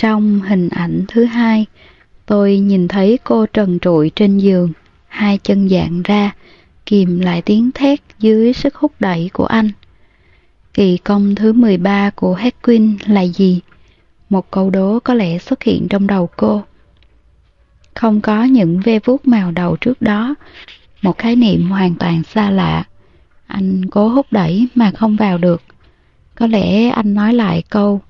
Trong hình ảnh thứ hai, tôi nhìn thấy cô trần trụi trên giường, hai chân dạng ra, kìm lại tiếng thét dưới sức hút đẩy của anh. Kỳ công thứ 13 của Hedwin là gì? Một câu đố có lẽ xuất hiện trong đầu cô. Không có những ve vuốt màu đầu trước đó, một khái niệm hoàn toàn xa lạ. Anh cố hút đẩy mà không vào được. Có lẽ anh nói lại câu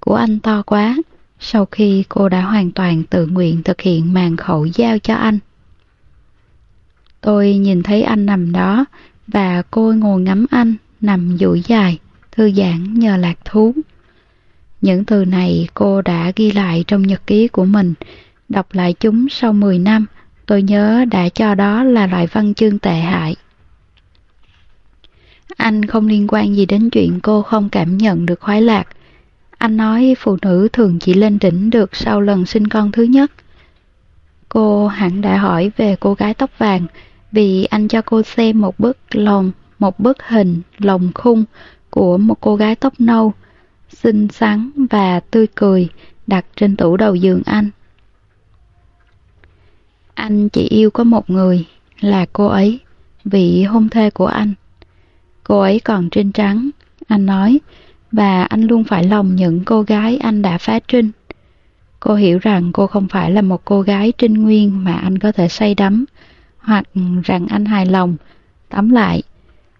của anh to quá sau khi cô đã hoàn toàn tự nguyện thực hiện màn khẩu giao cho anh. Tôi nhìn thấy anh nằm đó và cô ngồi ngắm anh nằm duỗi dài, thư giãn nhờ lạc thú. Những từ này cô đã ghi lại trong nhật ký của mình, đọc lại chúng sau 10 năm, tôi nhớ đã cho đó là loại văn chương tệ hại. Anh không liên quan gì đến chuyện cô không cảm nhận được khoái lạc. Anh nói phụ nữ thường chỉ lên đỉnh được sau lần sinh con thứ nhất. Cô hẳn đã hỏi về cô gái tóc vàng vì anh cho cô xem một bức lồng, một bức hình lồng khung của một cô gái tóc nâu, xinh xắn và tươi cười đặt trên tủ đầu giường anh. Anh chỉ yêu có một người, là cô ấy, vị hôn thê của anh. Cô ấy còn trên trắng, anh nói, và anh luôn phải lòng những cô gái anh đã phá trinh. Cô hiểu rằng cô không phải là một cô gái trinh nguyên mà anh có thể say đắm, hoặc rằng anh hài lòng, tóm lại,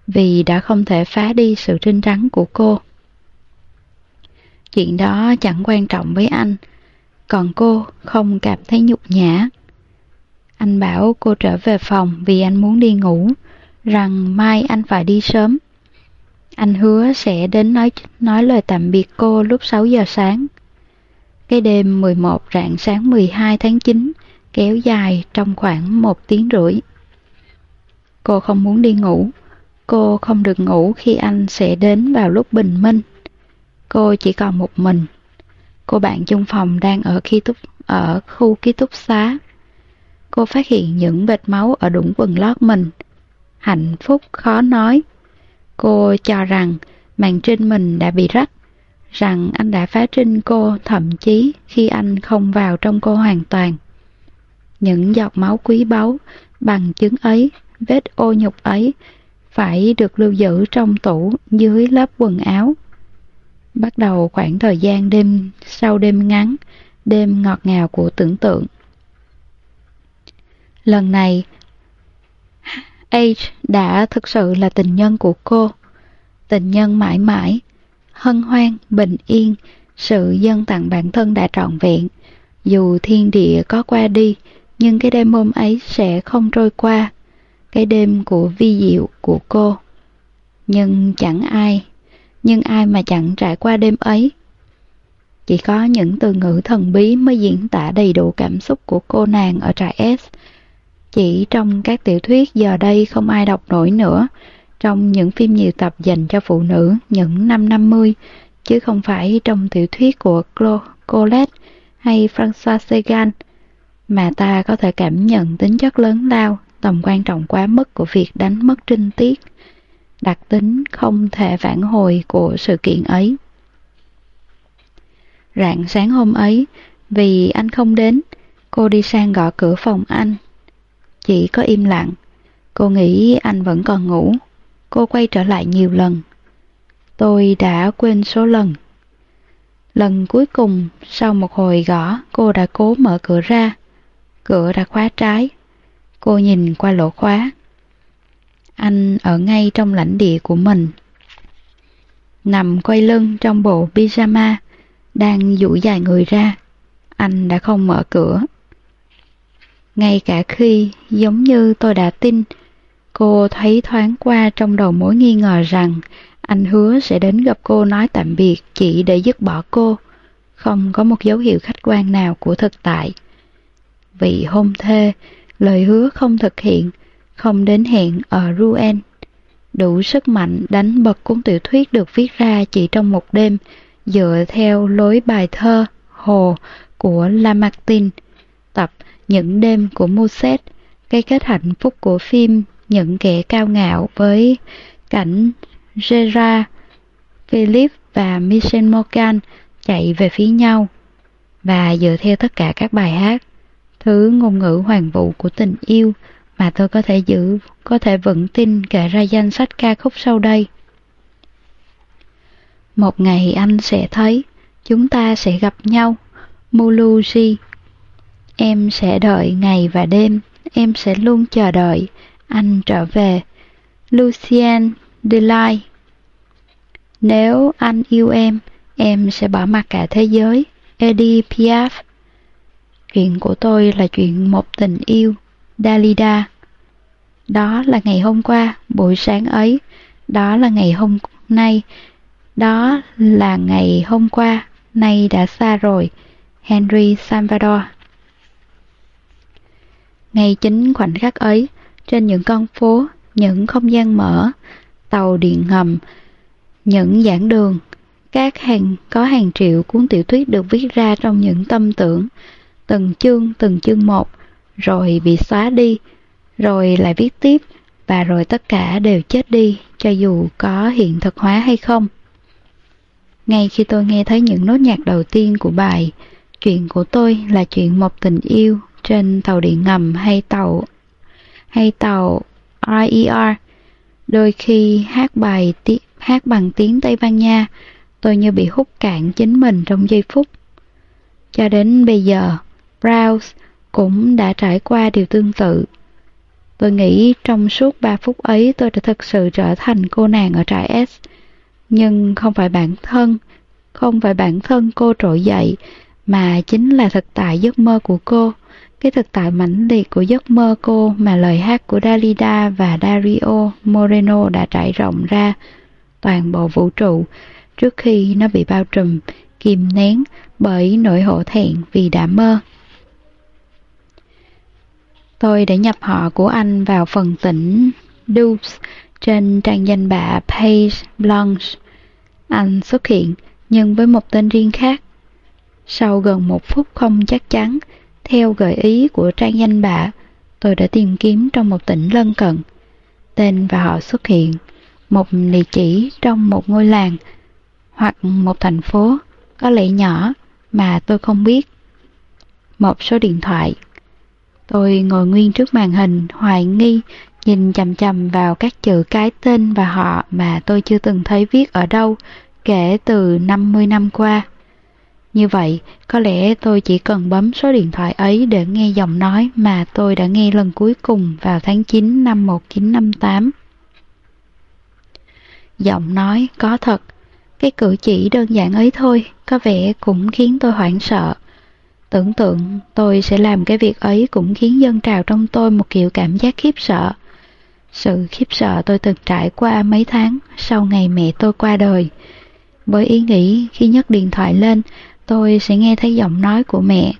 vì đã không thể phá đi sự trinh trắng của cô. Chuyện đó chẳng quan trọng với anh, còn cô không cảm thấy nhục nhã. Anh bảo cô trở về phòng vì anh muốn đi ngủ, rằng mai anh phải đi sớm. Anh hứa sẽ đến nói nói lời tạm biệt cô lúc 6 giờ sáng. Cái đêm 11 rạng sáng 12 tháng 9 kéo dài trong khoảng một tiếng rưỡi. Cô không muốn đi ngủ, cô không được ngủ khi anh sẽ đến vào lúc bình minh. Cô chỉ còn một mình. Cô bạn chung phòng đang ở ký túc ở khu ký túc xá. Cô phát hiện những vệt máu ở đũng quần lót mình. Hạnh phúc khó nói. Cô cho rằng màn trinh mình đã bị rách, rằng anh đã phá trinh cô thậm chí khi anh không vào trong cô hoàn toàn. Những giọt máu quý báu, bằng chứng ấy, vết ô nhục ấy, phải được lưu giữ trong tủ dưới lớp quần áo. Bắt đầu khoảng thời gian đêm sau đêm ngắn, đêm ngọt ngào của tưởng tượng. Lần này, Age đã thực sự là tình nhân của cô. Tình nhân mãi mãi, hân hoan, bình yên, sự dân tặng bản thân đã trọn vẹn. Dù thiên địa có qua đi, nhưng cái đêm hôm ấy sẽ không trôi qua. Cái đêm của vi diệu của cô. Nhưng chẳng ai, nhưng ai mà chẳng trải qua đêm ấy. Chỉ có những từ ngữ thần bí mới diễn tả đầy đủ cảm xúc của cô nàng ở trại S. Chỉ trong các tiểu thuyết giờ đây không ai đọc nổi nữa, trong những phim nhiều tập dành cho phụ nữ những năm 50, chứ không phải trong tiểu thuyết của Colette hay François Sagan, mà ta có thể cảm nhận tính chất lớn lao, tầm quan trọng quá mức của việc đánh mất trinh tiết, đặc tính không thể phản hồi của sự kiện ấy. Rạng sáng hôm ấy, vì anh không đến, cô đi sang gõ cửa phòng anh. Chỉ có im lặng, cô nghĩ anh vẫn còn ngủ. Cô quay trở lại nhiều lần. Tôi đã quên số lần. Lần cuối cùng, sau một hồi gõ, cô đã cố mở cửa ra. Cửa đã khóa trái. Cô nhìn qua lỗ khóa. Anh ở ngay trong lãnh địa của mình. Nằm quay lưng trong bộ pyjama, đang duỗi dài người ra. Anh đã không mở cửa. Ngay cả khi, giống như tôi đã tin, cô thấy thoáng qua trong đầu mối nghi ngờ rằng anh hứa sẽ đến gặp cô nói tạm biệt chỉ để dứt bỏ cô, không có một dấu hiệu khách quan nào của thực tại. Vì hôn thê, lời hứa không thực hiện, không đến hẹn ở Rouen. Đủ sức mạnh đánh bật cuốn tiểu thuyết được viết ra chỉ trong một đêm, dựa theo lối bài thơ Hồ của Lamartine, tập những đêm của Musset, cây kết hạnh phúc của phim Những kẻ cao ngạo với cảnh Gerard, Philip và Michel Morgan chạy về phía nhau. và dựa theo tất cả các bài hát, thứ ngôn ngữ hoàng vũ của tình yêu mà tôi có thể giữ, có thể vững tin kể ra danh sách ca khúc sau đây. Một ngày anh sẽ thấy, chúng ta sẽ gặp nhau, Muluji. Em sẽ đợi ngày và đêm, em sẽ luôn chờ đợi, anh trở về. Lucien Delight Nếu anh yêu em, em sẽ bỏ mặc cả thế giới. eddie Piaf Chuyện của tôi là chuyện một tình yêu. Dalida Đó là ngày hôm qua, buổi sáng ấy. Đó là ngày hôm nay. Đó là ngày hôm qua, nay đã xa rồi. Henry Salvador ngay chính khoảnh khắc ấy, trên những con phố, những không gian mở, tàu điện ngầm, những giảng đường, các hàng có hàng triệu cuốn tiểu thuyết được viết ra trong những tâm tưởng, từng chương từng chương một, rồi bị xóa đi, rồi lại viết tiếp, và rồi tất cả đều chết đi, cho dù có hiện thực hóa hay không. Ngay khi tôi nghe thấy những nốt nhạc đầu tiên của bài, chuyện của tôi là chuyện một tình yêu trên tàu điện ngầm hay tàu hay tàu RER. Đôi khi hát bài hát bằng tiếng Tây Ban Nha, tôi như bị hút cạn chính mình trong giây phút. Cho đến bây giờ, Browse cũng đã trải qua điều tương tự. Tôi nghĩ trong suốt 3 phút ấy tôi đã thực sự trở thành cô nàng ở trại S. Nhưng không phải bản thân, không phải bản thân cô trỗi dậy, mà chính là thực tại giấc mơ của cô cái thực tại mãnh liệt của giấc mơ cô mà lời hát của Dalida và Dario Moreno đã trải rộng ra toàn bộ vũ trụ trước khi nó bị bao trùm, kìm nén bởi nỗi hổ thẹn vì đã mơ. Tôi đã nhập họ của anh vào phần tỉnh Dupes trên trang danh bạ Page Blanche. Anh xuất hiện nhưng với một tên riêng khác. Sau gần một phút không chắc chắn, theo gợi ý của trang danh bạ, tôi đã tìm kiếm trong một tỉnh lân cận. Tên và họ xuất hiện, một địa chỉ trong một ngôi làng hoặc một thành phố có lẽ nhỏ mà tôi không biết. Một số điện thoại. Tôi ngồi nguyên trước màn hình hoài nghi nhìn chầm chầm vào các chữ cái tên và họ mà tôi chưa từng thấy viết ở đâu kể từ 50 năm qua. Như vậy, có lẽ tôi chỉ cần bấm số điện thoại ấy để nghe giọng nói mà tôi đã nghe lần cuối cùng vào tháng 9 năm 1958. Giọng nói có thật, cái cử chỉ đơn giản ấy thôi, có vẻ cũng khiến tôi hoảng sợ. Tưởng tượng tôi sẽ làm cái việc ấy cũng khiến dân trào trong tôi một kiểu cảm giác khiếp sợ. Sự khiếp sợ tôi từng trải qua mấy tháng sau ngày mẹ tôi qua đời. Với ý nghĩ khi nhấc điện thoại lên, tôi sẽ nghe thấy giọng nói của mẹ,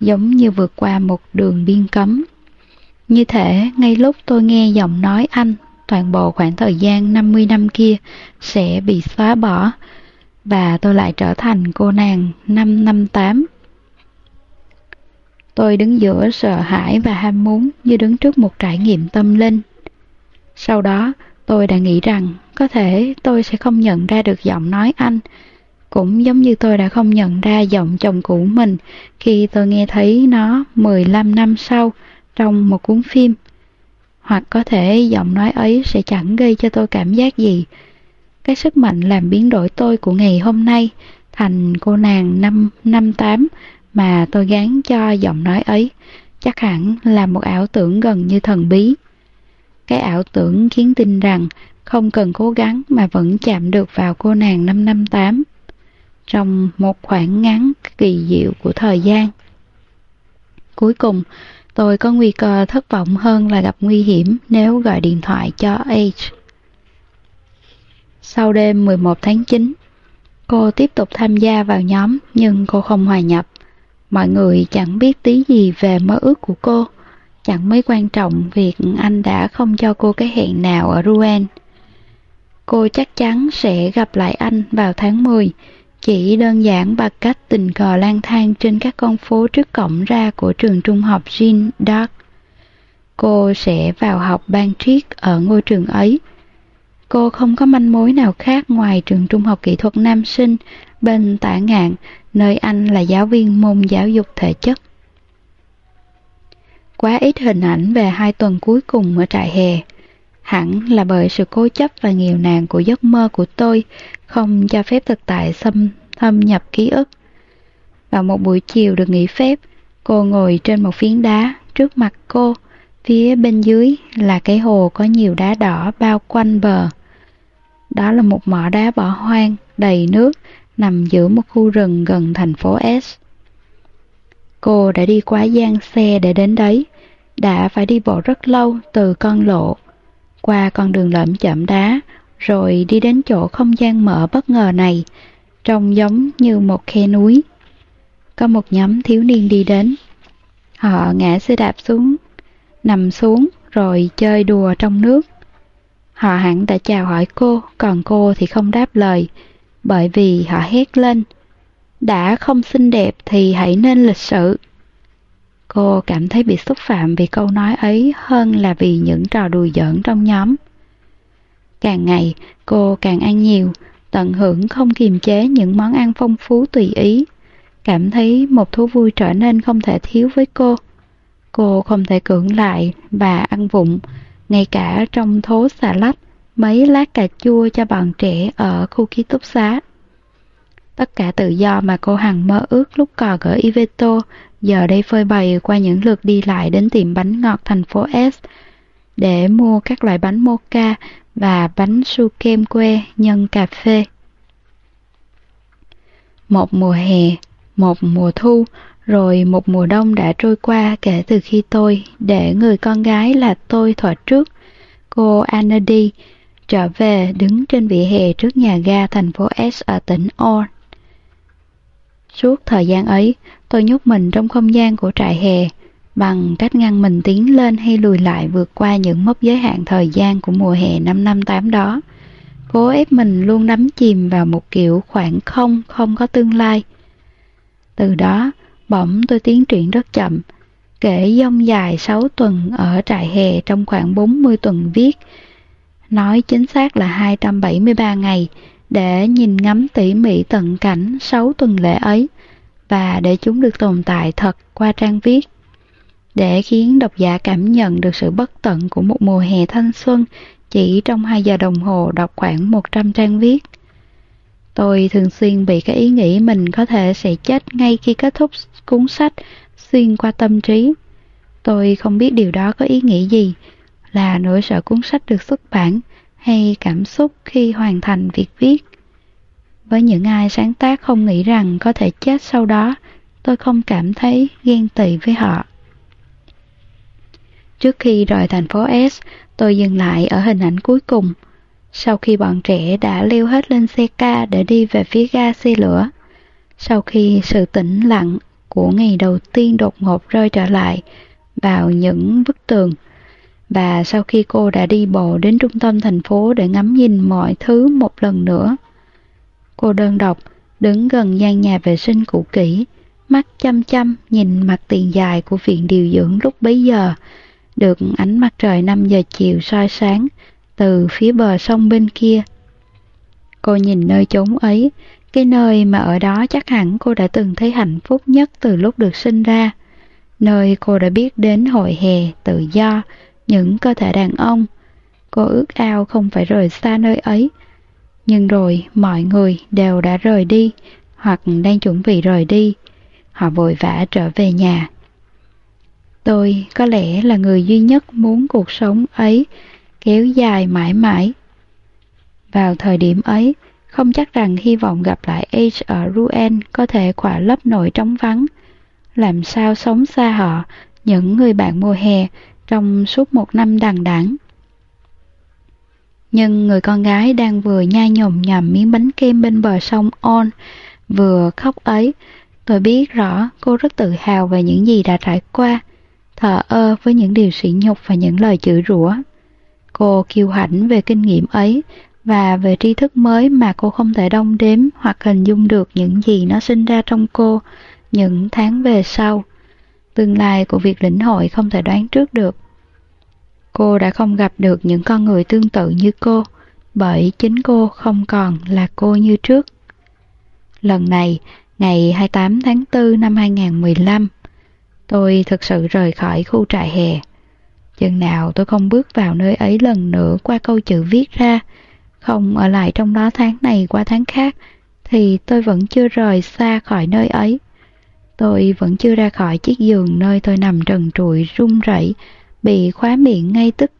giống như vượt qua một đường biên cấm. Như thể ngay lúc tôi nghe giọng nói anh, toàn bộ khoảng thời gian 50 năm kia sẽ bị xóa bỏ, và tôi lại trở thành cô nàng năm năm tám. Tôi đứng giữa sợ hãi và ham muốn như đứng trước một trải nghiệm tâm linh. Sau đó, tôi đã nghĩ rằng có thể tôi sẽ không nhận ra được giọng nói anh, cũng giống như tôi đã không nhận ra giọng chồng cũ mình khi tôi nghe thấy nó 15 năm sau trong một cuốn phim. Hoặc có thể giọng nói ấy sẽ chẳng gây cho tôi cảm giác gì. Cái sức mạnh làm biến đổi tôi của ngày hôm nay thành cô nàng năm năm tám mà tôi gán cho giọng nói ấy chắc hẳn là một ảo tưởng gần như thần bí. Cái ảo tưởng khiến tin rằng không cần cố gắng mà vẫn chạm được vào cô nàng năm năm tám trong một khoảng ngắn kỳ diệu của thời gian. Cuối cùng, tôi có nguy cơ thất vọng hơn là gặp nguy hiểm nếu gọi điện thoại cho H. Sau đêm 11 tháng 9, cô tiếp tục tham gia vào nhóm nhưng cô không hòa nhập. Mọi người chẳng biết tí gì về mơ ước của cô, chẳng mấy quan trọng việc anh đã không cho cô cái hẹn nào ở Rouen. Cô chắc chắn sẽ gặp lại anh vào tháng 10, chỉ đơn giản bằng cách tình cờ lang thang trên các con phố trước cổng ra của trường trung học Jean Dark. Cô sẽ vào học ban triết ở ngôi trường ấy. Cô không có manh mối nào khác ngoài trường trung học kỹ thuật nam sinh bên tả ngạn, nơi anh là giáo viên môn giáo dục thể chất. Quá ít hình ảnh về hai tuần cuối cùng ở trại hè. Hẳn là bởi sự cố chấp và nghèo nàn của giấc mơ của tôi không cho phép thực tại xâm thâm nhập ký ức. Vào một buổi chiều được nghỉ phép, cô ngồi trên một phiến đá trước mặt cô, phía bên dưới là cái hồ có nhiều đá đỏ bao quanh bờ. Đó là một mỏ đá bỏ hoang, đầy nước, nằm giữa một khu rừng gần thành phố S. Cô đã đi quá gian xe để đến đấy, đã phải đi bộ rất lâu từ con lộ, qua con đường lởm chậm đá, rồi đi đến chỗ không gian mở bất ngờ này, trông giống như một khe núi. Có một nhóm thiếu niên đi đến. Họ ngã xe đạp xuống, nằm xuống rồi chơi đùa trong nước. Họ hẳn đã chào hỏi cô, còn cô thì không đáp lời, bởi vì họ hét lên. Đã không xinh đẹp thì hãy nên lịch sự. Cô cảm thấy bị xúc phạm vì câu nói ấy hơn là vì những trò đùa giỡn trong nhóm. Càng ngày, cô càng ăn nhiều, tận hưởng không kiềm chế những món ăn phong phú tùy ý. Cảm thấy một thú vui trở nên không thể thiếu với cô. Cô không thể cưỡng lại và ăn vụng, ngay cả trong thố xà lách, mấy lát cà chua cho bọn trẻ ở khu ký túc xá. Tất cả tự do mà cô hằng mơ ước lúc còn ở Iveto giờ đây phơi bày qua những lượt đi lại đến tiệm bánh ngọt thành phố S để mua các loại bánh mocha và bánh su kem que nhân cà phê. Một mùa hè, một mùa thu, rồi một mùa đông đã trôi qua kể từ khi tôi để người con gái là tôi thỏa trước, cô Anady, trở về đứng trên vỉa hè trước nhà ga thành phố S ở tỉnh Orn. Suốt thời gian ấy, tôi nhốt mình trong không gian của trại hè, bằng cách ngăn mình tiến lên hay lùi lại vượt qua những mốc giới hạn thời gian của mùa hè năm năm tám đó. Cố ép mình luôn đắm chìm vào một kiểu khoảng không, không có tương lai. Từ đó, bỗng tôi tiến triển rất chậm, kể dông dài 6 tuần ở trại hè trong khoảng 40 tuần viết. Nói chính xác là 273 ngày, để nhìn ngắm tỉ mỉ tận cảnh 6 tuần lễ ấy, và để chúng được tồn tại thật qua trang viết để khiến độc giả cảm nhận được sự bất tận của một mùa hè thanh xuân chỉ trong 2 giờ đồng hồ đọc khoảng 100 trang viết. Tôi thường xuyên bị cái ý nghĩ mình có thể sẽ chết ngay khi kết thúc cuốn sách xuyên qua tâm trí. Tôi không biết điều đó có ý nghĩa gì, là nỗi sợ cuốn sách được xuất bản hay cảm xúc khi hoàn thành việc viết. Với những ai sáng tác không nghĩ rằng có thể chết sau đó, tôi không cảm thấy ghen tị với họ. Trước khi rời thành phố S, tôi dừng lại ở hình ảnh cuối cùng. Sau khi bọn trẻ đã leo hết lên xe ca để đi về phía ga xe lửa. Sau khi sự tĩnh lặng của ngày đầu tiên đột ngột rơi trở lại vào những bức tường. Và sau khi cô đã đi bộ đến trung tâm thành phố để ngắm nhìn mọi thứ một lần nữa. Cô đơn độc, đứng gần gian nhà vệ sinh cũ kỹ, mắt chăm chăm nhìn mặt tiền dài của viện điều dưỡng lúc bấy giờ, được ánh mặt trời 5 giờ chiều soi sáng từ phía bờ sông bên kia. Cô nhìn nơi chốn ấy, cái nơi mà ở đó chắc hẳn cô đã từng thấy hạnh phúc nhất từ lúc được sinh ra. Nơi cô đã biết đến hội hè, tự do, những cơ thể đàn ông. Cô ước ao không phải rời xa nơi ấy. Nhưng rồi mọi người đều đã rời đi, hoặc đang chuẩn bị rời đi. Họ vội vã trở về nhà. Tôi có lẽ là người duy nhất muốn cuộc sống ấy kéo dài mãi mãi. Vào thời điểm ấy, không chắc rằng hy vọng gặp lại H ở Rouen có thể khỏa lấp nỗi trống vắng. Làm sao sống xa họ, những người bạn mùa hè, trong suốt một năm đằng đẵng. Nhưng người con gái đang vừa nhai nhồm nhầm miếng bánh kem bên bờ sông On, vừa khóc ấy, tôi biết rõ cô rất tự hào về những gì đã trải qua, thờ ơ với những điều sỉ nhục và những lời chửi rủa. Cô kiêu hãnh về kinh nghiệm ấy và về tri thức mới mà cô không thể đong đếm hoặc hình dung được những gì nó sinh ra trong cô những tháng về sau. Tương lai của việc lĩnh hội không thể đoán trước được. Cô đã không gặp được những con người tương tự như cô, bởi chính cô không còn là cô như trước. Lần này, Ngày 28 tháng 4 năm 2015, tôi thực sự rời khỏi khu trại hè. Chừng nào tôi không bước vào nơi ấy lần nữa qua câu chữ viết ra, không ở lại trong đó tháng này qua tháng khác, thì tôi vẫn chưa rời xa khỏi nơi ấy. Tôi vẫn chưa ra khỏi chiếc giường nơi tôi nằm trần trụi run rẩy, bị khóa miệng ngay tức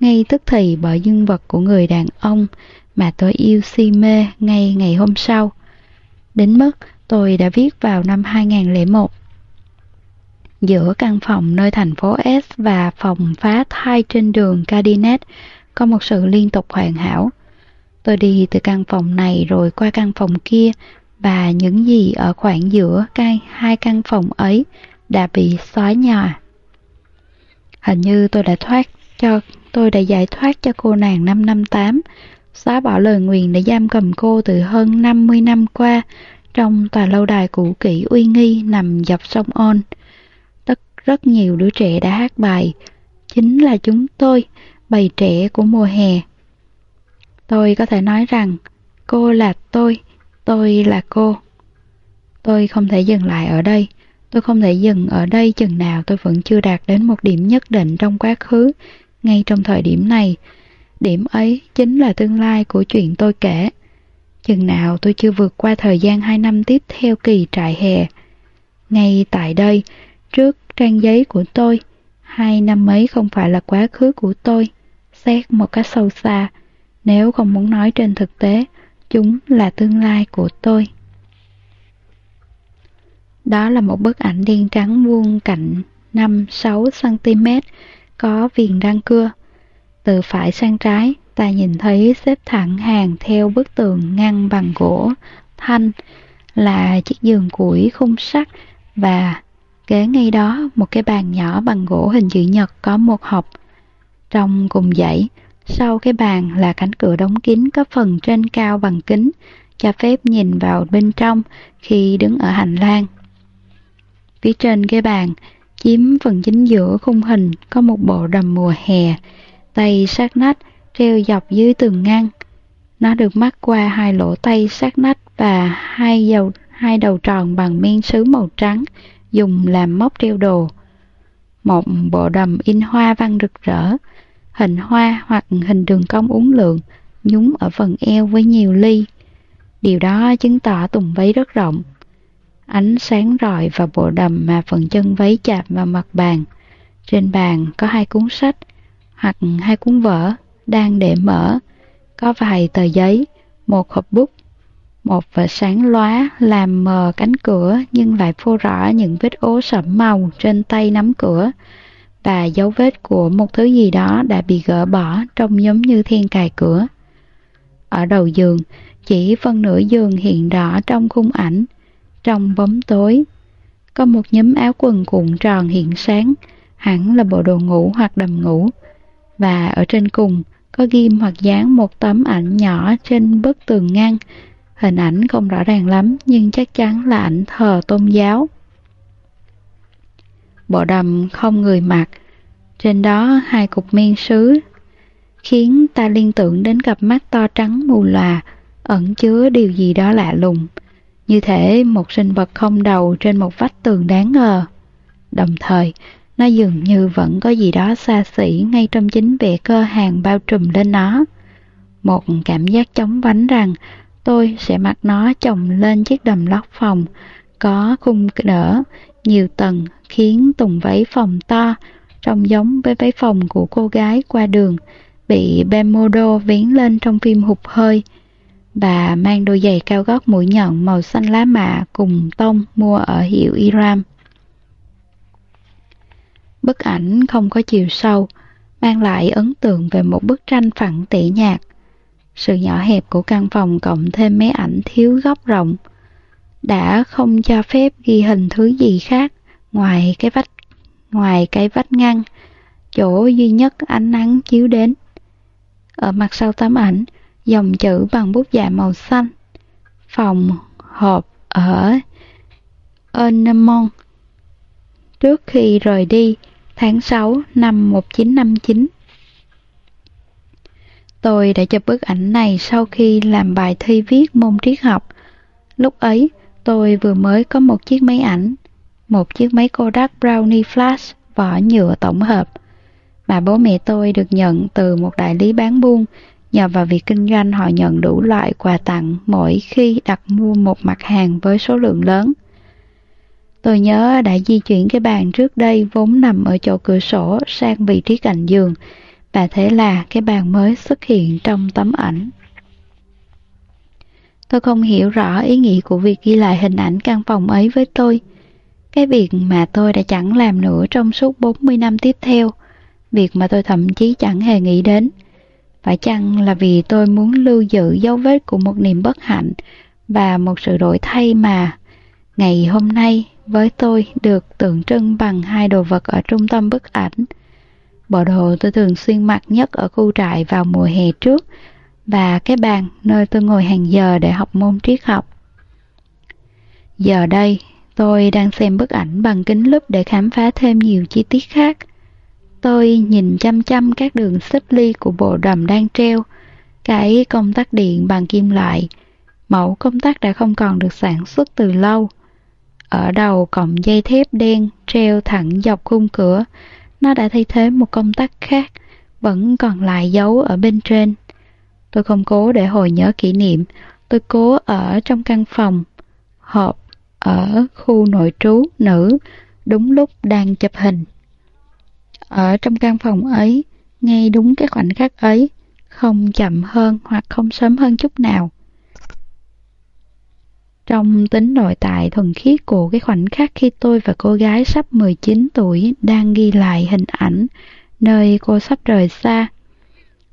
ngay tức thì bởi nhân vật của người đàn ông mà tôi yêu si mê ngay ngày hôm sau. Đến mức tôi đã viết vào năm 2001. Giữa căn phòng nơi thành phố S và phòng phá thai trên đường Cardinet có một sự liên tục hoàn hảo. Tôi đi từ căn phòng này rồi qua căn phòng kia và những gì ở khoảng giữa cái hai căn phòng ấy đã bị xóa nhòa. Hình như tôi đã thoát cho tôi đã giải thoát cho cô nàng 558, xóa bỏ lời nguyền để giam cầm cô từ hơn 50 năm qua trong tòa lâu đài cũ kỹ uy nghi nằm dọc sông On. Rất nhiều đứa trẻ đã hát bài, chính là chúng tôi, bầy trẻ của mùa hè. Tôi có thể nói rằng, cô là tôi, tôi là cô. Tôi không thể dừng lại ở đây. Tôi không thể dừng ở đây chừng nào tôi vẫn chưa đạt đến một điểm nhất định trong quá khứ, ngay trong thời điểm này. Điểm ấy chính là tương lai của chuyện tôi kể. Chừng nào tôi chưa vượt qua thời gian hai năm tiếp theo kỳ trại hè. Ngay tại đây, trước trang giấy của tôi, hai năm ấy không phải là quá khứ của tôi. Xét một cách sâu xa, nếu không muốn nói trên thực tế, chúng là tương lai của tôi. Đó là một bức ảnh đen trắng vuông cạnh 5-6cm, có viền răng cưa. Từ phải sang trái, ta nhìn thấy xếp thẳng hàng theo bức tường ngăn bằng gỗ, thanh, là chiếc giường củi khung sắt và Ghế ngay đó một cái bàn nhỏ bằng gỗ hình chữ nhật có một hộp. Trong cùng dãy, sau cái bàn là cánh cửa đóng kín có phần trên cao bằng kính, cho phép nhìn vào bên trong khi đứng ở hành lang. Phía trên cái bàn, chiếm phần chính giữa khung hình có một bộ đầm mùa hè, tay sát nách treo dọc dưới tường ngăn. Nó được mắc qua hai lỗ tay sát nách và hai dầu hai đầu tròn bằng men sứ màu trắng dùng làm móc treo đồ. Một bộ đầm in hoa văn rực rỡ, hình hoa hoặc hình đường cong uốn lượn, nhúng ở phần eo với nhiều ly. Điều đó chứng tỏ tùng váy rất rộng. Ánh sáng rọi vào bộ đầm mà phần chân váy chạm vào mặt bàn. Trên bàn có hai cuốn sách, hoặc hai cuốn vở đang để mở. Có vài tờ giấy, một hộp bút, một vệt sáng lóa làm mờ cánh cửa nhưng lại phô rõ những vết ố sẫm màu trên tay nắm cửa và dấu vết của một thứ gì đó đã bị gỡ bỏ trông giống như thiên cài cửa. Ở đầu giường, chỉ phân nửa giường hiện rõ trong khung ảnh, trong bóng tối. Có một nhóm áo quần cuộn tròn hiện sáng, hẳn là bộ đồ ngủ hoặc đầm ngủ. Và ở trên cùng có ghim hoặc dán một tấm ảnh nhỏ trên bức tường ngăn. Hình ảnh không rõ ràng lắm nhưng chắc chắn là ảnh thờ tôn giáo. Bộ đầm không người mặc, trên đó hai cục men sứ, khiến ta liên tưởng đến cặp mắt to trắng mù lòa, ẩn chứa điều gì đó lạ lùng, như thể một sinh vật không đầu trên một vách tường đáng ngờ. Đồng thời, nó dường như vẫn có gì đó xa xỉ ngay trong chính vẻ cơ hàng bao trùm lên nó. Một cảm giác chóng vánh rằng tôi sẽ mặc nó chồng lên chiếc đầm lót phòng, có khung đỡ, nhiều tầng khiến tùng váy phòng to, trông giống với váy phòng của cô gái qua đường, bị Bemodo vén lên trong phim hụt hơi. Bà mang đôi giày cao gót mũi nhọn màu xanh lá mạ cùng tông mua ở hiệu Iram. Bức ảnh không có chiều sâu, mang lại ấn tượng về một bức tranh phẳng tỉ nhạt. Sự nhỏ hẹp của căn phòng cộng thêm mấy ảnh thiếu góc rộng đã không cho phép ghi hình thứ gì khác ngoài cái vách ngoài cái vách ngăn, chỗ duy nhất ánh nắng chiếu đến. Ở mặt sau tấm ảnh, dòng chữ bằng bút dạ màu xanh. Phòng hộp ở Enemon Trước khi rời đi, tháng 6 năm 1959. Tôi đã chụp bức ảnh này sau khi làm bài thi viết môn triết học. Lúc ấy, Tôi vừa mới có một chiếc máy ảnh, một chiếc máy Kodak Brownie Flash vỏ nhựa tổng hợp mà bố mẹ tôi được nhận từ một đại lý bán buôn nhờ vào việc kinh doanh họ nhận đủ loại quà tặng mỗi khi đặt mua một mặt hàng với số lượng lớn. Tôi nhớ đã di chuyển cái bàn trước đây vốn nằm ở chỗ cửa sổ sang vị trí cạnh giường và thế là cái bàn mới xuất hiện trong tấm ảnh. Tôi không hiểu rõ ý nghĩa của việc ghi lại hình ảnh căn phòng ấy với tôi. Cái việc mà tôi đã chẳng làm nữa trong suốt 40 năm tiếp theo, việc mà tôi thậm chí chẳng hề nghĩ đến. Phải chăng là vì tôi muốn lưu giữ dấu vết của một niềm bất hạnh và một sự đổi thay mà ngày hôm nay với tôi được tượng trưng bằng hai đồ vật ở trung tâm bức ảnh. Bộ đồ tôi thường xuyên mặc nhất ở khu trại vào mùa hè trước và cái bàn nơi tôi ngồi hàng giờ để học môn triết học. Giờ đây, tôi đang xem bức ảnh bằng kính lúp để khám phá thêm nhiều chi tiết khác. Tôi nhìn chăm chăm các đường xếp ly của bộ đầm đang treo, cái công tắc điện bằng kim loại. Mẫu công tắc đã không còn được sản xuất từ lâu. Ở đầu cọng dây thép đen treo thẳng dọc khung cửa, nó đã thay thế một công tắc khác, vẫn còn lại dấu ở bên trên. Tôi không cố để hồi nhớ kỷ niệm, tôi cố ở trong căn phòng, họp ở khu nội trú nữ, đúng lúc đang chụp hình. Ở trong căn phòng ấy, ngay đúng cái khoảnh khắc ấy, không chậm hơn hoặc không sớm hơn chút nào. Trong tính nội tại thuần khiết của cái khoảnh khắc khi tôi và cô gái sắp 19 tuổi đang ghi lại hình ảnh nơi cô sắp rời xa,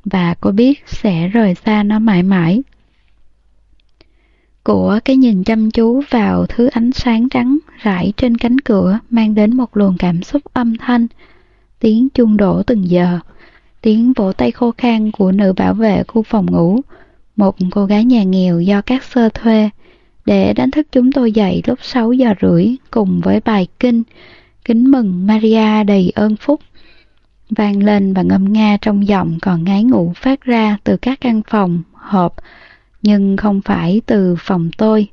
và cô biết sẽ rời xa nó mãi mãi. Của cái nhìn chăm chú vào thứ ánh sáng trắng rải trên cánh cửa mang đến một luồng cảm xúc âm thanh, tiếng chuông đổ từng giờ, tiếng vỗ tay khô khan của nữ bảo vệ khu phòng ngủ, một cô gái nhà nghèo do các sơ thuê, để đánh thức chúng tôi dậy lúc 6 giờ rưỡi cùng với bài kinh, kính mừng Maria đầy ơn phúc vang lên và ngâm nga trong giọng còn ngái ngủ phát ra từ các căn phòng, hộp, nhưng không phải từ phòng tôi.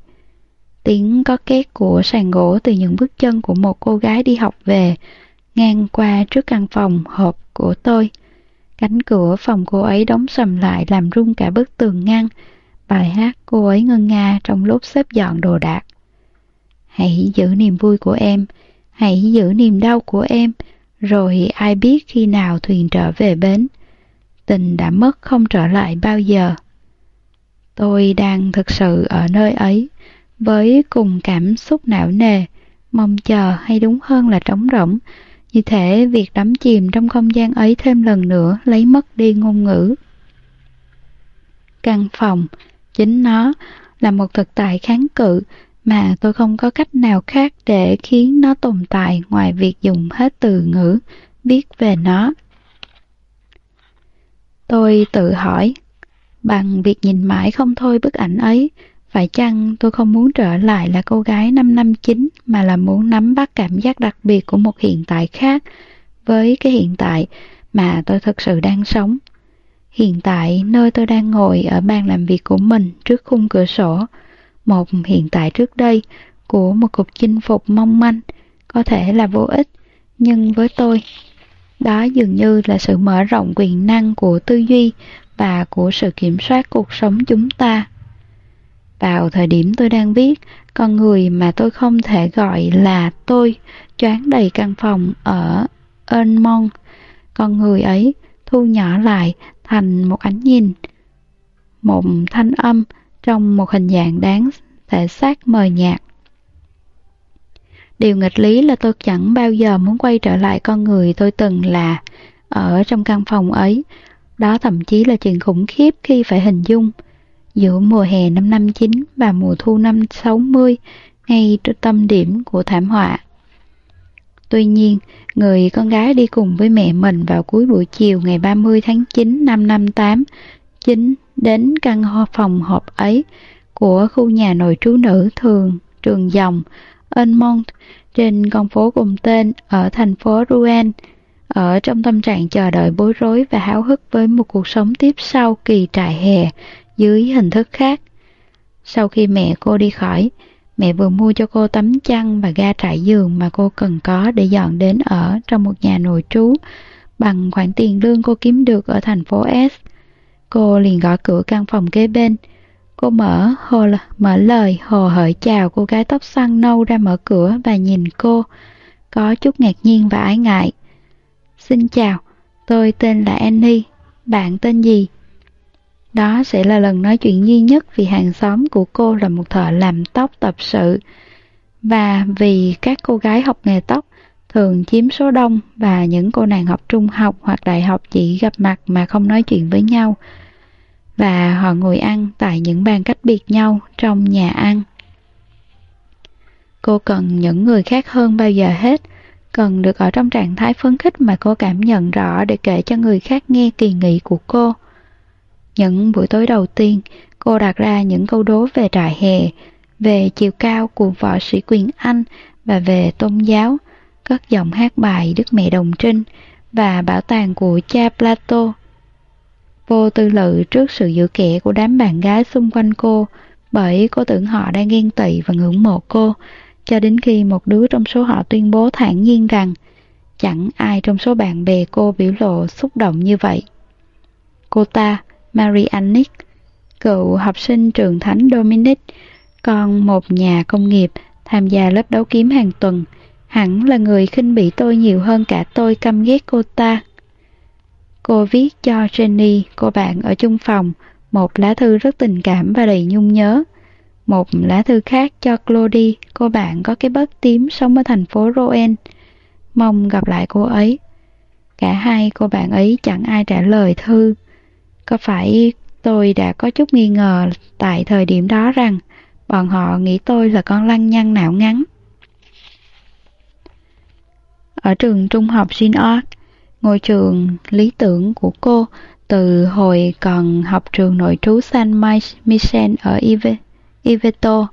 Tiếng có két của sàn gỗ từ những bước chân của một cô gái đi học về, ngang qua trước căn phòng hộp của tôi. Cánh cửa phòng cô ấy đóng sầm lại làm rung cả bức tường ngăn. Bài hát cô ấy ngân nga trong lúc xếp dọn đồ đạc. Hãy giữ niềm vui của em, hãy giữ niềm đau của em, rồi ai biết khi nào thuyền trở về bến. Tình đã mất không trở lại bao giờ. Tôi đang thực sự ở nơi ấy, với cùng cảm xúc não nề, mong chờ hay đúng hơn là trống rỗng, như thể việc đắm chìm trong không gian ấy thêm lần nữa lấy mất đi ngôn ngữ. Căn phòng, chính nó là một thực tại kháng cự mà tôi không có cách nào khác để khiến nó tồn tại ngoài việc dùng hết từ ngữ viết về nó. Tôi tự hỏi, bằng việc nhìn mãi không thôi bức ảnh ấy, phải chăng tôi không muốn trở lại là cô gái năm năm chín mà là muốn nắm bắt cảm giác đặc biệt của một hiện tại khác với cái hiện tại mà tôi thực sự đang sống. Hiện tại nơi tôi đang ngồi ở bàn làm việc của mình trước khung cửa sổ, một hiện tại trước đây của một cuộc chinh phục mong manh, có thể là vô ích, nhưng với tôi, đó dường như là sự mở rộng quyền năng của tư duy và của sự kiểm soát cuộc sống chúng ta. Vào thời điểm tôi đang viết, con người mà tôi không thể gọi là tôi choáng đầy căn phòng ở Ernmont. Con người ấy thu nhỏ lại thành một ánh nhìn, một thanh âm trong một hình dạng đáng thể xác mờ nhạt. Điều nghịch lý là tôi chẳng bao giờ muốn quay trở lại con người tôi từng là ở trong căn phòng ấy. Đó thậm chí là chuyện khủng khiếp khi phải hình dung. Giữa mùa hè năm năm 59 và mùa thu năm 60, ngay trước tâm điểm của thảm họa. Tuy nhiên, người con gái đi cùng với mẹ mình vào cuối buổi chiều ngày 30 tháng 9 năm 58, chính đến căn phòng họp ấy của khu nhà nội trú nữ thường trường dòng Enmont trên con phố cùng tên ở thành phố Rouen ở trong tâm trạng chờ đợi bối rối và háo hức với một cuộc sống tiếp sau kỳ trại hè dưới hình thức khác. Sau khi mẹ cô đi khỏi, Mẹ vừa mua cho cô tấm chăn và ga trải giường mà cô cần có để dọn đến ở trong một nhà nội trú bằng khoản tiền lương cô kiếm được ở thành phố S. Cô liền gõ cửa căn phòng kế bên. Cô mở hồ mở lời hồ hởi chào cô gái tóc xoăn nâu ra mở cửa và nhìn cô, có chút ngạc nhiên và ái ngại. Xin chào, tôi tên là Annie, bạn tên gì? Đó sẽ là lần nói chuyện duy nhất vì hàng xóm của cô là một thợ làm tóc tập sự. Và vì các cô gái học nghề tóc thường chiếm số đông và những cô nàng học trung học hoặc đại học chỉ gặp mặt mà không nói chuyện với nhau. Và họ ngồi ăn tại những bàn cách biệt nhau trong nhà ăn. Cô cần những người khác hơn bao giờ hết, cần được ở trong trạng thái phấn khích mà cô cảm nhận rõ để kể cho người khác nghe kỳ nghị của cô. Những buổi tối đầu tiên, cô đặt ra những câu đố về trại hè, về chiều cao của võ sĩ quyền Anh và về tôn giáo, cất giọng hát bài Đức Mẹ Đồng Trinh và bảo tàng của cha Plato. Vô tư lự trước sự giữ kẻ của đám bạn gái xung quanh cô bởi cô tưởng họ đang ghen tị và ngưỡng mộ cô, cho đến khi một đứa trong số họ tuyên bố thản nhiên rằng chẳng ai trong số bạn bè cô biểu lộ xúc động như vậy. Cô ta, Mary cựu học sinh trường Thánh Dominic, con một nhà công nghiệp tham gia lớp đấu kiếm hàng tuần, hẳn là người khinh bỉ tôi nhiều hơn cả tôi căm ghét cô ta. Cô viết cho Jenny, cô bạn ở chung phòng, một lá thư rất tình cảm và đầy nhung nhớ. Một lá thư khác cho Claudie, cô bạn có cái bớt tím sống ở thành phố Rouen. Mong gặp lại cô ấy. Cả hai cô bạn ấy chẳng ai trả lời thư. Có phải tôi đã có chút nghi ngờ tại thời điểm đó rằng bọn họ nghĩ tôi là con lăng nhăng não ngắn? Ở trường trung học Jean ngôi trường lý tưởng của cô từ hồi còn học trường nội trú San Michel ở Iveto.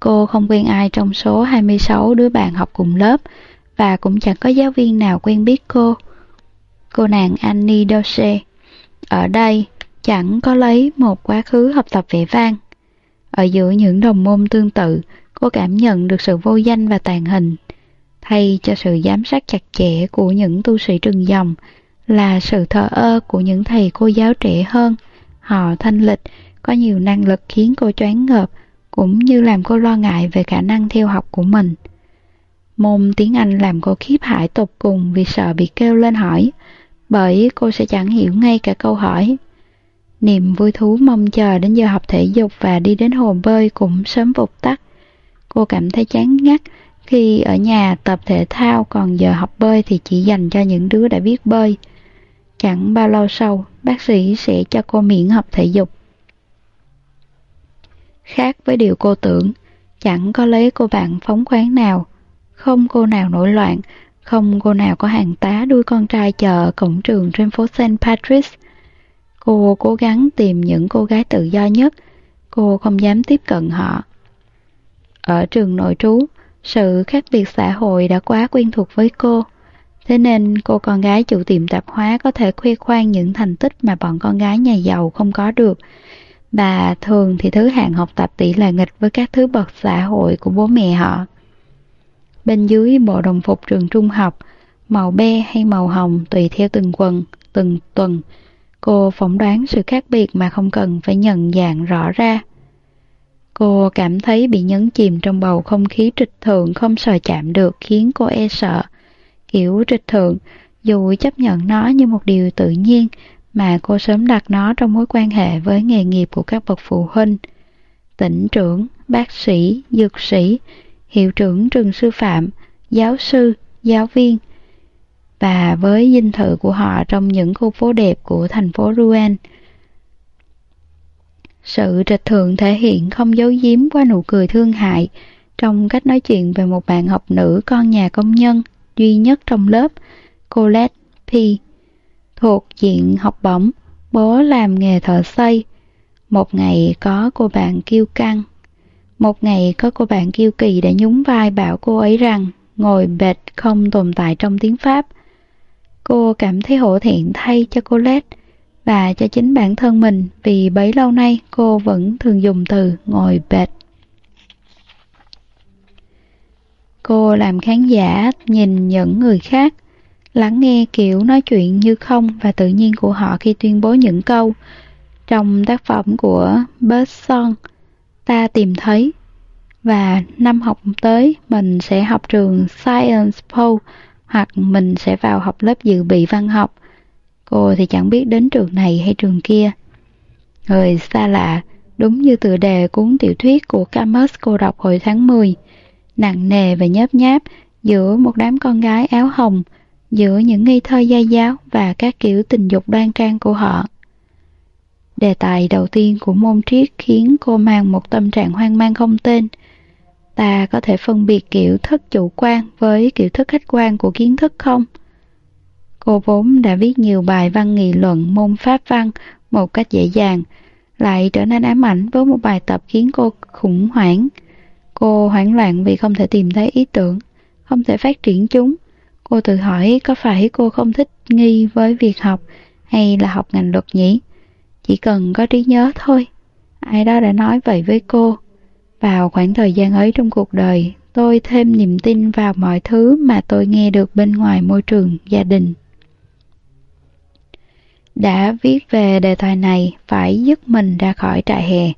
Cô không quen ai trong số 26 đứa bạn học cùng lớp và cũng chẳng có giáo viên nào quen biết cô. Cô nàng Annie Dorsey ở đây chẳng có lấy một quá khứ học tập vẻ vang. Ở giữa những đồng môn tương tự, cô cảm nhận được sự vô danh và tàn hình. Thay cho sự giám sát chặt chẽ của những tu sĩ trừng dòng là sự thờ ơ của những thầy cô giáo trẻ hơn. Họ thanh lịch, có nhiều năng lực khiến cô choáng ngợp, cũng như làm cô lo ngại về khả năng theo học của mình. Môn tiếng Anh làm cô khiếp hại tột cùng vì sợ bị kêu lên hỏi, bởi cô sẽ chẳng hiểu ngay cả câu hỏi. Niềm vui thú mong chờ đến giờ học thể dục và đi đến hồ bơi cũng sớm vụt tắt. Cô cảm thấy chán ngắt khi ở nhà tập thể thao còn giờ học bơi thì chỉ dành cho những đứa đã biết bơi. Chẳng bao lâu sau, bác sĩ sẽ cho cô miễn học thể dục. Khác với điều cô tưởng, chẳng có lấy cô bạn phóng khoáng nào, không cô nào nổi loạn, không cô nào có hàng tá đuôi con trai chờ cổng trường trên phố St. Patrick's. Cô cố gắng tìm những cô gái tự do nhất, cô không dám tiếp cận họ. Ở trường nội trú, sự khác biệt xã hội đã quá quen thuộc với cô. Thế nên cô con gái chủ tiệm tạp hóa có thể khoe khoang những thành tích mà bọn con gái nhà giàu không có được. Và thường thì thứ hạng học tập tỷ lệ nghịch với các thứ bậc xã hội của bố mẹ họ. Bên dưới bộ đồng phục trường trung học, màu be hay màu hồng tùy theo từng quần, từng tuần. Cô phỏng đoán sự khác biệt mà không cần phải nhận dạng rõ ra. Cô cảm thấy bị nhấn chìm trong bầu không khí trịch thượng không sờ chạm được khiến cô e sợ. Kiểu trịch thượng, dù chấp nhận nó như một điều tự nhiên, mà cô sớm đặt nó trong mối quan hệ với nghề nghiệp của các bậc phụ huynh. Tỉnh trưởng, bác sĩ, dược sĩ, hiệu trưởng trường sư phạm, giáo sư, giáo viên và với dinh thự của họ trong những khu phố đẹp của thành phố Rouen. Sự trịch thượng thể hiện không giấu giếm qua nụ cười thương hại trong cách nói chuyện về một bạn học nữ con nhà công nhân duy nhất trong lớp, Colette P. Thuộc diện học bổng, bố làm nghề thợ xây. Một ngày có cô bạn kiêu căng một ngày có cô bạn kiêu kỳ đã nhún vai bảo cô ấy rằng ngồi bệt không tồn tại trong tiếng Pháp. Cô cảm thấy hổ thẹn thay cho cô Lết và cho chính bản thân mình vì bấy lâu nay cô vẫn thường dùng từ ngồi bệt. Cô làm khán giả nhìn những người khác, lắng nghe kiểu nói chuyện như không và tự nhiên của họ khi tuyên bố những câu. Trong tác phẩm của Bergson, ta tìm thấy và năm học tới mình sẽ học trường Science Po hoặc mình sẽ vào học lớp dự bị văn học. Cô thì chẳng biết đến trường này hay trường kia. Người xa lạ, đúng như tựa đề cuốn tiểu thuyết của Camus cô đọc hồi tháng 10, nặng nề và nhớp nháp giữa một đám con gái áo hồng, giữa những nghi thơ gia giáo và các kiểu tình dục đoan trang của họ. Đề tài đầu tiên của môn triết khiến cô mang một tâm trạng hoang mang không tên. Ta có thể phân biệt kiểu thức chủ quan với kiểu thức khách quan của kiến thức không? Cô vốn đã viết nhiều bài văn nghị luận môn pháp văn một cách dễ dàng, lại trở nên ám ảnh với một bài tập khiến cô khủng hoảng. Cô hoảng loạn vì không thể tìm thấy ý tưởng, không thể phát triển chúng. Cô tự hỏi có phải cô không thích nghi với việc học hay là học ngành luật nhỉ? Chỉ cần có trí nhớ thôi. Ai đó đã nói vậy với cô. Vào khoảng thời gian ấy trong cuộc đời, tôi thêm niềm tin vào mọi thứ mà tôi nghe được bên ngoài môi trường gia đình. Đã viết về đề tài này phải dứt mình ra khỏi trại hè,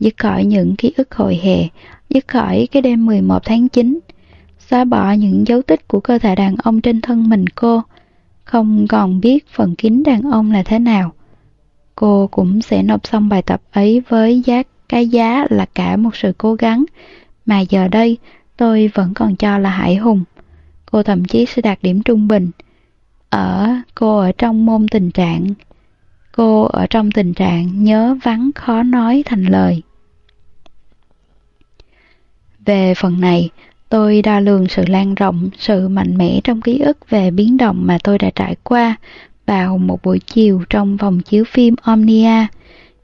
dứt khỏi những ký ức hồi hè, dứt khỏi cái đêm 11 tháng 9, xóa bỏ những dấu tích của cơ thể đàn ông trên thân mình cô, không còn biết phần kín đàn ông là thế nào. Cô cũng sẽ nộp xong bài tập ấy với giá cái giá là cả một sự cố gắng, mà giờ đây tôi vẫn còn cho là hải hùng. Cô thậm chí sẽ đạt điểm trung bình. Ở cô ở trong môn tình trạng Cô ở trong tình trạng nhớ vắng khó nói thành lời. Về phần này, tôi đo lường sự lan rộng, sự mạnh mẽ trong ký ức về biến động mà tôi đã trải qua vào một buổi chiều trong vòng chiếu phim Omnia,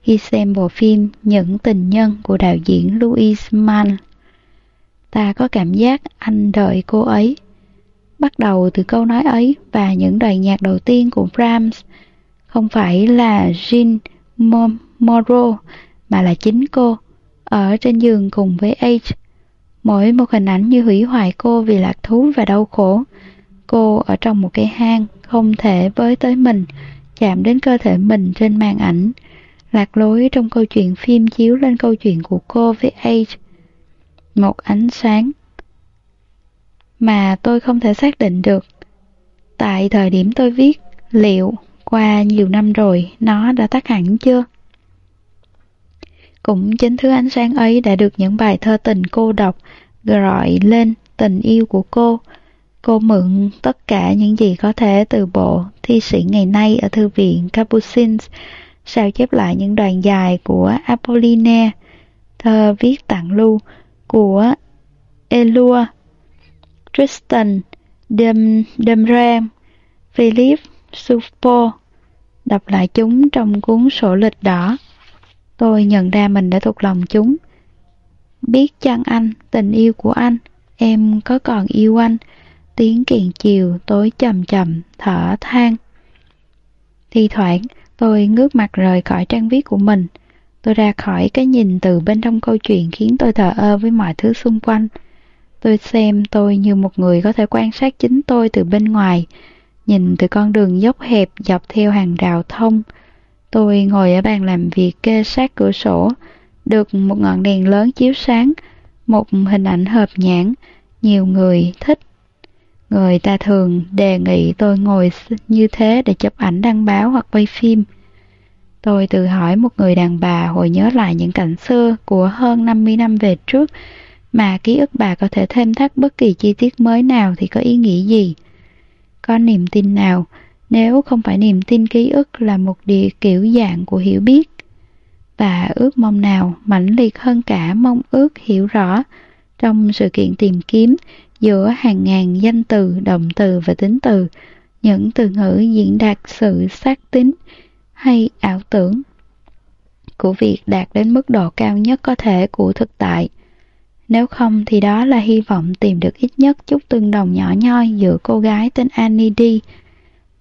khi xem bộ phim Những tình nhân của đạo diễn Louis Mann. Ta có cảm giác anh đợi cô ấy. Bắt đầu từ câu nói ấy và những đoạn nhạc đầu tiên của Brahms không phải là Jean Moreau, mà là chính cô, ở trên giường cùng với H. Mỗi một hình ảnh như hủy hoại cô vì lạc thú và đau khổ. Cô ở trong một cái hang không thể với tới mình, chạm đến cơ thể mình trên màn ảnh. Lạc lối trong câu chuyện phim chiếu lên câu chuyện của cô với H. Một ánh sáng mà tôi không thể xác định được. Tại thời điểm tôi viết, liệu qua nhiều năm rồi, nó đã tắt hẳn chưa? Cũng chính thứ ánh sáng ấy đã được những bài thơ tình cô đọc gọi lên tình yêu của cô. Cô mượn tất cả những gì có thể từ bộ thi sĩ ngày nay ở thư viện Capucines, sao chép lại những đoạn dài của Apollinaire, thơ viết tặng lưu của Elua, Tristan, Dem, Demram, Philip Supo, đọc lại chúng trong cuốn sổ lịch đỏ. Tôi nhận ra mình đã thuộc lòng chúng. Biết chăng anh, tình yêu của anh, em có còn yêu anh, tiếng kiện chiều tối chậm chậm, thở than. Thi thoảng, tôi ngước mặt rời khỏi trang viết của mình. Tôi ra khỏi cái nhìn từ bên trong câu chuyện khiến tôi thờ ơ với mọi thứ xung quanh. Tôi xem tôi như một người có thể quan sát chính tôi từ bên ngoài, Nhìn từ con đường dốc hẹp dọc theo hàng rào thông, tôi ngồi ở bàn làm việc kê sát cửa sổ, được một ngọn đèn lớn chiếu sáng, một hình ảnh hợp nhãn, nhiều người thích. Người ta thường đề nghị tôi ngồi như thế để chụp ảnh đăng báo hoặc quay phim. Tôi tự hỏi một người đàn bà hồi nhớ lại những cảnh xưa của hơn 50 năm về trước, mà ký ức bà có thể thêm thắt bất kỳ chi tiết mới nào thì có ý nghĩa gì có niềm tin nào nếu không phải niềm tin ký ức là một địa kiểu dạng của hiểu biết và ước mong nào mãnh liệt hơn cả mong ước hiểu rõ trong sự kiện tìm kiếm giữa hàng ngàn danh từ, động từ và tính từ, những từ ngữ diễn đạt sự xác tín hay ảo tưởng của việc đạt đến mức độ cao nhất có thể của thực tại. Nếu không thì đó là hy vọng tìm được ít nhất chút tương đồng nhỏ nhoi giữa cô gái tên Annie D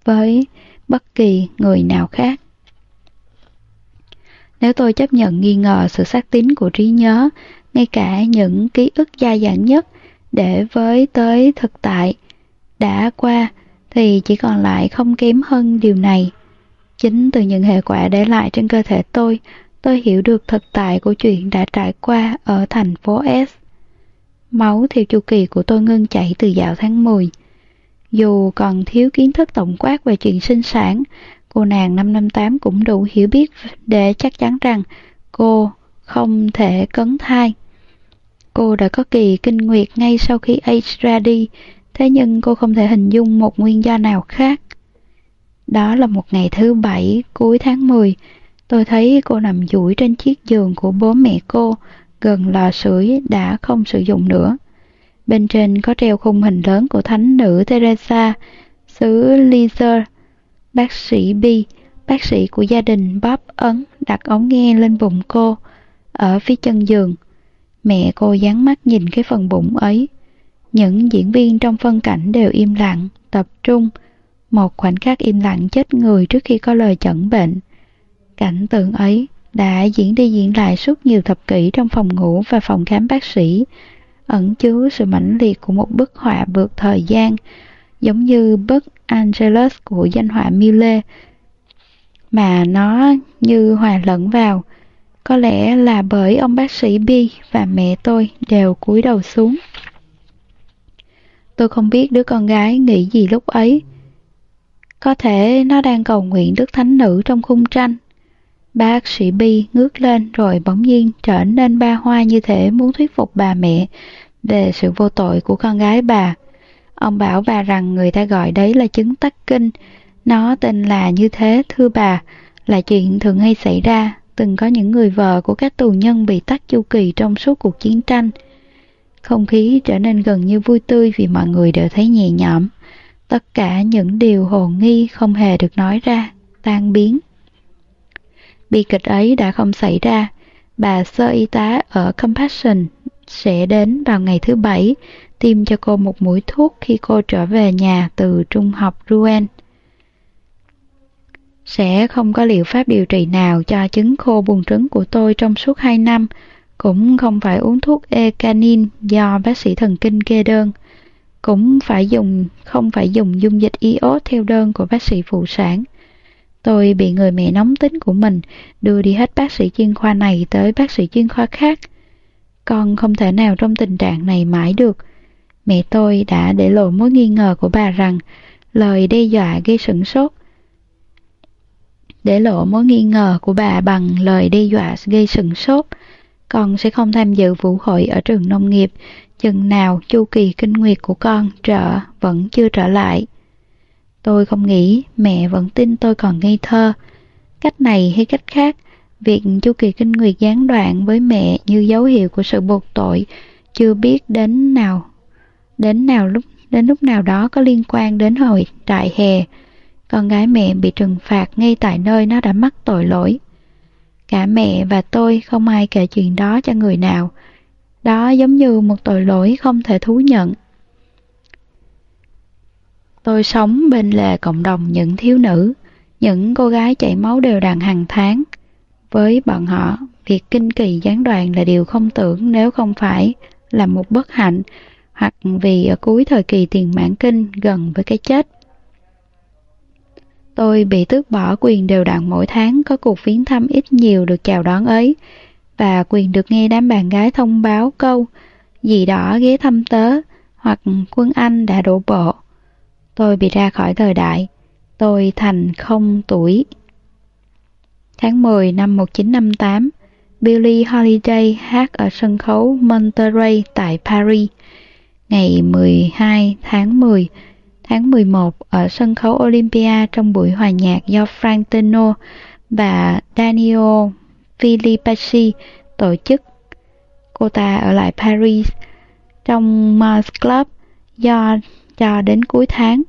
với bất kỳ người nào khác. Nếu tôi chấp nhận nghi ngờ sự xác tín của trí nhớ, ngay cả những ký ức dai dẳng nhất để với tới thực tại đã qua thì chỉ còn lại không kém hơn điều này. Chính từ những hệ quả để lại trên cơ thể tôi, tôi hiểu được thực tại của chuyện đã trải qua ở thành phố S. Máu theo chu kỳ của tôi ngưng chảy từ dạo tháng 10. Dù còn thiếu kiến thức tổng quát về chuyện sinh sản, cô nàng 558 cũng đủ hiểu biết để chắc chắn rằng cô không thể cấn thai. Cô đã có kỳ kinh nguyệt ngay sau khi H ra đi, thế nhưng cô không thể hình dung một nguyên do nào khác. Đó là một ngày thứ bảy cuối tháng 10, tôi thấy cô nằm duỗi trên chiếc giường của bố mẹ cô, gần lò sưởi đã không sử dụng nữa. Bên trên có treo khung hình lớn của thánh nữ Teresa, xứ Lizer. Bác sĩ B, bác sĩ của gia đình Bob ấn đặt ống nghe lên bụng cô, ở phía chân giường. Mẹ cô dán mắt nhìn cái phần bụng ấy. Những diễn viên trong phân cảnh đều im lặng, tập trung. Một khoảnh khắc im lặng chết người trước khi có lời chẩn bệnh. Cảnh tượng ấy đã diễn đi diễn lại suốt nhiều thập kỷ trong phòng ngủ và phòng khám bác sĩ, ẩn chứa sự mãnh liệt của một bức họa vượt thời gian, giống như bức Angelus của danh họa Millet, mà nó như hòa lẫn vào. Có lẽ là bởi ông bác sĩ Bi và mẹ tôi đều cúi đầu xuống. Tôi không biết đứa con gái nghĩ gì lúc ấy. Có thể nó đang cầu nguyện Đức Thánh Nữ trong khung tranh. Bác sĩ Bi ngước lên rồi bỗng nhiên trở nên ba hoa như thể muốn thuyết phục bà mẹ về sự vô tội của con gái bà. Ông bảo bà rằng người ta gọi đấy là chứng tắc kinh. Nó tên là như thế, thưa bà, là chuyện thường hay xảy ra. Từng có những người vợ của các tù nhân bị tắc chu kỳ trong suốt cuộc chiến tranh. Không khí trở nên gần như vui tươi vì mọi người đều thấy nhẹ nhõm. Tất cả những điều hồ nghi không hề được nói ra, tan biến. Bi kịch ấy đã không xảy ra. Bà sơ y tá ở Compassion sẽ đến vào ngày thứ bảy tiêm cho cô một mũi thuốc khi cô trở về nhà từ trung học Rouen. Sẽ không có liệu pháp điều trị nào cho chứng khô buồng trứng của tôi trong suốt 2 năm, cũng không phải uống thuốc Ecanin do bác sĩ thần kinh kê đơn, cũng phải dùng không phải dùng dung dịch iốt theo đơn của bác sĩ phụ sản. Tôi bị người mẹ nóng tính của mình đưa đi hết bác sĩ chuyên khoa này tới bác sĩ chuyên khoa khác. Con không thể nào trong tình trạng này mãi được. Mẹ tôi đã để lộ mối nghi ngờ của bà rằng lời đe dọa gây sửng sốt. Để lộ mối nghi ngờ của bà bằng lời đe dọa gây sừng sốt, con sẽ không tham dự vũ hội ở trường nông nghiệp chừng nào chu kỳ kinh nguyệt của con trở vẫn chưa trở lại. Tôi không nghĩ mẹ vẫn tin tôi còn ngây thơ. Cách này hay cách khác, việc chu kỳ kinh nguyệt gián đoạn với mẹ như dấu hiệu của sự buộc tội chưa biết đến nào đến nào lúc đến lúc nào đó có liên quan đến hồi trại hè con gái mẹ bị trừng phạt ngay tại nơi nó đã mắc tội lỗi. Cả mẹ và tôi không ai kể chuyện đó cho người nào. Đó giống như một tội lỗi không thể thú nhận. Tôi sống bên lề cộng đồng những thiếu nữ. Những cô gái chảy máu đều đặn hàng tháng. Với bọn họ, việc kinh kỳ gián đoạn là điều không tưởng nếu không phải là một bất hạnh hoặc vì ở cuối thời kỳ tiền mãn kinh gần với cái chết. Tôi bị tước bỏ quyền đều đặn mỗi tháng có cuộc viếng thăm ít nhiều được chào đón ấy, và quyền được nghe đám bạn gái thông báo câu dì đỏ ghé thăm tớ hoặc quân Anh đã đổ bộ. Tôi bị ra khỏi thời đại, tôi thành không tuổi. Tháng 10 năm 1958, Billie Holiday hát ở sân khấu Monterey tại Paris ngày 12 tháng 10, tháng 11 ở sân khấu Olympia trong buổi hòa nhạc do Frank Teno và Daniel Filipacci tổ chức. Cô ta ở lại Paris trong Mars Club do cho đến cuối tháng.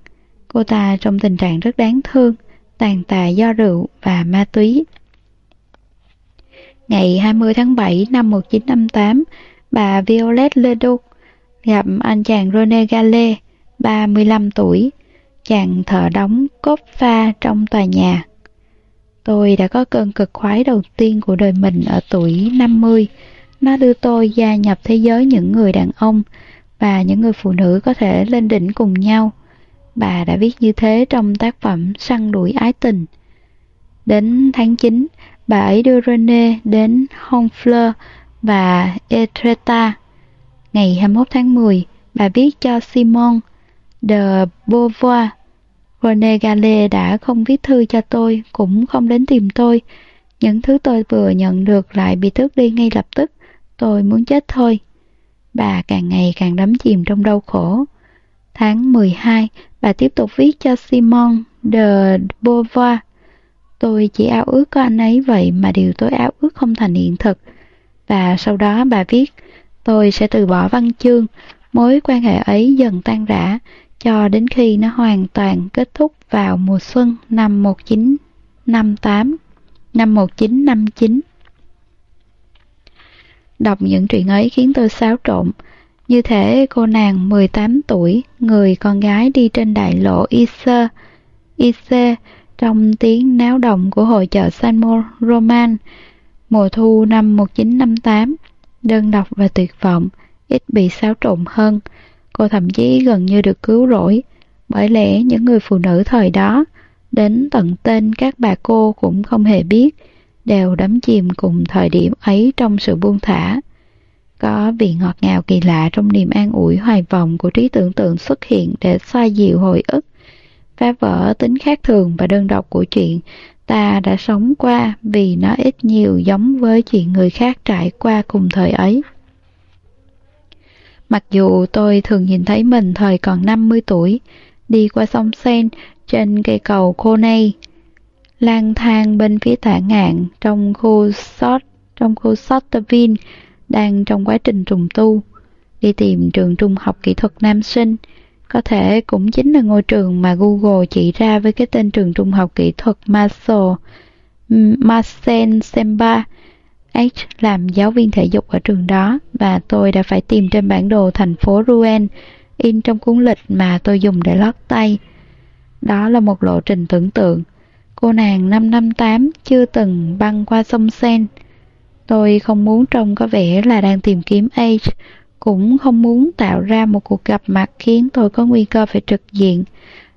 Cô ta trong tình trạng rất đáng thương, tàn tạ do rượu và ma túy. Ngày 20 tháng 7 năm 1958, bà Violet Leduc gặp anh chàng Rene Gale, 35 tuổi, chàng thợ đóng cốt pha trong tòa nhà. Tôi đã có cơn cực khoái đầu tiên của đời mình ở tuổi 50. Nó đưa tôi gia nhập thế giới những người đàn ông và những người phụ nữ có thể lên đỉnh cùng nhau. Bà đã viết như thế trong tác phẩm Săn đuổi ái tình. Đến tháng 9, bà ấy đưa René đến Honfleur và Etreta. Ngày 21 tháng 10, bà viết cho Simon de Beauvoir. René Gale đã không viết thư cho tôi, cũng không đến tìm tôi. Những thứ tôi vừa nhận được lại bị tước đi ngay lập tức. Tôi muốn chết thôi. Bà càng ngày càng đắm chìm trong đau khổ. Tháng 12, bà tiếp tục viết cho Simon de Beauvoir. Tôi chỉ ao ước có anh ấy vậy mà điều tôi ao ước không thành hiện thực. Và sau đó bà viết, tôi sẽ từ bỏ văn chương, mối quan hệ ấy dần tan rã, cho đến khi nó hoàn toàn kết thúc vào mùa xuân năm 1958, năm 1959. Đọc những chuyện ấy khiến tôi xáo trộn. Như thể cô nàng 18 tuổi, người con gái đi trên đại lộ Ise, Ise trong tiếng náo động của hội chợ San Roman, mùa thu năm 1958, đơn độc và tuyệt vọng, ít bị xáo trộn hơn. Cô thậm chí gần như được cứu rỗi, bởi lẽ những người phụ nữ thời đó, đến tận tên các bà cô cũng không hề biết, đều đắm chìm cùng thời điểm ấy trong sự buông thả. Có vị ngọt ngào kỳ lạ trong niềm an ủi hoài vọng của trí tưởng tượng xuất hiện để xoa dịu hồi ức, phá vỡ tính khác thường và đơn độc của chuyện ta đã sống qua vì nó ít nhiều giống với chuyện người khác trải qua cùng thời ấy. Mặc dù tôi thường nhìn thấy mình thời còn 50 tuổi, đi qua sông Sen trên cây cầu Coney, lang thang bên phía tả ngạn trong khu Sot trong khu Sotterville đang trong quá trình trùng tu, đi tìm trường trung học kỹ thuật nam sinh, có thể cũng chính là ngôi trường mà Google chỉ ra với cái tên trường trung học kỹ thuật Maso, Marcel Semba. H làm giáo viên thể dục ở trường đó và tôi đã phải tìm trên bản đồ thành phố Rouen in trong cuốn lịch mà tôi dùng để lót tay. Đó là một lộ trình tưởng tượng. Cô nàng năm năm tám chưa từng băng qua sông Sen. Tôi không muốn trông có vẻ là đang tìm kiếm H cũng không muốn tạo ra một cuộc gặp mặt khiến tôi có nguy cơ phải trực diện,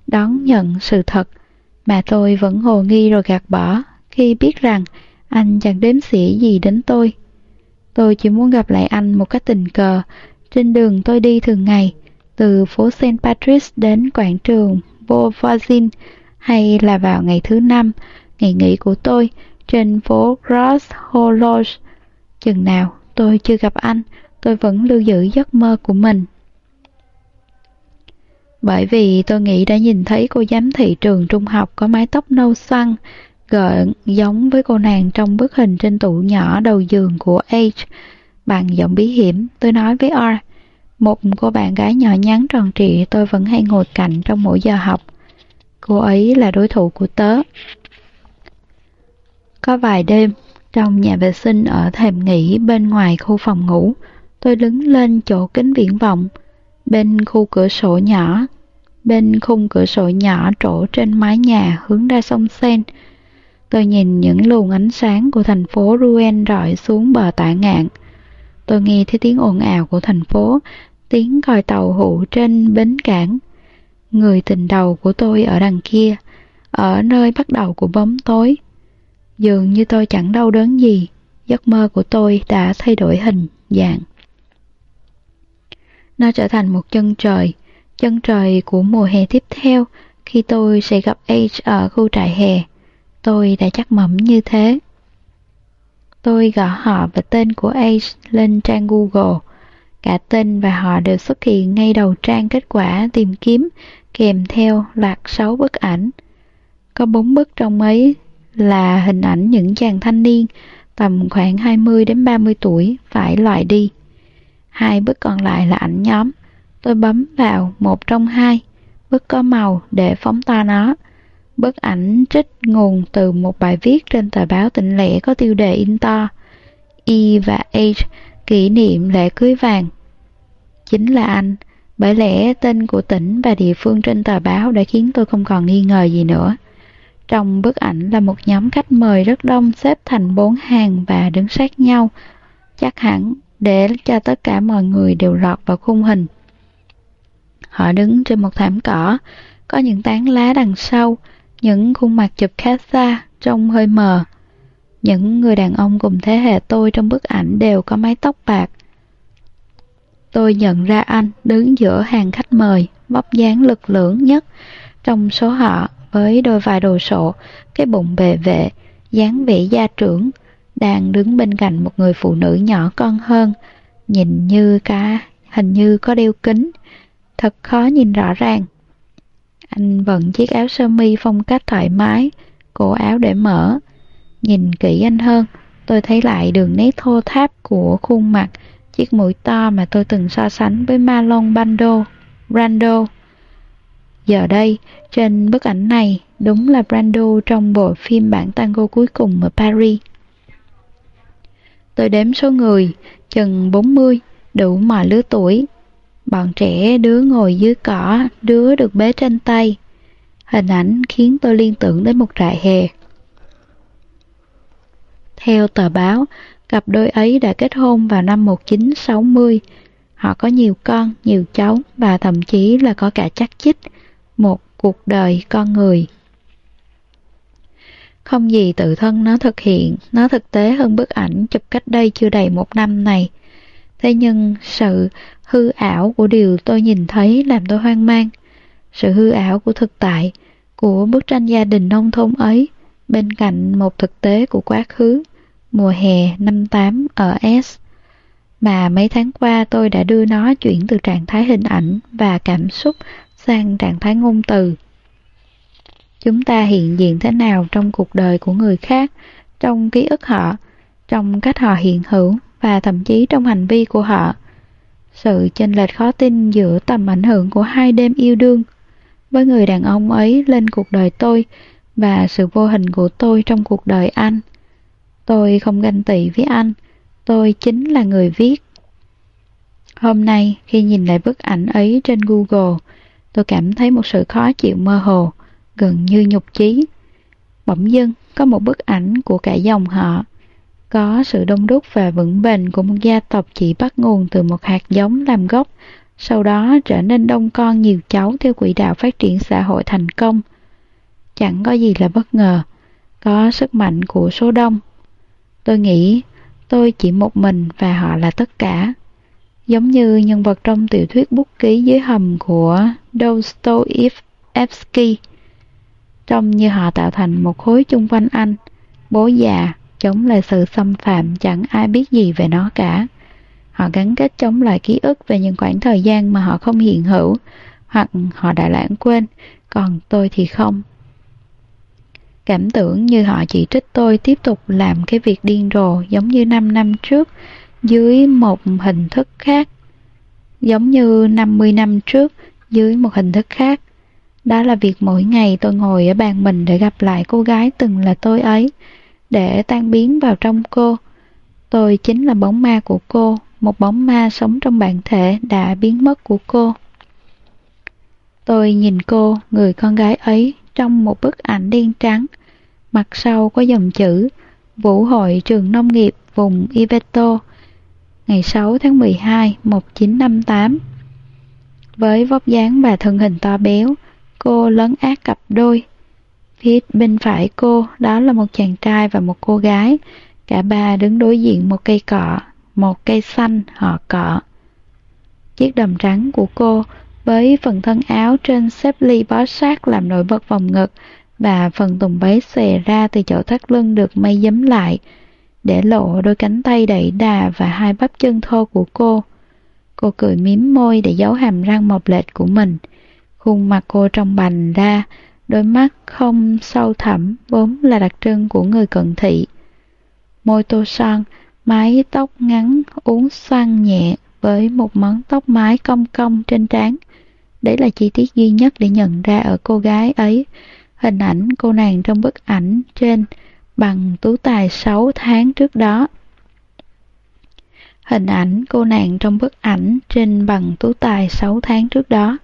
đón nhận sự thật mà tôi vẫn hồ nghi rồi gạt bỏ khi biết rằng anh chẳng đếm xỉa gì đến tôi. Tôi chỉ muốn gặp lại anh một cách tình cờ trên đường tôi đi thường ngày từ phố St. Patrick's đến quảng trường Beauvoisin hay là vào ngày thứ năm, ngày nghỉ của tôi trên phố Cross Horloge. Chừng nào tôi chưa gặp anh, tôi vẫn lưu giữ giấc mơ của mình. Bởi vì tôi nghĩ đã nhìn thấy cô giám thị trường trung học có mái tóc nâu xoăn, gợn giống với cô nàng trong bức hình trên tủ nhỏ đầu giường của H. Bằng giọng bí hiểm, tôi nói với R. Một cô bạn gái nhỏ nhắn tròn trịa tôi vẫn hay ngồi cạnh trong mỗi giờ học. Cô ấy là đối thủ của tớ. Có vài đêm, trong nhà vệ sinh ở thềm nghỉ bên ngoài khu phòng ngủ, tôi đứng lên chỗ kính viễn vọng, bên khu cửa sổ nhỏ, bên khung cửa sổ nhỏ trổ trên mái nhà hướng ra sông Sen. Tôi nhìn những luồng ánh sáng của thành phố Rouen rọi xuống bờ tả ngạn. Tôi nghe thấy tiếng ồn ào của thành phố, tiếng còi tàu hụ trên bến cảng. Người tình đầu của tôi ở đằng kia, ở nơi bắt đầu của bóng tối. Dường như tôi chẳng đau đớn gì, giấc mơ của tôi đã thay đổi hình dạng. Nó trở thành một chân trời, chân trời của mùa hè tiếp theo khi tôi sẽ gặp H ở khu trại hè. Tôi đã chắc mẩm như thế. Tôi gõ họ và tên của Ace lên trang Google. Cả tên và họ đều xuất hiện ngay đầu trang kết quả tìm kiếm kèm theo loạt 6 bức ảnh. Có bốn bức trong ấy là hình ảnh những chàng thanh niên tầm khoảng 20 đến 30 tuổi phải loại đi. Hai bức còn lại là ảnh nhóm. Tôi bấm vào một trong hai, bức có màu để phóng to nó. Bức ảnh trích nguồn từ một bài viết trên tờ báo tỉnh lẻ có tiêu đề in to. E và H kỷ niệm lễ cưới vàng. Chính là anh, bởi lẽ tên của tỉnh và địa phương trên tờ báo đã khiến tôi không còn nghi ngờ gì nữa. Trong bức ảnh là một nhóm khách mời rất đông xếp thành bốn hàng và đứng sát nhau. Chắc hẳn để cho tất cả mọi người đều lọt vào khung hình. Họ đứng trên một thảm cỏ, có những tán lá đằng sau, những khuôn mặt chụp khá xa, trông hơi mờ. Những người đàn ông cùng thế hệ tôi trong bức ảnh đều có mái tóc bạc. Tôi nhận ra anh đứng giữa hàng khách mời, vóc dáng lực lưỡng nhất trong số họ với đôi vai đồ sộ, cái bụng bề vệ, dáng vẻ gia trưởng, đang đứng bên cạnh một người phụ nữ nhỏ con hơn, nhìn như cả hình như có đeo kính, thật khó nhìn rõ ràng. Anh vận chiếc áo sơ mi phong cách thoải mái, cổ áo để mở. Nhìn kỹ anh hơn, tôi thấy lại đường nét thô tháp của khuôn mặt, chiếc mũi to mà tôi từng so sánh với Marlon Brando. Brando. Giờ đây, trên bức ảnh này, đúng là Brando trong bộ phim bản tango cuối cùng ở Paris. Tôi đếm số người, chừng 40, đủ mọi lứa tuổi. Bọn trẻ đứa ngồi dưới cỏ, đứa được bế trên tay. Hình ảnh khiến tôi liên tưởng đến một trại hè. Theo tờ báo, cặp đôi ấy đã kết hôn vào năm 1960. Họ có nhiều con, nhiều cháu và thậm chí là có cả chắc chích, một cuộc đời con người. Không gì tự thân nó thực hiện, nó thực tế hơn bức ảnh chụp cách đây chưa đầy một năm này. Thế nhưng sự hư ảo của điều tôi nhìn thấy làm tôi hoang mang. Sự hư ảo của thực tại, của bức tranh gia đình nông thôn ấy, bên cạnh một thực tế của quá khứ, mùa hè năm 8 ở S. Mà mấy tháng qua tôi đã đưa nó chuyển từ trạng thái hình ảnh và cảm xúc sang trạng thái ngôn từ. Chúng ta hiện diện thế nào trong cuộc đời của người khác, trong ký ức họ, trong cách họ hiện hữu và thậm chí trong hành vi của họ. Sự chênh lệch khó tin giữa tầm ảnh hưởng của hai đêm yêu đương với người đàn ông ấy lên cuộc đời tôi và sự vô hình của tôi trong cuộc đời anh. Tôi không ganh tị với anh, tôi chính là người viết. Hôm nay khi nhìn lại bức ảnh ấy trên Google, tôi cảm thấy một sự khó chịu mơ hồ, gần như nhục chí. Bỗng dưng có một bức ảnh của cả dòng họ, có sự đông đúc và vững bền của một gia tộc chỉ bắt nguồn từ một hạt giống làm gốc, sau đó trở nên đông con nhiều cháu theo quỹ đạo phát triển xã hội thành công. Chẳng có gì là bất ngờ, có sức mạnh của số đông. Tôi nghĩ tôi chỉ một mình và họ là tất cả. Giống như nhân vật trong tiểu thuyết bút ký dưới hầm của Dostoevsky. Trông như họ tạo thành một khối chung quanh anh, bố già, chống lại sự xâm phạm chẳng ai biết gì về nó cả. Họ gắn kết chống lại ký ức về những khoảng thời gian mà họ không hiện hữu, hoặc họ đã lãng quên, còn tôi thì không. Cảm tưởng như họ chỉ trích tôi tiếp tục làm cái việc điên rồ giống như 5 năm trước, dưới một hình thức khác. Giống như 50 năm trước, dưới một hình thức khác. Đó là việc mỗi ngày tôi ngồi ở bàn mình để gặp lại cô gái từng là tôi ấy, để tan biến vào trong cô. Tôi chính là bóng ma của cô, một bóng ma sống trong bản thể đã biến mất của cô. Tôi nhìn cô, người con gái ấy, trong một bức ảnh đen trắng. Mặt sau có dòng chữ Vũ hội trường nông nghiệp vùng Iveto, ngày 6 tháng 12, 1958. Với vóc dáng và thân hình to béo, cô lấn át cặp đôi, Phía bên phải cô đó là một chàng trai và một cô gái. Cả ba đứng đối diện một cây cọ, một cây xanh họ cọ. Chiếc đầm trắng của cô với phần thân áo trên xếp ly bó sát làm nổi bật vòng ngực và phần tùng bế xòe ra từ chỗ thắt lưng được may giấm lại để lộ đôi cánh tay đẩy đà và hai bắp chân thô của cô. Cô cười mím môi để giấu hàm răng mọc lệch của mình. Khuôn mặt cô trong bành ra, Đôi mắt không sâu thẳm vốn là đặc trưng của người cận thị. Môi tô son, mái tóc ngắn uốn xoăn nhẹ với một món tóc mái cong cong trên trán. Đấy là chi tiết duy nhất để nhận ra ở cô gái ấy. Hình ảnh cô nàng trong bức ảnh trên bằng tú tài 6 tháng trước đó. Hình ảnh cô nàng trong bức ảnh trên bằng tú tài 6 tháng trước đó.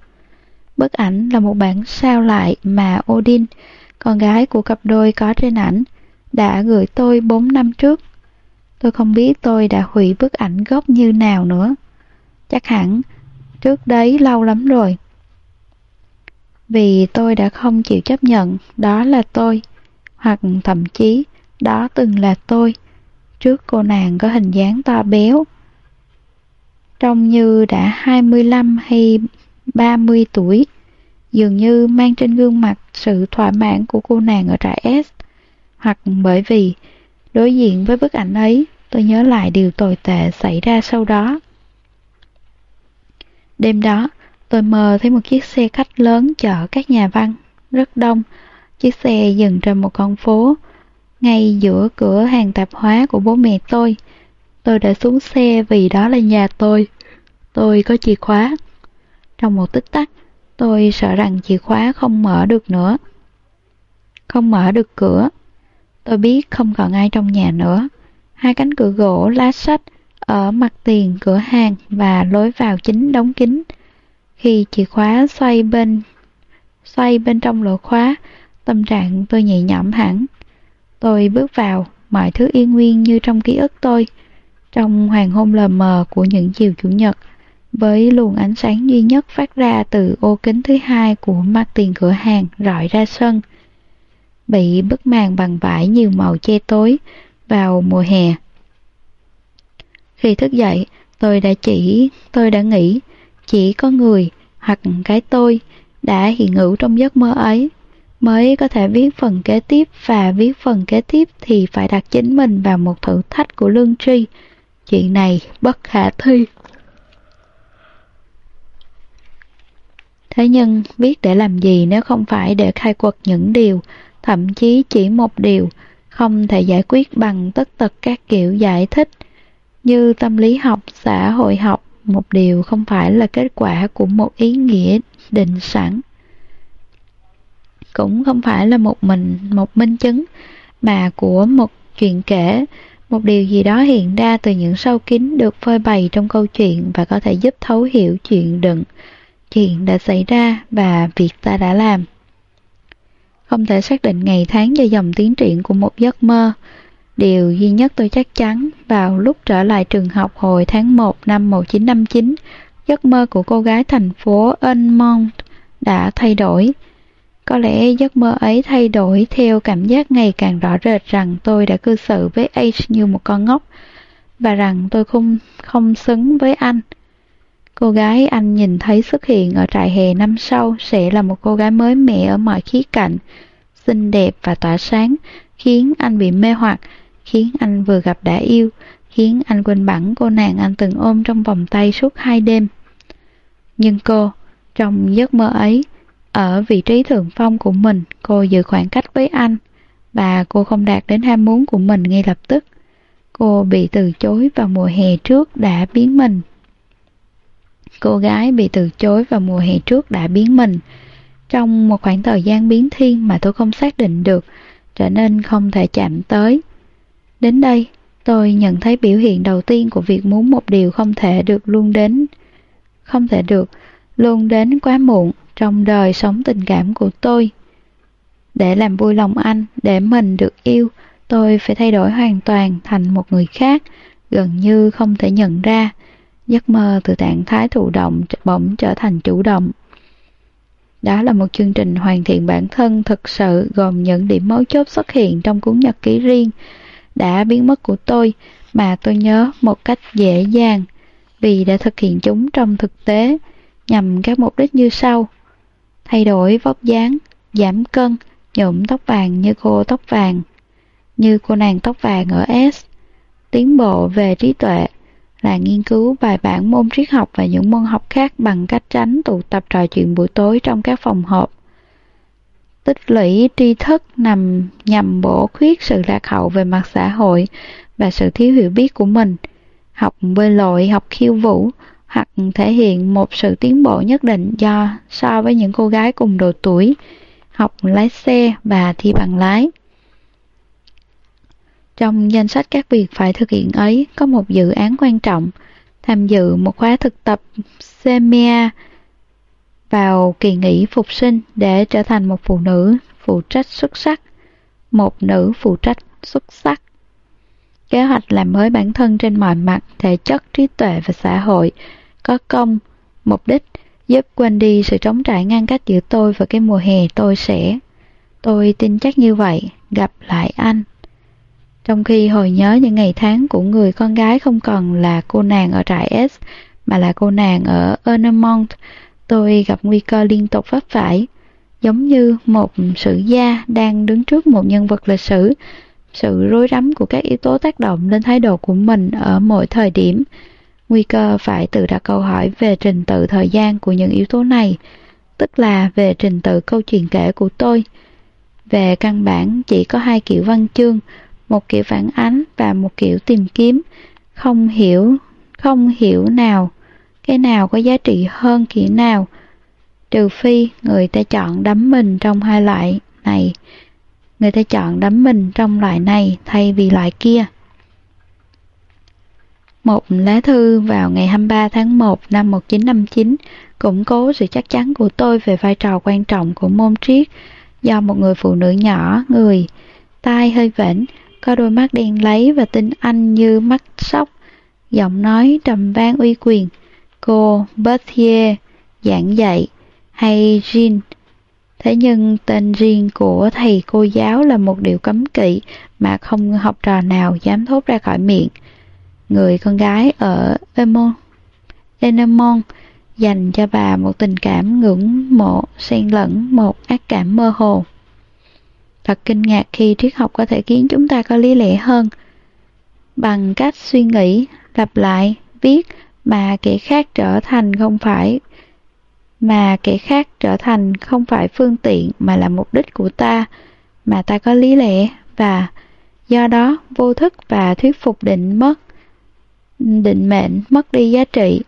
Bức ảnh là một bản sao lại mà Odin, con gái của cặp đôi có trên ảnh, đã gửi tôi 4 năm trước. Tôi không biết tôi đã hủy bức ảnh gốc như nào nữa. Chắc hẳn trước đấy lâu lắm rồi, vì tôi đã không chịu chấp nhận đó là tôi, hoặc thậm chí đó từng là tôi, trước cô nàng có hình dáng to béo. Trông như đã 25 hay 30 tuổi, dường như mang trên gương mặt sự thỏa mãn của cô nàng ở trại S, hoặc bởi vì đối diện với bức ảnh ấy, tôi nhớ lại điều tồi tệ xảy ra sau đó. Đêm đó, tôi mơ thấy một chiếc xe khách lớn chở các nhà văn, rất đông. Chiếc xe dừng trên một con phố, ngay giữa cửa hàng tạp hóa của bố mẹ tôi. Tôi đã xuống xe vì đó là nhà tôi. Tôi có chìa khóa. Trong một tích tắc, tôi sợ rằng chìa khóa không mở được nữa. Không mở được cửa. Tôi biết không còn ai trong nhà nữa. Hai cánh cửa gỗ lá sách ở mặt tiền cửa hàng và lối vào chính đóng kín. Khi chìa khóa xoay bên xoay bên trong lỗ khóa, tâm trạng tôi nhẹ nhõm hẳn. Tôi bước vào, mọi thứ yên nguyên như trong ký ức tôi. Trong hoàng hôn lờ mờ của những chiều chủ nhật, với luồng ánh sáng duy nhất phát ra từ ô kính thứ hai của mặt tiền cửa hàng rọi ra sân. Bị bức màn bằng vải nhiều màu che tối vào mùa hè. Khi thức dậy, tôi đã chỉ, tôi đã nghĩ, chỉ có người hoặc cái tôi đã hiện hữu trong giấc mơ ấy mới có thể viết phần kế tiếp và viết phần kế tiếp thì phải đặt chính mình vào một thử thách của lương tri. Chuyện này bất khả thi. Thế nhưng viết để làm gì nếu không phải để khai quật những điều, thậm chí chỉ một điều, không thể giải quyết bằng tất tật các kiểu giải thích. Như tâm lý học, xã hội học, một điều không phải là kết quả của một ý nghĩa định sẵn. Cũng không phải là một mình, một minh chứng, mà của một chuyện kể, một điều gì đó hiện ra từ những sâu kín được phơi bày trong câu chuyện và có thể giúp thấu hiểu chuyện đựng, chuyện đã xảy ra và việc ta đã làm. Không thể xác định ngày tháng và dòng tiến triển của một giấc mơ, Điều duy nhất tôi chắc chắn vào lúc trở lại trường học hồi tháng 1 năm 1959, giấc mơ của cô gái thành phố Enmont đã thay đổi. Có lẽ giấc mơ ấy thay đổi theo cảm giác ngày càng rõ rệt rằng tôi đã cư xử với H như một con ngốc và rằng tôi không không xứng với anh. Cô gái anh nhìn thấy xuất hiện ở trại hè năm sau sẽ là một cô gái mới mẻ ở mọi khía cạnh, xinh đẹp và tỏa sáng, khiến anh bị mê hoặc khiến anh vừa gặp đã yêu, khiến anh quên bẵng cô nàng anh từng ôm trong vòng tay suốt hai đêm. Nhưng cô, trong giấc mơ ấy, ở vị trí thượng phong của mình, cô giữ khoảng cách với anh, và cô không đạt đến ham muốn của mình ngay lập tức. Cô bị từ chối vào mùa hè trước đã biến mình. Cô gái bị từ chối vào mùa hè trước đã biến mình. Trong một khoảng thời gian biến thiên mà tôi không xác định được, trở nên không thể chạm tới. Đến đây, tôi nhận thấy biểu hiện đầu tiên của việc muốn một điều không thể được luôn đến, không thể được luôn đến quá muộn trong đời sống tình cảm của tôi. Để làm vui lòng anh, để mình được yêu, tôi phải thay đổi hoàn toàn thành một người khác, gần như không thể nhận ra. Giấc mơ từ trạng thái thụ động bỗng trở thành chủ động. Đó là một chương trình hoàn thiện bản thân thực sự gồm những điểm mấu chốt xuất hiện trong cuốn nhật ký riêng, đã biến mất của tôi mà tôi nhớ một cách dễ dàng vì đã thực hiện chúng trong thực tế nhằm các mục đích như sau. Thay đổi vóc dáng, giảm cân, nhuộm tóc vàng như cô tóc vàng, như cô nàng tóc vàng ở S, tiến bộ về trí tuệ là nghiên cứu bài bản môn triết học và những môn học khác bằng cách tránh tụ tập trò chuyện buổi tối trong các phòng họp tích lũy tri thức nằm nhằm bổ khuyết sự lạc hậu về mặt xã hội và sự thiếu hiểu biết của mình. Học bơi lội, học khiêu vũ hoặc thể hiện một sự tiến bộ nhất định do so với những cô gái cùng độ tuổi, học lái xe và thi bằng lái. Trong danh sách các việc phải thực hiện ấy có một dự án quan trọng, tham dự một khóa thực tập SEMIA vào kỳ nghỉ phục sinh để trở thành một phụ nữ phụ trách xuất sắc, một nữ phụ trách xuất sắc. Kế hoạch làm mới bản thân trên mọi mặt, thể chất, trí tuệ và xã hội, có công, mục đích, giúp quên đi sự trống trải ngăn cách giữa tôi và cái mùa hè tôi sẽ. Tôi tin chắc như vậy, gặp lại anh. Trong khi hồi nhớ những ngày tháng của người con gái không còn là cô nàng ở trại S, mà là cô nàng ở Ernemont, tôi gặp nguy cơ liên tục vấp phải, giống như một sử gia đang đứng trước một nhân vật lịch sử. Sự rối rắm của các yếu tố tác động lên thái độ của mình ở mỗi thời điểm, nguy cơ phải tự đặt câu hỏi về trình tự thời gian của những yếu tố này, tức là về trình tự câu chuyện kể của tôi. Về căn bản chỉ có hai kiểu văn chương, một kiểu phản ánh và một kiểu tìm kiếm, không hiểu, không hiểu nào, cái nào có giá trị hơn kiểu nào, trừ phi người ta chọn đắm mình trong hai loại này, người ta chọn đắm mình trong loại này thay vì loại kia. Một lá thư vào ngày 23 tháng 1 năm 1959 củng cố sự chắc chắn của tôi về vai trò quan trọng của môn triết do một người phụ nữ nhỏ, người, tai hơi vểnh, có đôi mắt đen lấy và tinh anh như mắt sóc, giọng nói trầm vang uy quyền. Cô Berthier giảng dạy, hay Jean. Thế nhưng tên riêng của thầy cô giáo là một điều cấm kỵ mà không học trò nào dám thốt ra khỏi miệng. Người con gái ở Emon, Enemon dành cho bà một tình cảm ngưỡng mộ xen lẫn một ác cảm mơ hồ. Thật kinh ngạc khi triết học có thể khiến chúng ta có lý lẽ hơn. Bằng cách suy nghĩ, lặp lại, viết mà kẻ khác trở thành không phải mà kẻ khác trở thành không phải phương tiện mà là mục đích của ta, mà ta có lý lẽ và do đó vô thức và thuyết phục định mất định mệnh mất đi giá trị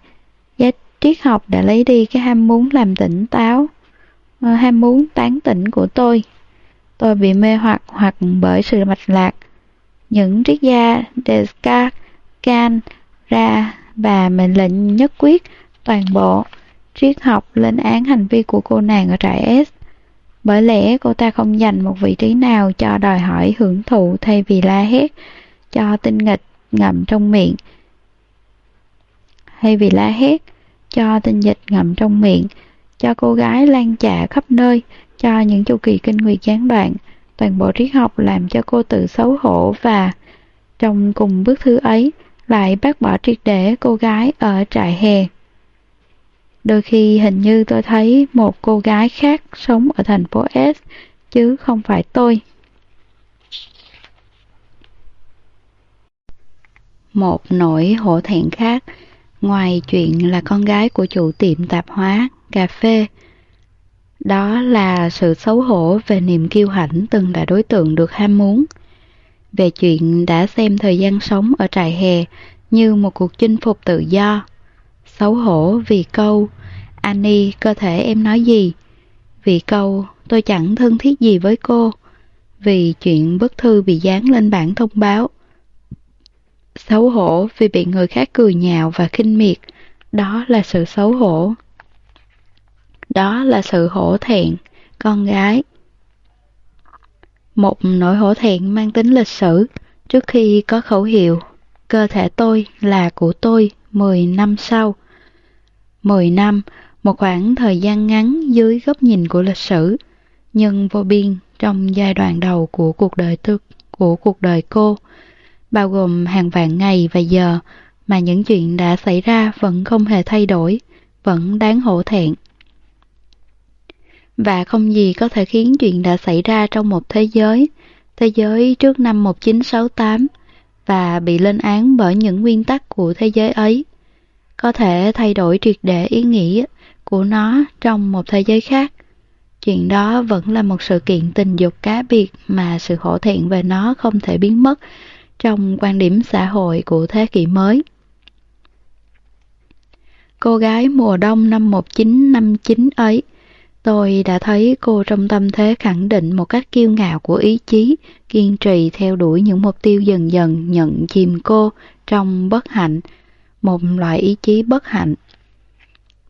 giá triết học đã lấy đi cái ham muốn làm tỉnh táo ờ, ham muốn tán tỉnh của tôi tôi bị mê hoặc hoặc bởi sự mạch lạc những triết gia Descartes, Kant ra và mệnh lệnh nhất quyết toàn bộ triết học lên án hành vi của cô nàng ở trại S. Bởi lẽ cô ta không dành một vị trí nào cho đòi hỏi hưởng thụ thay vì la hét, cho tinh nghịch ngậm trong miệng. thay vì la hét, cho tinh dịch ngậm trong miệng, cho cô gái lan chạ khắp nơi, cho những chu kỳ kinh nguyệt gián đoạn, toàn bộ triết học làm cho cô tự xấu hổ và trong cùng bức thư ấy lại bác bỏ triệt để cô gái ở trại hè. Đôi khi hình như tôi thấy một cô gái khác sống ở thành phố S, chứ không phải tôi. Một nỗi hổ thẹn khác, ngoài chuyện là con gái của chủ tiệm tạp hóa, cà phê, đó là sự xấu hổ về niềm kiêu hãnh từng là đối tượng được ham muốn. Về chuyện đã xem thời gian sống ở trại hè như một cuộc chinh phục tự do. Xấu hổ vì câu Annie, cơ thể em nói gì? Vì câu, tôi chẳng thân thiết gì với cô. Vì chuyện bức thư bị dán lên bản thông báo. Xấu hổ vì bị người khác cười nhạo và khinh miệt. Đó là sự xấu hổ. Đó là sự hổ thẹn, con gái. Một nỗi hổ thẹn mang tính lịch sử, trước khi có khẩu hiệu, cơ thể tôi là của tôi 10 năm sau. 10 năm, một khoảng thời gian ngắn dưới góc nhìn của lịch sử, nhưng vô biên trong giai đoạn đầu của cuộc đời tư, của cuộc đời cô, bao gồm hàng vạn ngày và giờ mà những chuyện đã xảy ra vẫn không hề thay đổi, vẫn đáng hổ thẹn. Và không gì có thể khiến chuyện đã xảy ra trong một thế giới, thế giới trước năm 1968, và bị lên án bởi những nguyên tắc của thế giới ấy, có thể thay đổi triệt để ý nghĩa của nó trong một thế giới khác. Chuyện đó vẫn là một sự kiện tình dục cá biệt mà sự hổ thẹn về nó không thể biến mất trong quan điểm xã hội của thế kỷ mới. Cô gái mùa đông năm 1959 ấy, tôi đã thấy cô trong tâm thế khẳng định một cách kiêu ngạo của ý chí, kiên trì theo đuổi những mục tiêu dần dần nhận chìm cô trong bất hạnh, một loại ý chí bất hạnh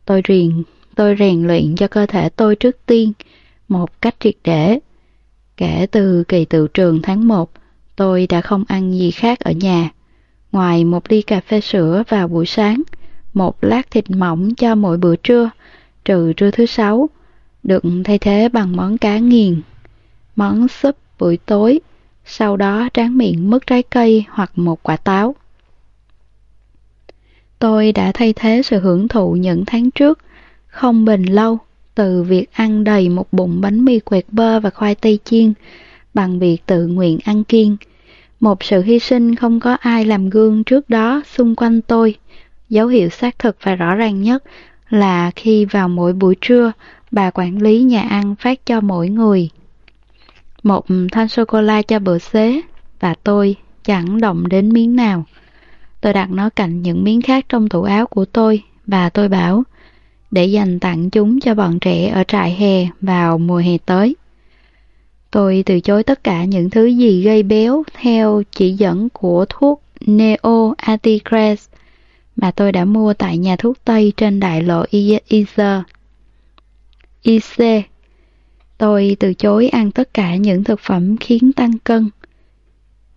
Tôi rèn, tôi rèn luyện cho cơ thể tôi trước tiên, một cách triệt để. Kể từ kỳ tự trường tháng 1, tôi đã không ăn gì khác ở nhà. Ngoài một ly cà phê sữa vào buổi sáng, một lát thịt mỏng cho mỗi bữa trưa, trừ trưa thứ sáu, được thay thế bằng món cá nghiền, món súp buổi tối, sau đó tráng miệng mứt trái cây hoặc một quả táo. Tôi đã thay thế sự hưởng thụ những tháng trước, không bền lâu, từ việc ăn đầy một bụng bánh mì quẹt bơ và khoai tây chiên, bằng việc tự nguyện ăn kiêng. Một sự hy sinh không có ai làm gương trước đó xung quanh tôi. Dấu hiệu xác thực và rõ ràng nhất là khi vào mỗi buổi trưa, bà quản lý nhà ăn phát cho mỗi người một thanh sô-cô-la cho bữa xế và tôi chẳng động đến miếng nào. Tôi đặt nó cạnh những miếng khác trong tủ áo của tôi và tôi bảo, để dành tặng chúng cho bọn trẻ ở trại hè vào mùa hè tới. Tôi từ chối tất cả những thứ gì gây béo theo chỉ dẫn của thuốc Neo Anticres mà tôi đã mua tại nhà thuốc Tây trên đại lộ Iser. IC. Tôi từ chối ăn tất cả những thực phẩm khiến tăng cân.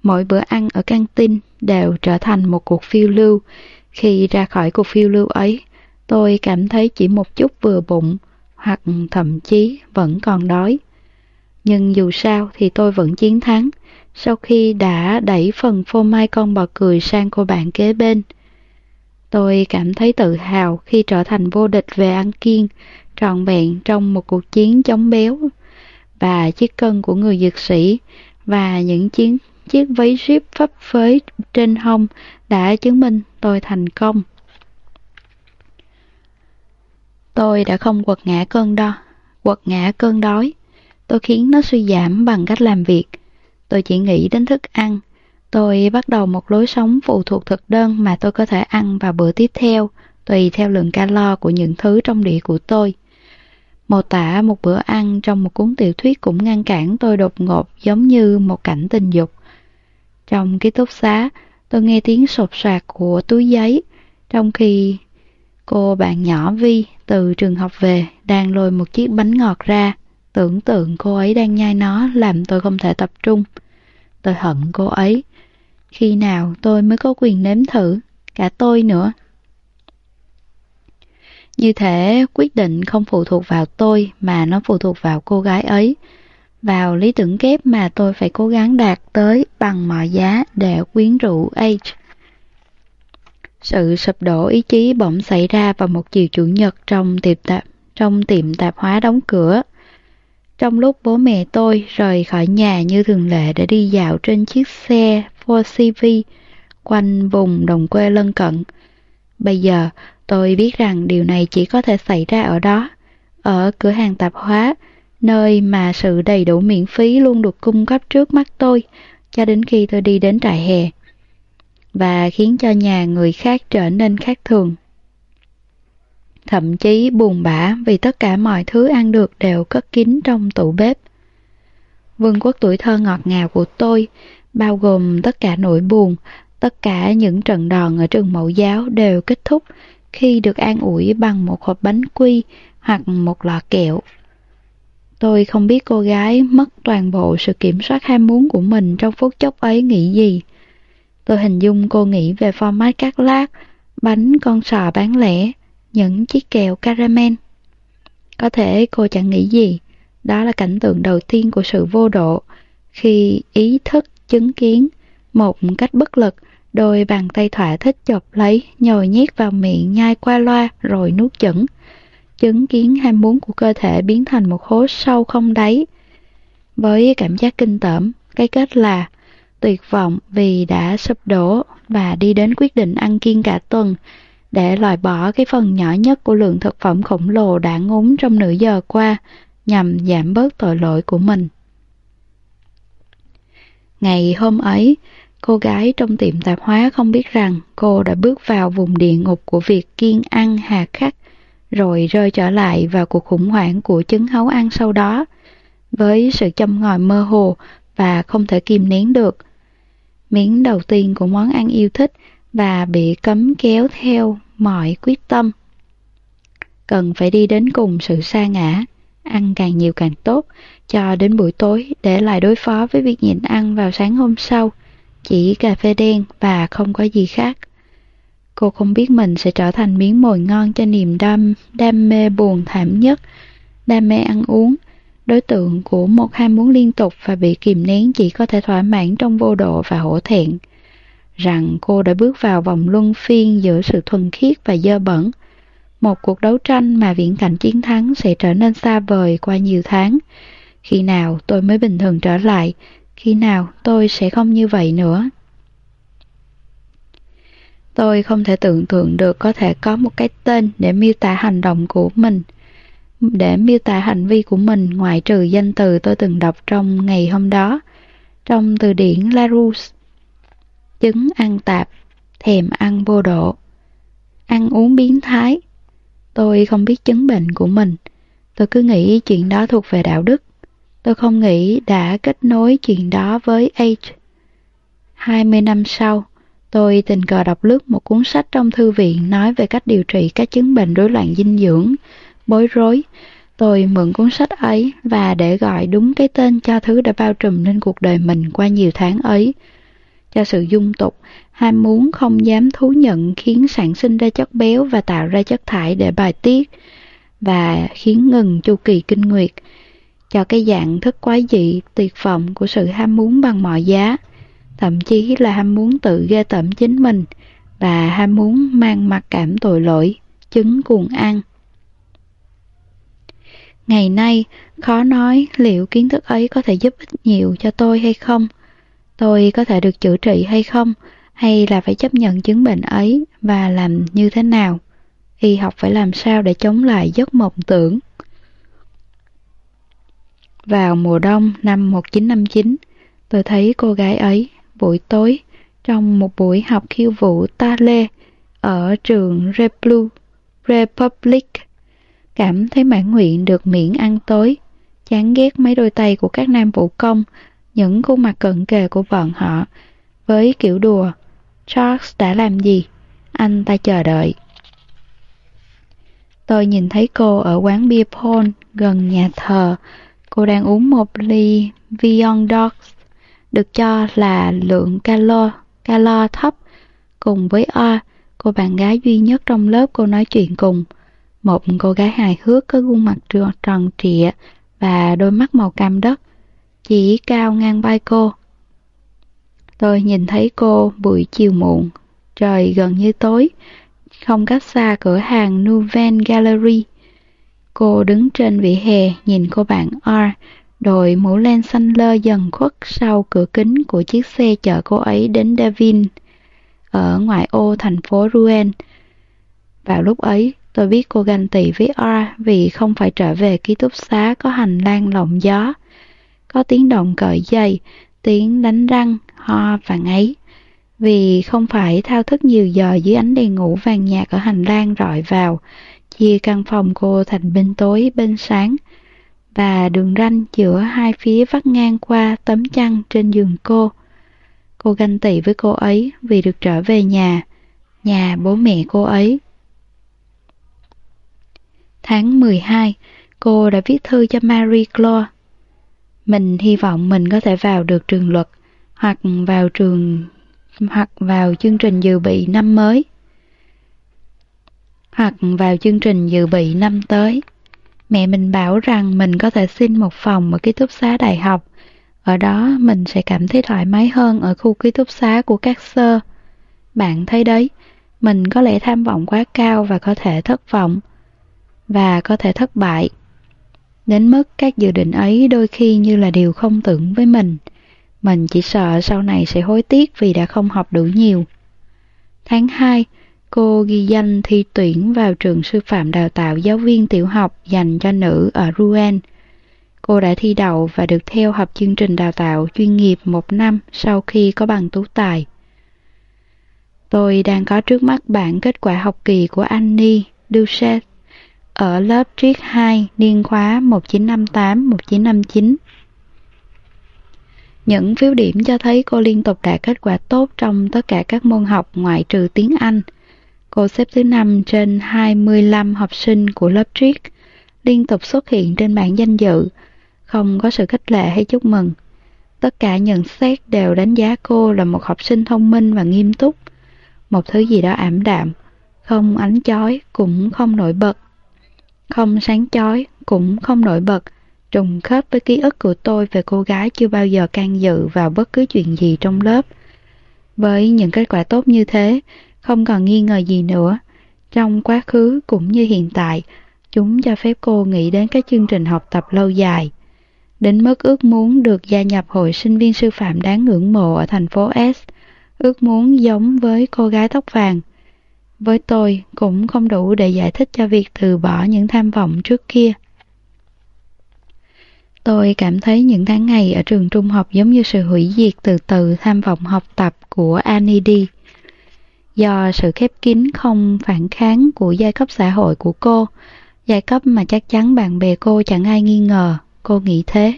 Mỗi bữa ăn ở căng tin đều trở thành một cuộc phiêu lưu. Khi ra khỏi cuộc phiêu lưu ấy, tôi cảm thấy chỉ một chút vừa bụng hoặc thậm chí vẫn còn đói. Nhưng dù sao thì tôi vẫn chiến thắng sau khi đã đẩy phần phô mai con bò cười sang cô bạn kế bên. Tôi cảm thấy tự hào khi trở thành vô địch về ăn kiêng, trọn vẹn trong một cuộc chiến chống béo và chiếc cân của người dược sĩ và những chiến chiếc váy zip phấp phới trên hông đã chứng minh tôi thành công. Tôi đã không quật ngã cơn đo, quật ngã cơn đói. Tôi khiến nó suy giảm bằng cách làm việc. Tôi chỉ nghĩ đến thức ăn. Tôi bắt đầu một lối sống phụ thuộc thực đơn mà tôi có thể ăn vào bữa tiếp theo, tùy theo lượng calo của những thứ trong đĩa của tôi. Mô tả một bữa ăn trong một cuốn tiểu thuyết cũng ngăn cản tôi đột ngột giống như một cảnh tình dục. Trong ký túc xá, tôi nghe tiếng sột soạt của túi giấy, trong khi cô bạn nhỏ Vi từ trường học về đang lôi một chiếc bánh ngọt ra. Tưởng tượng cô ấy đang nhai nó làm tôi không thể tập trung. Tôi hận cô ấy. Khi nào tôi mới có quyền nếm thử, cả tôi nữa. Như thể quyết định không phụ thuộc vào tôi mà nó phụ thuộc vào cô gái ấy, vào lý tưởng kép mà tôi phải cố gắng đạt tới bằng mọi giá để quyến rũ H. Sự sụp đổ ý chí bỗng xảy ra vào một chiều chủ nhật trong tiệm tạp, trong tiệm tạp hóa đóng cửa. Trong lúc bố mẹ tôi rời khỏi nhà như thường lệ để đi dạo trên chiếc xe Ford CV quanh vùng đồng quê lân cận, bây giờ Tôi biết rằng điều này chỉ có thể xảy ra ở đó, ở cửa hàng tạp hóa, nơi mà sự đầy đủ miễn phí luôn được cung cấp trước mắt tôi, cho đến khi tôi đi đến trại hè, và khiến cho nhà người khác trở nên khác thường. Thậm chí buồn bã vì tất cả mọi thứ ăn được đều cất kín trong tủ bếp. Vương quốc tuổi thơ ngọt ngào của tôi, bao gồm tất cả nỗi buồn, tất cả những trận đòn ở trường mẫu giáo đều kết thúc khi được an ủi bằng một hộp bánh quy hoặc một lọ kẹo. Tôi không biết cô gái mất toàn bộ sự kiểm soát ham muốn của mình trong phút chốc ấy nghĩ gì. Tôi hình dung cô nghĩ về format cắt lát, bánh con sò bán lẻ, những chiếc kẹo caramel. Có thể cô chẳng nghĩ gì, đó là cảnh tượng đầu tiên của sự vô độ, khi ý thức chứng kiến một cách bất lực Đôi bàn tay thỏa thích chọc lấy, nhồi nhét vào miệng nhai qua loa rồi nuốt chửng. Chứng kiến ham muốn của cơ thể biến thành một hố sâu không đáy. Với cảm giác kinh tởm, cái kết là tuyệt vọng vì đã sụp đổ và đi đến quyết định ăn kiêng cả tuần để loại bỏ cái phần nhỏ nhất của lượng thực phẩm khổng lồ đã ngúng trong nửa giờ qua nhằm giảm bớt tội lỗi của mình. Ngày hôm ấy, Cô gái trong tiệm tạp hóa không biết rằng cô đã bước vào vùng địa ngục của việc kiên ăn hà khắc, rồi rơi trở lại vào cuộc khủng hoảng của chứng hấu ăn sau đó, với sự châm ngòi mơ hồ và không thể kìm nén được. Miếng đầu tiên của món ăn yêu thích và bị cấm kéo theo mọi quyết tâm. Cần phải đi đến cùng sự sa ngã, ăn càng nhiều càng tốt, cho đến buổi tối để lại đối phó với việc nhịn ăn vào sáng hôm sau, chỉ cà phê đen và không có gì khác. Cô không biết mình sẽ trở thành miếng mồi ngon cho niềm đam, đam mê buồn thảm nhất, đam mê ăn uống. Đối tượng của một ham muốn liên tục và bị kìm nén chỉ có thể thỏa mãn trong vô độ và hổ thẹn. Rằng cô đã bước vào vòng luân phiên giữa sự thuần khiết và dơ bẩn. Một cuộc đấu tranh mà viễn cảnh chiến thắng sẽ trở nên xa vời qua nhiều tháng. Khi nào tôi mới bình thường trở lại, khi nào tôi sẽ không như vậy nữa. Tôi không thể tưởng tượng được có thể có một cái tên để miêu tả hành động của mình. Để miêu tả hành vi của mình ngoại trừ danh từ tôi từng đọc trong ngày hôm đó, trong từ điển Larousse. Chứng ăn tạp, thèm ăn vô độ, ăn uống biến thái. Tôi không biết chứng bệnh của mình. Tôi cứ nghĩ chuyện đó thuộc về đạo đức. Tôi không nghĩ đã kết nối chuyện đó với H. 20 năm sau, Tôi tình cờ đọc lướt một cuốn sách trong thư viện nói về cách điều trị các chứng bệnh rối loạn dinh dưỡng, bối rối. Tôi mượn cuốn sách ấy và để gọi đúng cái tên cho thứ đã bao trùm lên cuộc đời mình qua nhiều tháng ấy. Cho sự dung tục, ham muốn không dám thú nhận khiến sản sinh ra chất béo và tạo ra chất thải để bài tiết, và khiến ngừng chu kỳ kinh nguyệt. Cho cái dạng thức quái dị, tuyệt vọng của sự ham muốn bằng mọi giá thậm chí là ham muốn tự ghê tởm chính mình và ham muốn mang mặc cảm tội lỗi, chứng cuồng ăn. Ngày nay, khó nói liệu kiến thức ấy có thể giúp ích nhiều cho tôi hay không. Tôi có thể được chữa trị hay không, hay là phải chấp nhận chứng bệnh ấy và làm như thế nào. Y học phải làm sao để chống lại giấc mộng tưởng. Vào mùa đông năm 1959, tôi thấy cô gái ấy buổi tối trong một buổi học khiêu vũ ta lê ở trường Replu, Republic. Cảm thấy mãn nguyện được miễn ăn tối, chán ghét mấy đôi tay của các nam vũ công, những khuôn mặt cận kề của bọn họ. Với kiểu đùa, Charles đã làm gì? Anh ta chờ đợi. Tôi nhìn thấy cô ở quán bia Paul gần nhà thờ. Cô đang uống một ly Beyond Dogs được cho là lượng calo, calo thấp. Cùng với O, cô bạn gái duy nhất trong lớp cô nói chuyện cùng. Một cô gái hài hước có gương mặt tròn trịa và đôi mắt màu cam đất, chỉ cao ngang vai cô. Tôi nhìn thấy cô buổi chiều muộn, trời gần như tối, không cách xa cửa hàng Nouvelle Gallery. Cô đứng trên vỉa hè nhìn cô bạn R đội mũ len xanh lơ dần khuất sau cửa kính của chiếc xe chở cô ấy đến Devin, ở ngoại ô thành phố Rouen. Vào lúc ấy, tôi biết cô ganh tị với R vì không phải trở về ký túc xá có hành lang lộng gió. Có tiếng động cởi dây, tiếng đánh răng, ho và ngáy. Vì không phải thao thức nhiều giờ dưới ánh đèn ngủ vàng nhạt ở hành lang rọi vào, chia căn phòng cô thành bên tối bên sáng, và đường ranh giữa hai phía vắt ngang qua tấm chăn trên giường cô. Cô ganh tị với cô ấy vì được trở về nhà, nhà bố mẹ cô ấy. Tháng 12, cô đã viết thư cho Marie Claude. Mình hy vọng mình có thể vào được trường luật hoặc vào trường hoặc vào chương trình dự bị năm mới hoặc vào chương trình dự bị năm tới. Mẹ mình bảo rằng mình có thể xin một phòng ở ký túc xá đại học. Ở đó mình sẽ cảm thấy thoải mái hơn ở khu ký túc xá của các sơ. Bạn thấy đấy, mình có lẽ tham vọng quá cao và có thể thất vọng. Và có thể thất bại. Đến mức các dự định ấy đôi khi như là điều không tưởng với mình. Mình chỉ sợ sau này sẽ hối tiếc vì đã không học đủ nhiều. Tháng 2, Cô ghi danh thi tuyển vào trường sư phạm đào tạo giáo viên tiểu học dành cho nữ ở Rouen. Cô đã thi đậu và được theo học chương trình đào tạo chuyên nghiệp một năm sau khi có bằng tú tài. Tôi đang có trước mắt bản kết quả học kỳ của Annie Duchet ở lớp triết 2 niên khóa 1958-1959. Những phiếu điểm cho thấy cô liên tục đạt kết quả tốt trong tất cả các môn học ngoại trừ tiếng Anh – Cô xếp thứ 5 trên 25 học sinh của lớp triết, liên tục xuất hiện trên bảng danh dự, không có sự khích lệ hay chúc mừng. Tất cả nhận xét đều đánh giá cô là một học sinh thông minh và nghiêm túc. một thứ gì đó ảm đạm, không ánh chói cũng không nổi bật. Không sáng chói cũng không nổi bật, trùng khớp với ký ức của tôi về cô gái chưa bao giờ can dự vào bất cứ chuyện gì trong lớp. Với những kết quả tốt như thế, không còn nghi ngờ gì nữa. Trong quá khứ cũng như hiện tại, chúng cho phép cô nghĩ đến các chương trình học tập lâu dài. Đến mức ước muốn được gia nhập hội sinh viên sư phạm đáng ngưỡng mộ ở thành phố S, ước muốn giống với cô gái tóc vàng. Với tôi cũng không đủ để giải thích cho việc từ bỏ những tham vọng trước kia. Tôi cảm thấy những tháng ngày ở trường trung học giống như sự hủy diệt từ từ tham vọng học tập của Annie Do sự khép kín không phản kháng của giai cấp xã hội của cô, giai cấp mà chắc chắn bạn bè cô chẳng ai nghi ngờ, cô nghĩ thế.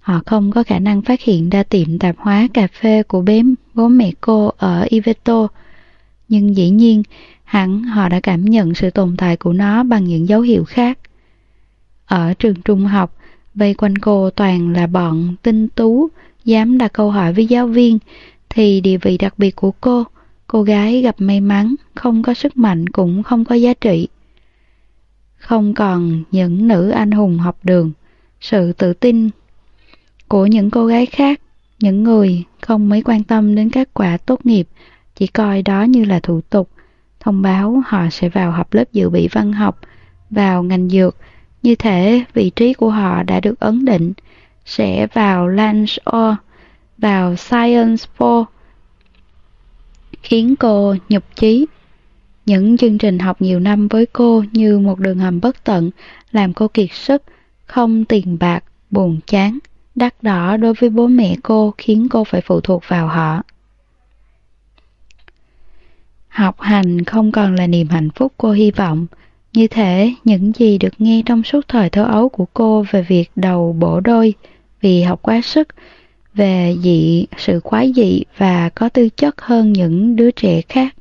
Họ không có khả năng phát hiện ra tiệm tạp hóa cà phê của bếm bố mẹ cô ở Iveto, nhưng dĩ nhiên hẳn họ đã cảm nhận sự tồn tại của nó bằng những dấu hiệu khác. Ở trường trung học, vây quanh cô toàn là bọn tinh tú, dám đặt câu hỏi với giáo viên, thì địa vị đặc biệt của cô, cô gái gặp may mắn, không có sức mạnh cũng không có giá trị. Không còn những nữ anh hùng học đường, sự tự tin của những cô gái khác, những người không mấy quan tâm đến kết quả tốt nghiệp, chỉ coi đó như là thủ tục, thông báo họ sẽ vào học lớp dự bị văn học, vào ngành dược, như thể vị trí của họ đã được ấn định, sẽ vào Lanshore, vào Science 4, khiến cô nhục chí. Những chương trình học nhiều năm với cô như một đường hầm bất tận, làm cô kiệt sức, không tiền bạc, buồn chán, đắt đỏ đối với bố mẹ cô khiến cô phải phụ thuộc vào họ. Học hành không còn là niềm hạnh phúc cô hy vọng, như thể những gì được nghe trong suốt thời thơ ấu của cô về việc đầu bổ đôi vì học quá sức, về dị sự quái dị và có tư chất hơn những đứa trẻ khác.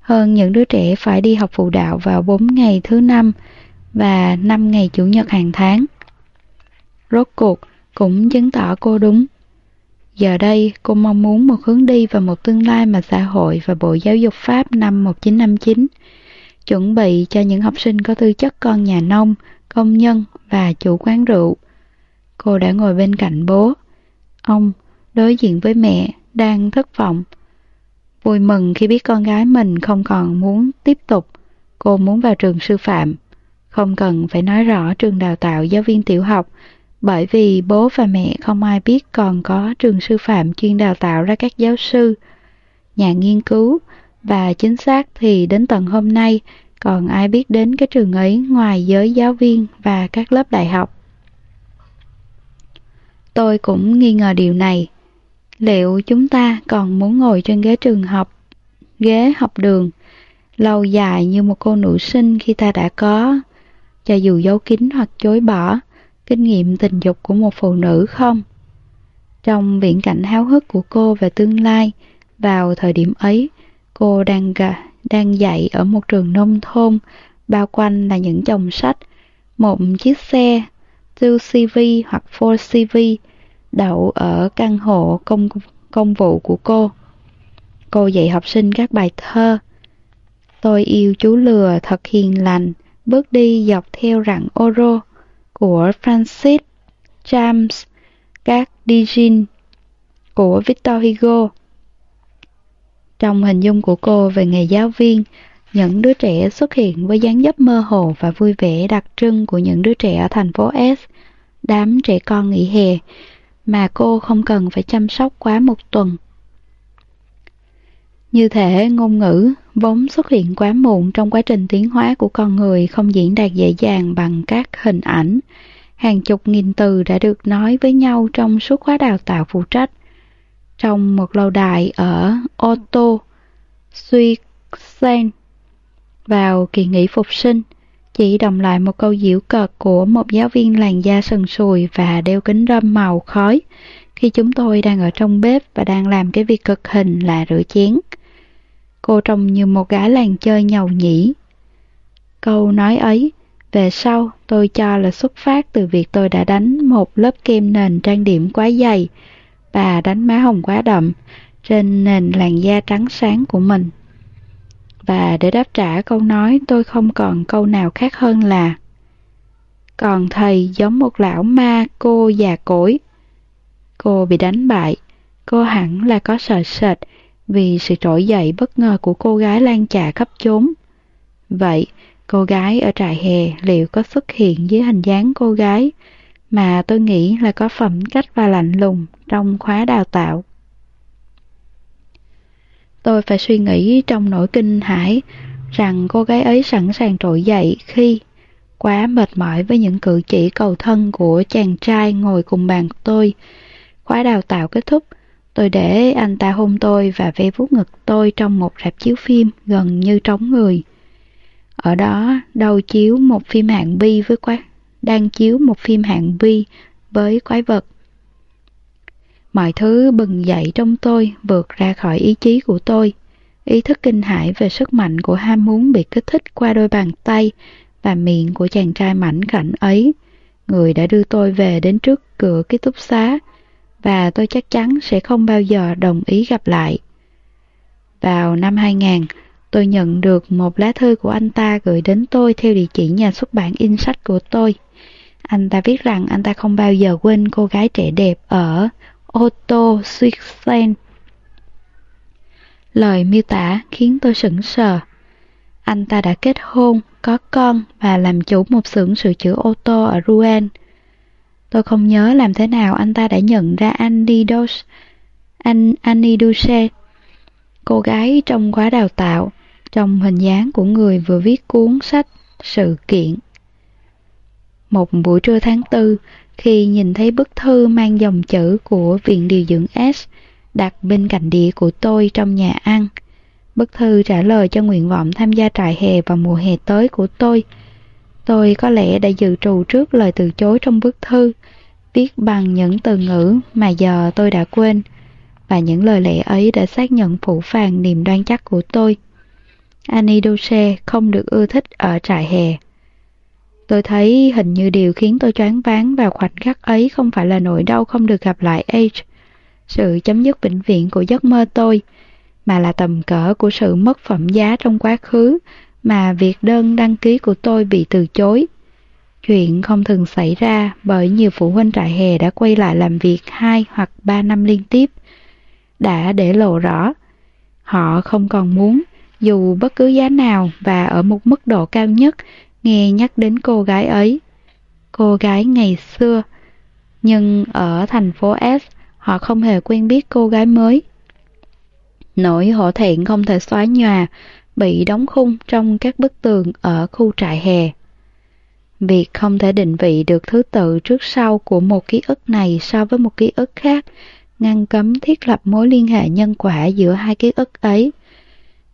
Hơn những đứa trẻ phải đi học phụ đạo vào 4 ngày thứ năm và 5 ngày chủ nhật hàng tháng. Rốt cuộc cũng chứng tỏ cô đúng. Giờ đây, cô mong muốn một hướng đi và một tương lai mà xã hội và Bộ Giáo dục Pháp năm 1959 chuẩn bị cho những học sinh có tư chất con nhà nông, công nhân và chủ quán rượu. Cô đã ngồi bên cạnh bố. Ông, đối diện với mẹ, đang thất vọng. Vui mừng khi biết con gái mình không còn muốn tiếp tục. Cô muốn vào trường sư phạm. Không cần phải nói rõ trường đào tạo giáo viên tiểu học, bởi vì bố và mẹ không ai biết còn có trường sư phạm chuyên đào tạo ra các giáo sư, nhà nghiên cứu, và chính xác thì đến tận hôm nay còn ai biết đến cái trường ấy ngoài giới giáo viên và các lớp đại học. Tôi cũng nghi ngờ điều này. Liệu chúng ta còn muốn ngồi trên ghế trường học, ghế học đường, lâu dài như một cô nữ sinh khi ta đã có, cho dù giấu kín hoặc chối bỏ, kinh nghiệm tình dục của một phụ nữ không? Trong viễn cảnh háo hức của cô về tương lai, vào thời điểm ấy, cô đang đang dạy ở một trường nông thôn, bao quanh là những chồng sách, một chiếc xe 2CV hoặc 4CV đậu ở căn hộ công công vụ của cô. Cô dạy học sinh các bài thơ. Tôi yêu chú lừa thật hiền lành, bước đi dọc theo rặng Oro của Francis James, các Dijin của Victor Hugo. Trong hình dung của cô về nghề giáo viên, những đứa trẻ xuất hiện với dáng dấp mơ hồ và vui vẻ đặc trưng của những đứa trẻ ở thành phố S, đám trẻ con nghỉ hè, mà cô không cần phải chăm sóc quá một tuần. Như thể ngôn ngữ vốn xuất hiện quá muộn trong quá trình tiến hóa của con người không diễn đạt dễ dàng bằng các hình ảnh. Hàng chục nghìn từ đã được nói với nhau trong suốt khóa đào tạo phụ trách trong một lâu đài ở Otto, Suisen. Vào kỳ nghỉ phục sinh, chỉ đồng lại một câu diễu cợt của một giáo viên làn da sần sùi và đeo kính râm màu khói khi chúng tôi đang ở trong bếp và đang làm cái việc cực hình là rửa chén. Cô trông như một gái làng chơi nhầu nhĩ. Câu nói ấy, về sau tôi cho là xuất phát từ việc tôi đã đánh một lớp kem nền trang điểm quá dày, và đánh má hồng quá đậm trên nền làn da trắng sáng của mình. Và để đáp trả câu nói tôi không còn câu nào khác hơn là Còn thầy giống một lão ma cô già cỗi. Cô bị đánh bại, cô hẳn là có sợ sệt vì sự trỗi dậy bất ngờ của cô gái lan trà khắp chốn. Vậy, cô gái ở trại hè liệu có xuất hiện dưới hình dáng cô gái mà tôi nghĩ là có phẩm cách và lạnh lùng trong khóa đào tạo? Tôi phải suy nghĩ trong nỗi kinh hãi rằng cô gái ấy sẵn sàng trỗi dậy khi quá mệt mỏi với những cử chỉ cầu thân của chàng trai ngồi cùng bàn tôi. Khóa đào tạo kết thúc, tôi để anh ta hôn tôi và ve vuốt ngực tôi trong một rạp chiếu phim gần như trống người. Ở đó, đầu chiếu một phim hạng bi với quái, đang chiếu một phim hạng bi với quái vật. Mọi thứ bừng dậy trong tôi vượt ra khỏi ý chí của tôi. Ý thức kinh hãi về sức mạnh của ham muốn bị kích thích qua đôi bàn tay và miệng của chàng trai mảnh khảnh ấy. Người đã đưa tôi về đến trước cửa ký túc xá và tôi chắc chắn sẽ không bao giờ đồng ý gặp lại. Vào năm 2000, tôi nhận được một lá thư của anh ta gửi đến tôi theo địa chỉ nhà xuất bản in sách của tôi. Anh ta viết rằng anh ta không bao giờ quên cô gái trẻ đẹp ở Otto Suixen. Lời miêu tả khiến tôi sững sờ. Anh ta đã kết hôn, có con và làm chủ một xưởng sửa chữa ô tô ở Rouen. Tôi không nhớ làm thế nào anh ta đã nhận ra Annie Dos, anh Annie Duce, cô gái trong khóa đào tạo, trong hình dáng của người vừa viết cuốn sách sự kiện. Một buổi trưa tháng tư, khi nhìn thấy bức thư mang dòng chữ của Viện Điều dưỡng S đặt bên cạnh đĩa của tôi trong nhà ăn. Bức thư trả lời cho nguyện vọng tham gia trại hè vào mùa hè tới của tôi. Tôi có lẽ đã dự trù trước lời từ chối trong bức thư, viết bằng những từ ngữ mà giờ tôi đã quên, và những lời lẽ ấy đã xác nhận phủ phàng niềm đoan chắc của tôi. Annie Duce không được ưa thích ở trại hè. Tôi thấy hình như điều khiến tôi choáng váng vào khoảnh khắc ấy không phải là nỗi đau không được gặp lại H, sự chấm dứt vĩnh viễn của giấc mơ tôi, mà là tầm cỡ của sự mất phẩm giá trong quá khứ mà việc đơn đăng ký của tôi bị từ chối. Chuyện không thường xảy ra bởi nhiều phụ huynh trại hè đã quay lại làm việc hai hoặc ba năm liên tiếp, đã để lộ rõ. Họ không còn muốn, dù bất cứ giá nào và ở một mức độ cao nhất, nghe nhắc đến cô gái ấy. Cô gái ngày xưa, nhưng ở thành phố S, họ không hề quen biết cô gái mới. Nỗi hổ thẹn không thể xóa nhòa, bị đóng khung trong các bức tường ở khu trại hè. Việc không thể định vị được thứ tự trước sau của một ký ức này so với một ký ức khác, ngăn cấm thiết lập mối liên hệ nhân quả giữa hai ký ức ấy.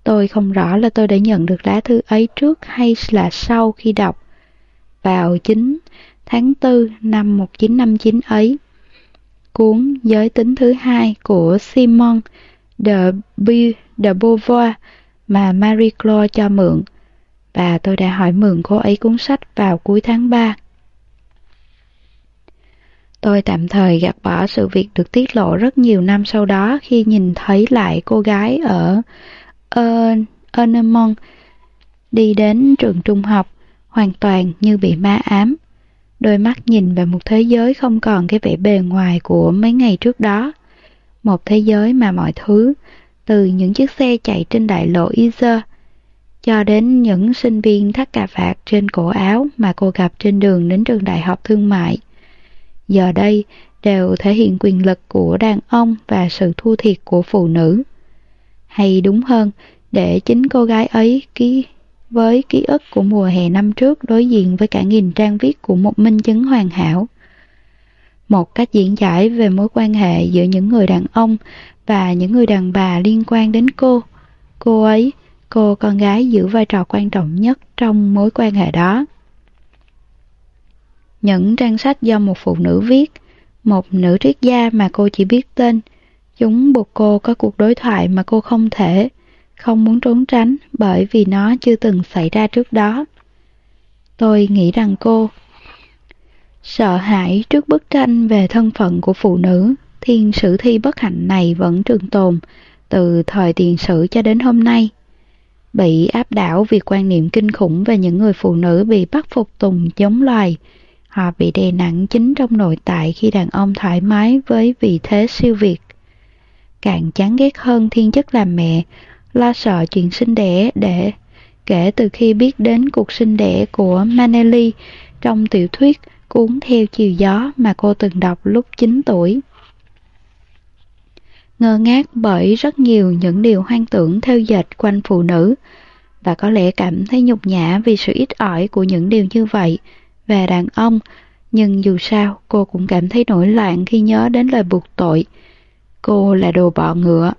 Tôi không rõ là tôi đã nhận được lá thư ấy trước hay là sau khi đọc. Vào 9 tháng 4 năm 1959 ấy, cuốn Giới tính thứ hai của Simon de, de Beauvoir mà Marie Claude cho mượn, và tôi đã hỏi mượn cô ấy cuốn sách vào cuối tháng 3. Tôi tạm thời gạt bỏ sự việc được tiết lộ rất nhiều năm sau đó khi nhìn thấy lại cô gái ở Ờ, Ernemont đi đến trường trung học, hoàn toàn như bị ma ám. Đôi mắt nhìn về một thế giới không còn cái vẻ bề ngoài của mấy ngày trước đó. Một thế giới mà mọi thứ, từ những chiếc xe chạy trên đại lộ Iser, cho đến những sinh viên thắt cà vạt trên cổ áo mà cô gặp trên đường đến trường đại học thương mại. Giờ đây đều thể hiện quyền lực của đàn ông và sự thua thiệt của phụ nữ. Hay đúng hơn, để chính cô gái ấy ký với ký ức của mùa hè năm trước đối diện với cả nghìn trang viết của một minh chứng hoàn hảo. Một cách diễn giải về mối quan hệ giữa những người đàn ông và những người đàn bà liên quan đến cô. Cô ấy, cô con gái giữ vai trò quan trọng nhất trong mối quan hệ đó. Những trang sách do một phụ nữ viết, một nữ triết gia mà cô chỉ biết tên, chúng buộc cô có cuộc đối thoại mà cô không thể không muốn trốn tránh bởi vì nó chưa từng xảy ra trước đó. Tôi nghĩ rằng cô sợ hãi trước bức tranh về thân phận của phụ nữ, thiên sử thi bất hạnh này vẫn trường tồn từ thời tiền sử cho đến hôm nay. bị áp đảo vì quan niệm kinh khủng về những người phụ nữ bị bắt phục tùng giống loài. Họ bị đè nặng chính trong nội tại khi đàn ông thoải mái với vị thế siêu việt. Càng chán ghét hơn thiên chức làm mẹ, lo sợ chuyện sinh đẻ để kể từ khi biết đến cuộc sinh đẻ của Manelli trong tiểu thuyết Cuốn theo chiều gió mà cô từng đọc lúc 9 tuổi. Ngơ ngác bởi rất nhiều những điều hoang tưởng theo dệt quanh phụ nữ, và có lẽ cảm thấy nhục nhã vì sự ít ỏi của những điều như vậy về đàn ông, nhưng dù sao cô cũng cảm thấy nổi loạn khi nhớ đến lời buộc tội. Cô là đồ bọ ngựa,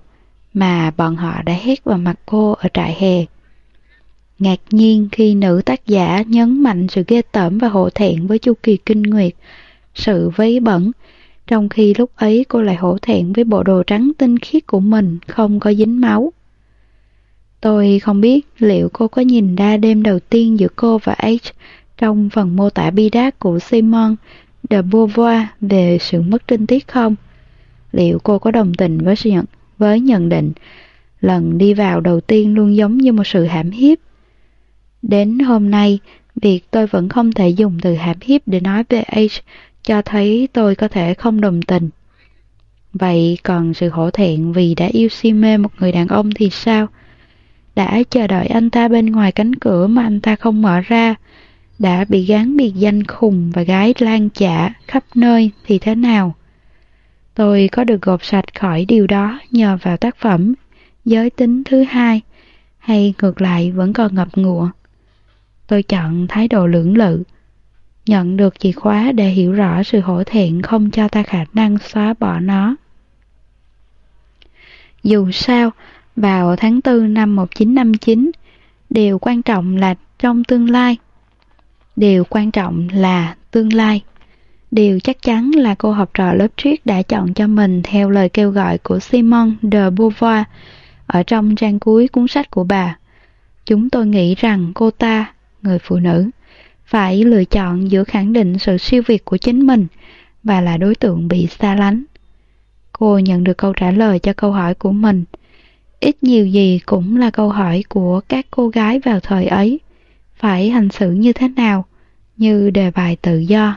mà bọn họ đã hét vào mặt cô ở trại hè. Ngạc nhiên khi nữ tác giả nhấn mạnh sự ghê tởm và hổ thẹn với chu kỳ kinh nguyệt, sự vấy bẩn, trong khi lúc ấy cô lại hổ thẹn với bộ đồ trắng tinh khiết của mình không có dính máu. Tôi không biết liệu cô có nhìn ra đêm đầu tiên giữa cô và H trong phần mô tả bi đát của Simon de Beauvoir về sự mất trinh tiết không? Liệu cô có đồng tình với nhận, với nhận định lần đi vào đầu tiên luôn giống như một sự hãm hiếp? Đến hôm nay, việc tôi vẫn không thể dùng từ hãm hiếp để nói về H cho thấy tôi có thể không đồng tình. Vậy còn sự hổ thẹn vì đã yêu si mê một người đàn ông thì sao? Đã chờ đợi anh ta bên ngoài cánh cửa mà anh ta không mở ra, đã bị gán biệt danh khùng và gái lan chạ khắp nơi thì thế nào? Tôi có được gột sạch khỏi điều đó nhờ vào tác phẩm Giới tính thứ hai, hay ngược lại vẫn còn ngập ngụa. Tôi chọn thái độ lưỡng lự, nhận được chìa khóa để hiểu rõ sự hổ thẹn không cho ta khả năng xóa bỏ nó. Dù sao, vào tháng 4 năm 1959, điều quan trọng là trong tương lai. Điều quan trọng là tương lai. Điều chắc chắn là cô học trò lớp triết đã chọn cho mình theo lời kêu gọi của Simone de Beauvoir ở trong trang cuối cuốn sách của bà. Chúng tôi nghĩ rằng cô ta, người phụ nữ, phải lựa chọn giữa khẳng định sự siêu việt của chính mình và là đối tượng bị xa lánh. Cô nhận được câu trả lời cho câu hỏi của mình. Ít nhiều gì cũng là câu hỏi của các cô gái vào thời ấy. Phải hành xử như thế nào? Như đề bài tự do.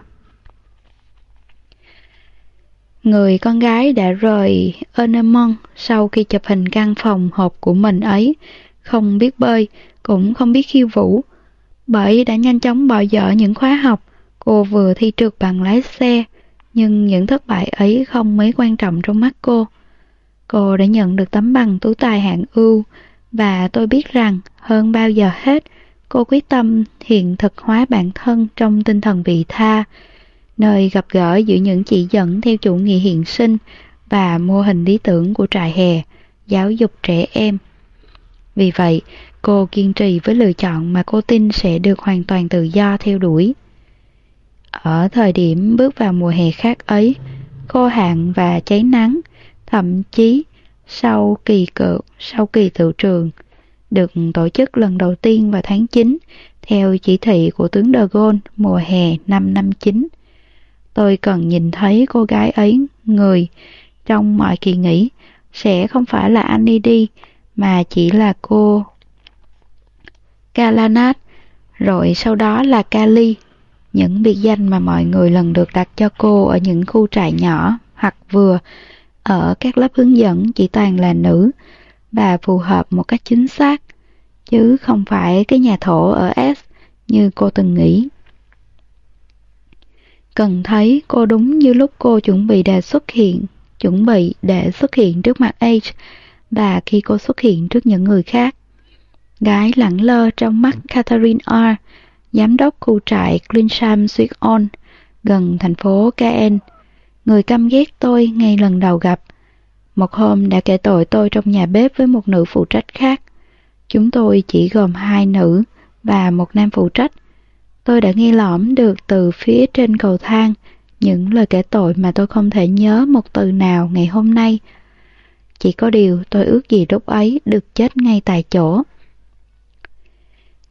Người con gái đã rời Enemon sau khi chụp hình căn phòng hộp của mình ấy, không biết bơi, cũng không biết khiêu vũ, bởi đã nhanh chóng bỏ dở những khóa học, cô vừa thi trượt bằng lái xe, nhưng những thất bại ấy không mấy quan trọng trong mắt cô. Cô đã nhận được tấm bằng tú tài hạng ưu, và tôi biết rằng hơn bao giờ hết, cô quyết tâm hiện thực hóa bản thân trong tinh thần vị tha, nơi gặp gỡ giữa những chỉ dẫn theo chủ nghĩa hiện sinh và mô hình lý tưởng của trại hè, giáo dục trẻ em. Vì vậy, Cô kiên trì với lựa chọn mà cô tin sẽ được hoàn toàn tự do theo đuổi. Ở thời điểm bước vào mùa hè khác ấy, khô hạn và cháy nắng, thậm chí sau kỳ cự, sau kỳ tự trường, được tổ chức lần đầu tiên vào tháng 9 theo chỉ thị của tướng De Gaulle mùa hè năm năm 59. Tôi cần nhìn thấy cô gái ấy người trong mọi kỳ nghỉ. Sẽ không phải là Annie đi mà chỉ là cô Kalanat, rồi sau đó là Kali, những biệt danh mà mọi người lần được đặt cho cô ở những khu trại nhỏ hoặc vừa. Ở các lớp hướng dẫn chỉ toàn là nữ. Và phù hợp một cách chính xác, chứ không phải cái nhà thổ ở S như cô từng nghĩ. Cần thấy cô đúng như lúc cô chuẩn bị để xuất hiện, chuẩn bị để xuất hiện trước mặt H và khi cô xuất hiện trước những người khác. Gái lẳng lơ trong mắt Catherine R., giám đốc khu trại Clinsham Sweet On, gần thành phố Caen. Người căm ghét tôi ngay lần đầu gặp. Một hôm đã kể tội tôi trong nhà bếp với một nữ phụ trách khác. Chúng tôi chỉ gồm hai nữ và một nam phụ trách. Tôi đã nghe lõm được từ phía trên cầu thang những lời kể tội mà tôi không thể nhớ một từ nào ngày hôm nay. Chỉ có điều tôi ước gì lúc ấy được chết ngay tại chỗ.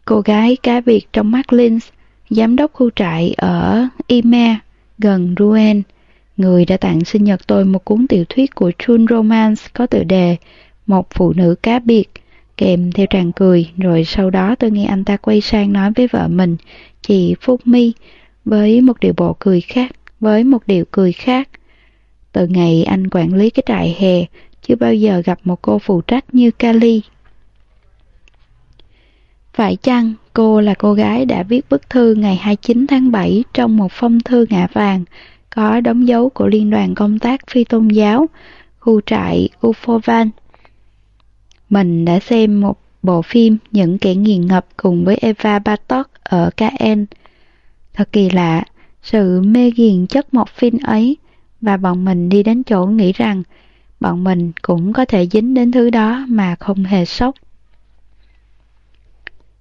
Cô gái cá biệt trong mắt Linz, giám đốc khu trại ở Ime, gần Rouen, người đã tặng sinh nhật tôi một cuốn tiểu thuyết của chun Romance có tựa đề Một phụ nữ cá biệt, kèm theo tràn cười, rồi sau đó tôi nghe anh ta quay sang nói với vợ mình, chị Phúc My, với một điệu bộ cười khác, với một điệu cười khác. Từ ngày anh quản lý cái trại hè, chưa bao giờ gặp một cô phụ trách như Kali. Phải chăng cô là cô gái đã viết bức thư ngày 29 tháng 7 trong một phong thư ngã vàng có đóng dấu của Liên đoàn Công tác Phi Tôn giáo, khu trại Ufovan. Mình đã xem một bộ phim Những kẻ nghiền ngập cùng với Eva Bartok ở KN. Thật kỳ lạ, sự mê ghiền chất một phim ấy và bọn mình đi đến chỗ nghĩ rằng bọn mình cũng có thể dính đến thứ đó mà không hề sốc.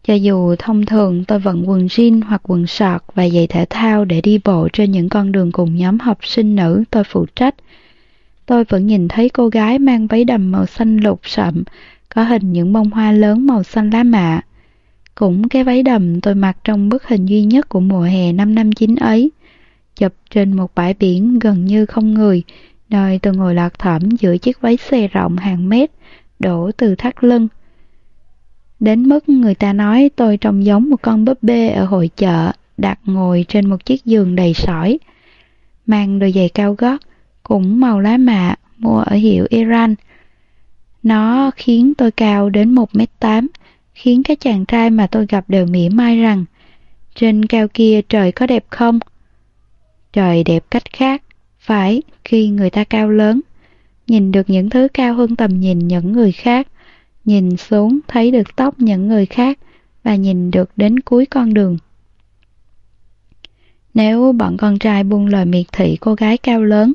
Cho dù thông thường tôi vận quần jean hoặc quần sọt và giày thể thao để đi bộ trên những con đường cùng nhóm học sinh nữ tôi phụ trách, tôi vẫn nhìn thấy cô gái mang váy đầm màu xanh lục sậm, có hình những bông hoa lớn màu xanh lá mạ. Cũng cái váy đầm tôi mặc trong bức hình duy nhất của mùa hè năm năm chín ấy, chụp trên một bãi biển gần như không người, nơi tôi ngồi lạc thẩm giữa chiếc váy xe rộng hàng mét, đổ từ thắt lưng. Đến mức người ta nói tôi trông giống một con búp bê ở hội chợ, đặt ngồi trên một chiếc giường đầy sỏi. Mang đôi giày cao gót, cũng màu lá mạ, mua ở hiệu Iran. Nó khiến tôi cao đến 1m8, khiến các chàng trai mà tôi gặp đều mỉa mai rằng trên cao kia trời có đẹp không? Trời đẹp cách khác, phải khi người ta cao lớn, nhìn được những thứ cao hơn tầm nhìn những người khác, nhìn xuống thấy được tóc những người khác và nhìn được đến cuối con đường. Nếu bọn con trai buông lời miệt thị cô gái cao lớn,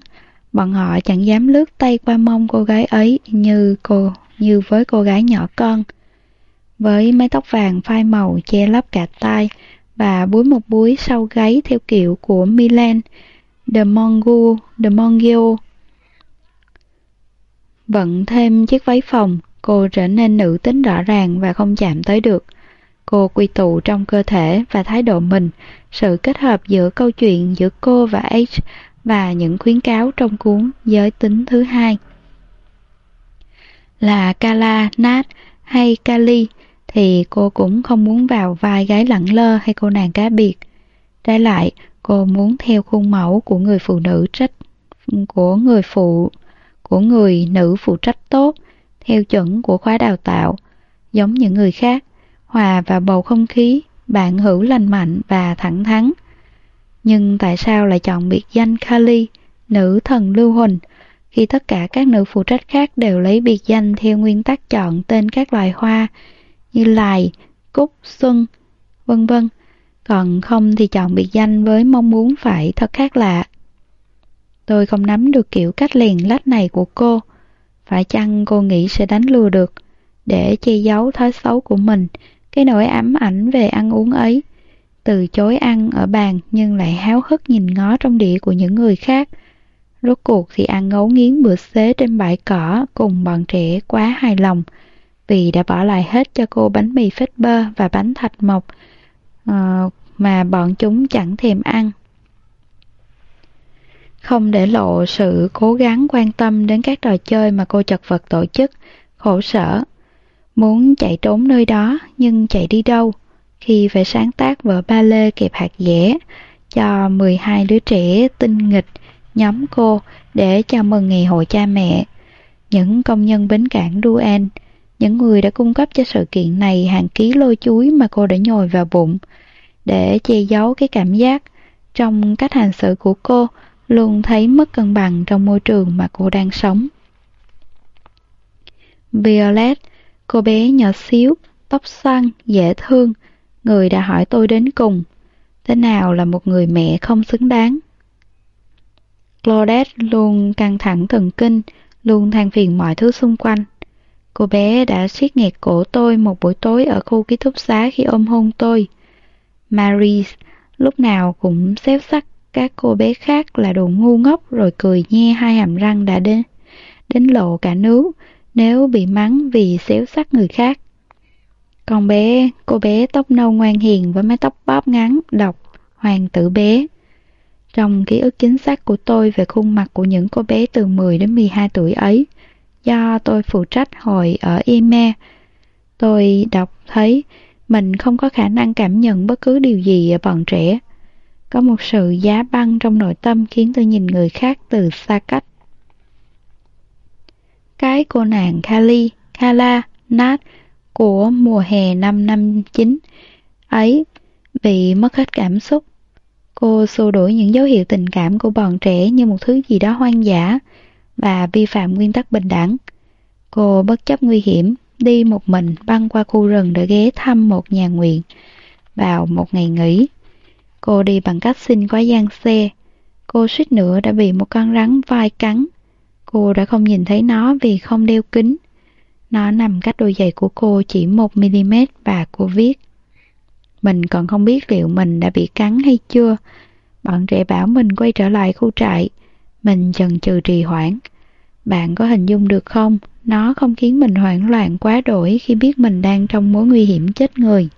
bọn họ chẳng dám lướt tay qua mông cô gái ấy như cô như với cô gái nhỏ con. Với mái tóc vàng phai màu che lấp cả tai và búi một búi sau gáy theo kiểu của Milan, The Mongol, The Mongol. Vận thêm chiếc váy phòng, cô trở nên nữ tính rõ ràng và không chạm tới được. Cô quy tụ trong cơ thể và thái độ mình, sự kết hợp giữa câu chuyện giữa cô và H và những khuyến cáo trong cuốn Giới tính thứ hai. Là Kala, Nat hay Kali thì cô cũng không muốn vào vai gái lẳng lơ hay cô nàng cá biệt. Trái lại, cô muốn theo khuôn mẫu của người phụ nữ trách của người phụ của người nữ phụ trách tốt theo chuẩn của khóa đào tạo, giống những người khác, hòa vào bầu không khí, bạn hữu lành mạnh và thẳng thắn. Nhưng tại sao lại chọn biệt danh Kali, nữ thần lưu huỳnh, khi tất cả các nữ phụ trách khác đều lấy biệt danh theo nguyên tắc chọn tên các loài hoa như lài, cúc, xuân, vân vân, còn không thì chọn biệt danh với mong muốn phải thật khác lạ. Tôi không nắm được kiểu cách liền lách này của cô, phải chăng cô nghĩ sẽ đánh lừa được, để che giấu thói xấu của mình, cái nỗi ám ảnh về ăn uống ấy, từ chối ăn ở bàn nhưng lại háo hức nhìn ngó trong đĩa của những người khác. Rốt cuộc thì ăn ngấu nghiến bữa xế trên bãi cỏ cùng bọn trẻ quá hài lòng, vì đã bỏ lại hết cho cô bánh mì phết bơ và bánh thạch mộc uh, mà bọn chúng chẳng thèm ăn. Không để lộ sự cố gắng quan tâm đến các trò chơi mà cô chật vật tổ chức, khổ sở. Muốn chạy trốn nơi đó nhưng chạy đi đâu khi phải sáng tác vở ba lê kẹp hạt dẻ cho 12 đứa trẻ tinh nghịch nhóm cô để chào mừng ngày hội cha mẹ. Những công nhân bến cảng Duan, những người đã cung cấp cho sự kiện này hàng ký lôi chuối mà cô đã nhồi vào bụng, để che giấu cái cảm giác trong cách hành xử của cô luôn thấy mất cân bằng trong môi trường mà cô đang sống. Violet, cô bé nhỏ xíu, tóc xoăn, dễ thương, người đã hỏi tôi đến cùng, thế nào là một người mẹ không xứng đáng. Claudette luôn căng thẳng thần kinh, luôn than phiền mọi thứ xung quanh. Cô bé đã siết nghẹt cổ tôi một buổi tối ở khu ký túc xá khi ôm hôn tôi. Marie lúc nào cũng xếp sắc các cô bé khác là đồ ngu ngốc rồi cười nhe hai hàm răng đã đến, đến lộ cả nướu nếu bị mắng vì xéo sắc người khác. Con bé, cô bé tóc nâu ngoan hiền với mái tóc bóp ngắn, độc, hoàng tử bé. Trong ký ức chính xác của tôi về khuôn mặt của những cô bé từ 10 đến 12 tuổi ấy, do tôi phụ trách hồi ở Ime, Tôi đọc thấy mình không có khả năng cảm nhận bất cứ điều gì ở bọn trẻ. Có một sự giá băng trong nội tâm khiến tôi nhìn người khác từ xa cách. Cái cô nàng Kali, Kala, Nat của mùa hè năm năm chín ấy bị mất hết cảm xúc. Cô xua đuổi những dấu hiệu tình cảm của bọn trẻ như một thứ gì đó hoang dã và vi phạm nguyên tắc bình đẳng. Cô bất chấp nguy hiểm, đi một mình băng qua khu rừng để ghé thăm một nhà nguyện vào một ngày nghỉ. Cô đi bằng cách xin quá gian xe. Cô suýt nữa đã bị một con rắn vai cắn. Cô đã không nhìn thấy nó vì không đeo kính. Nó nằm cách đôi giày của cô chỉ 1mm và cô viết. Mình còn không biết liệu mình đã bị cắn hay chưa. Bọn trẻ bảo mình quay trở lại khu trại. Mình chần chừ trì hoãn. Bạn có hình dung được không? Nó không khiến mình hoảng loạn quá đổi khi biết mình đang trong mối nguy hiểm chết người.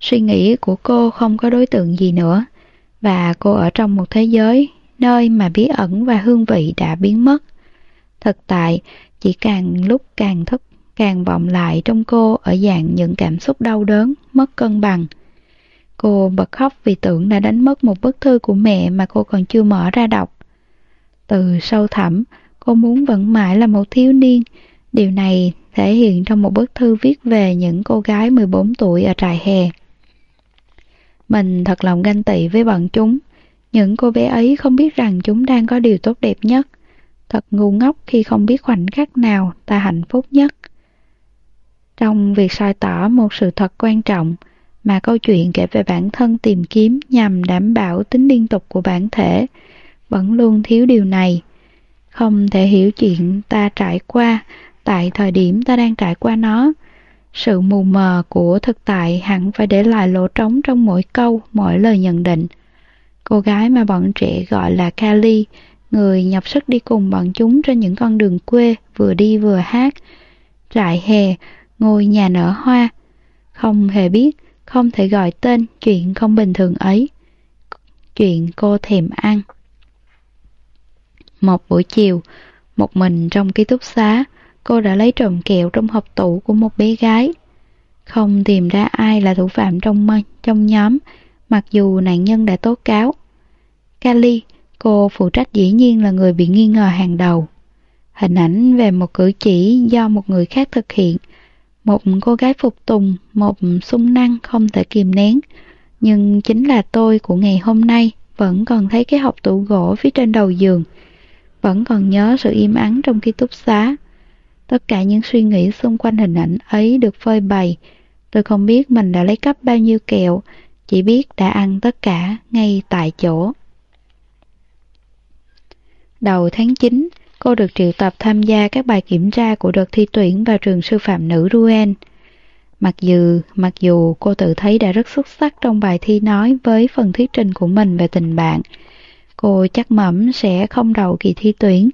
Suy nghĩ của cô không có đối tượng gì nữa, và cô ở trong một thế giới nơi mà bí ẩn và hương vị đã biến mất. Thực tại chỉ càng lúc càng thức càng vọng lại trong cô ở dạng những cảm xúc đau đớn, mất cân bằng. Cô bật khóc vì tưởng đã đánh mất một bức thư của mẹ mà cô còn chưa mở ra đọc. Từ sâu thẳm, cô muốn vẫn mãi là một thiếu niên. Điều này thể hiện trong một bức thư viết về những cô gái 14 tuổi ở trại hè. Mình thật lòng ganh tị với bọn chúng. Những cô bé ấy không biết rằng chúng đang có điều tốt đẹp nhất. Thật ngu ngốc khi không biết khoảnh khắc nào ta hạnh phúc nhất. Trong việc soi tỏ một sự thật quan trọng mà câu chuyện kể về bản thân tìm kiếm nhằm đảm bảo tính liên tục của bản thể, vẫn luôn thiếu điều này. Không thể hiểu chuyện ta trải qua tại thời điểm ta đang trải qua nó. Sự mù mờ của thực tại hẳn phải để lại lỗ trống trong mỗi câu, mỗi lời nhận định. Cô gái mà bọn trẻ gọi là Kali, người nhập sức đi cùng bọn chúng trên những con đường quê, vừa đi vừa hát. Trại hè, ngôi nhà nở hoa. Không hề biết, không thể gọi tên chuyện không bình thường ấy. Chuyện cô thèm ăn. Một buổi chiều, một mình trong ký túc xá, cô đã lấy trộm kẹo trong hộp tủ của một bé gái. Không tìm ra ai là thủ phạm trong trong nhóm, mặc dù nạn nhân đã tố cáo. Kali, cô phụ trách dĩ nhiên là người bị nghi ngờ hàng đầu. Hình ảnh về một cử chỉ do một người khác thực hiện, một cô gái phục tùng, một sung năng không thể kìm nén. Nhưng chính là tôi của ngày hôm nay vẫn còn thấy cái hộp tủ gỗ phía trên đầu giường, vẫn còn nhớ sự im ắng trong ký túc xá. Tất cả những suy nghĩ xung quanh hình ảnh ấy được phơi bày. Tôi không biết mình đã lấy cắp bao nhiêu kẹo, chỉ biết đã ăn tất cả ngay tại chỗ. Đầu tháng 9, cô được triệu tập tham gia các bài kiểm tra của đợt thi tuyển vào trường sư phạm nữ Ruen. Mặc dù, mặc dù cô tự thấy đã rất xuất sắc trong bài thi nói với phần thuyết trình của mình về tình bạn, cô chắc mẩm sẽ không đầu kỳ thi tuyển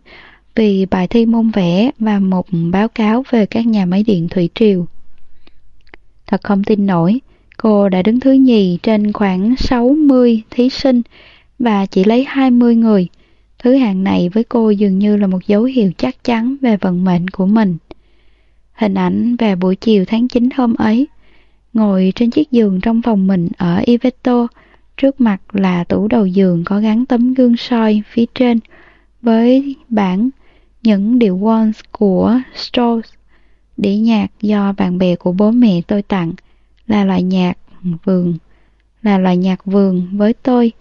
vì bài thi môn vẽ và một báo cáo về các nhà máy điện thủy triều. Thật không tin nổi, cô đã đứng thứ nhì trên khoảng 60 thí sinh và chỉ lấy 20 người. Thứ hạng này với cô dường như là một dấu hiệu chắc chắn về vận mệnh của mình. Hình ảnh về buổi chiều tháng 9 hôm ấy, ngồi trên chiếc giường trong phòng mình ở Iveto, trước mặt là tủ đầu giường có gắn tấm gương soi phía trên với bản những điệu waltz của Strauss, đĩa nhạc do bạn bè của bố mẹ tôi tặng, là loại nhạc vườn, là loại nhạc vườn với tôi,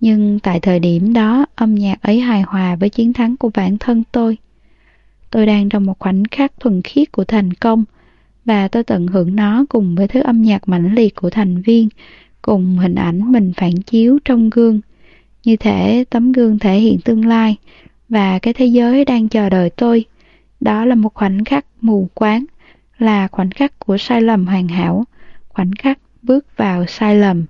nhưng tại thời điểm đó âm nhạc ấy hài hòa với chiến thắng của bản thân tôi. Tôi đang trong một khoảnh khắc thuần khiết của thành công, và tôi tận hưởng nó cùng với thứ âm nhạc mãnh liệt của thành viên, cùng hình ảnh mình phản chiếu trong gương. Như thể tấm gương thể hiện tương lai, và cái thế giới đang chờ đợi tôi. Đó là một khoảnh khắc mù quáng, là khoảnh khắc của sai lầm hoàn hảo, khoảnh khắc bước vào sai lầm.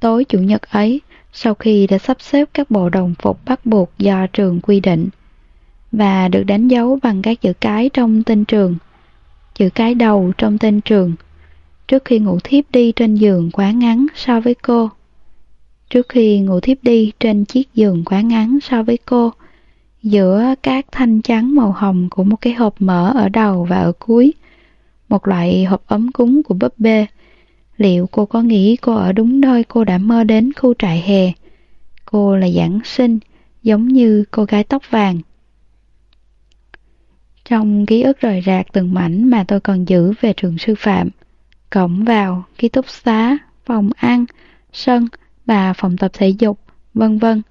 Tối chủ nhật ấy, sau khi đã sắp xếp các bộ đồng phục bắt buộc do trường quy định và được đánh dấu bằng các chữ cái trong tên trường, chữ cái đầu trong tên trường, trước khi ngủ thiếp đi trên giường quá ngắn so với cô. Trước khi ngủ thiếp đi trên chiếc giường quá ngắn so với cô, giữa các thanh trắng màu hồng của một cái hộp mở ở đầu và ở cuối, một loại hộp ấm cúng của búp bê. Liệu cô có nghĩ cô ở đúng nơi cô đã mơ đến khu trại hè? Cô là Giảng sinh, giống như cô gái tóc vàng. Trong ký ức rời rạc từng mảnh mà tôi còn giữ về trường sư phạm, cổng vào, ký túc xá, phòng ăn, sân và phòng tập thể dục, vân vân.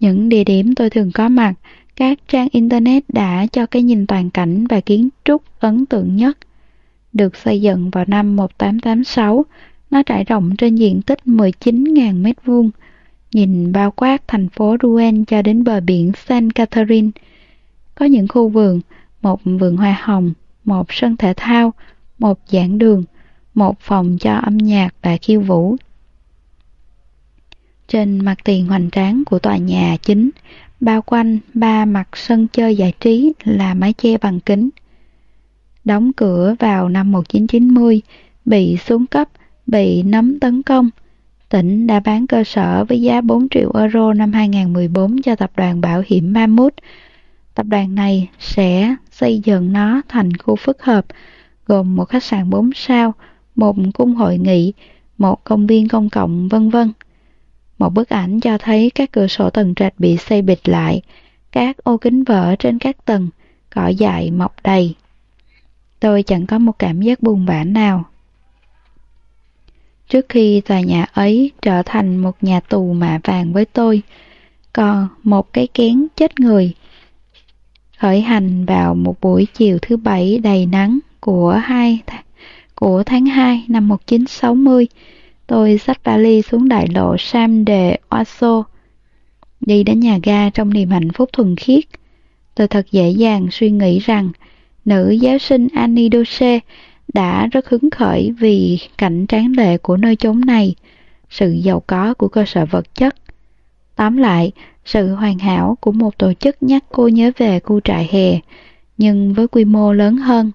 Những địa điểm tôi thường có mặt, các trang internet đã cho cái nhìn toàn cảnh và kiến trúc ấn tượng nhất. Được xây dựng vào năm 1886, nó trải rộng trên diện tích 19.000 mét vuông, nhìn bao quát thành phố Rouen cho đến bờ biển Saint Catherine. Có những khu vườn, một vườn hoa hồng, một sân thể thao, một giảng đường, một phòng cho âm nhạc và khiêu vũ. Trên mặt tiền hoành tráng của tòa nhà chính, bao quanh ba mặt sân chơi giải trí là mái che bằng kính. Đóng cửa vào năm 1990, bị xuống cấp, bị nấm tấn công. Tỉnh đã bán cơ sở với giá 4 triệu euro năm 2014 cho tập đoàn bảo hiểm Mammoth. Tập đoàn này sẽ xây dựng nó thành khu phức hợp, gồm một khách sạn 4 sao, một cung hội nghị, một công viên công cộng, vân vân. Một bức ảnh cho thấy các cửa sổ tầng trệt bị xây bịt lại, các ô kính vỡ trên các tầng, cỏ dại mọc đầy. Tôi chẳng có một cảm giác buồn bã nào. Trước khi tòa nhà ấy trở thành một nhà tù mạ vàng với tôi, còn một cái kén chết người. Khởi hành vào một buổi chiều thứ bảy đầy nắng của hai của tháng 2 năm 1960, tôi xách vali xuống đại lộ Sam de Oiseau, đi đến nhà ga trong niềm hạnh phúc thuần khiết. Tôi thật dễ dàng suy nghĩ rằng nữ giáo sinh Annie Doce đã rất hứng khởi vì cảnh tráng lệ của nơi chốn này, sự giàu có của cơ sở vật chất. Tóm lại, sự hoàn hảo của một tổ chức nhắc cô nhớ về khu trại hè, nhưng với quy mô lớn hơn.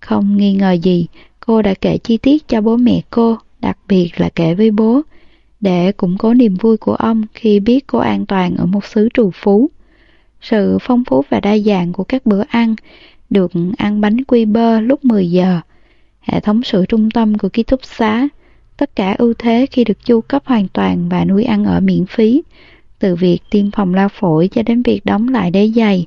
Không nghi ngờ gì, cô đã kể chi tiết cho bố mẹ cô, đặc biệt là kể với bố, để củng cố niềm vui của ông khi biết cô an toàn ở một xứ trù phú. Sự phong phú và đa dạng của các bữa ăn, được ăn bánh quy bơ lúc 10 giờ, hệ thống sự trung tâm của ký túc xá, tất cả ưu thế khi được chu cấp hoàn toàn và nuôi ăn ở miễn phí, từ việc tiêm phòng lao phổi cho đến việc đóng lại đế giày,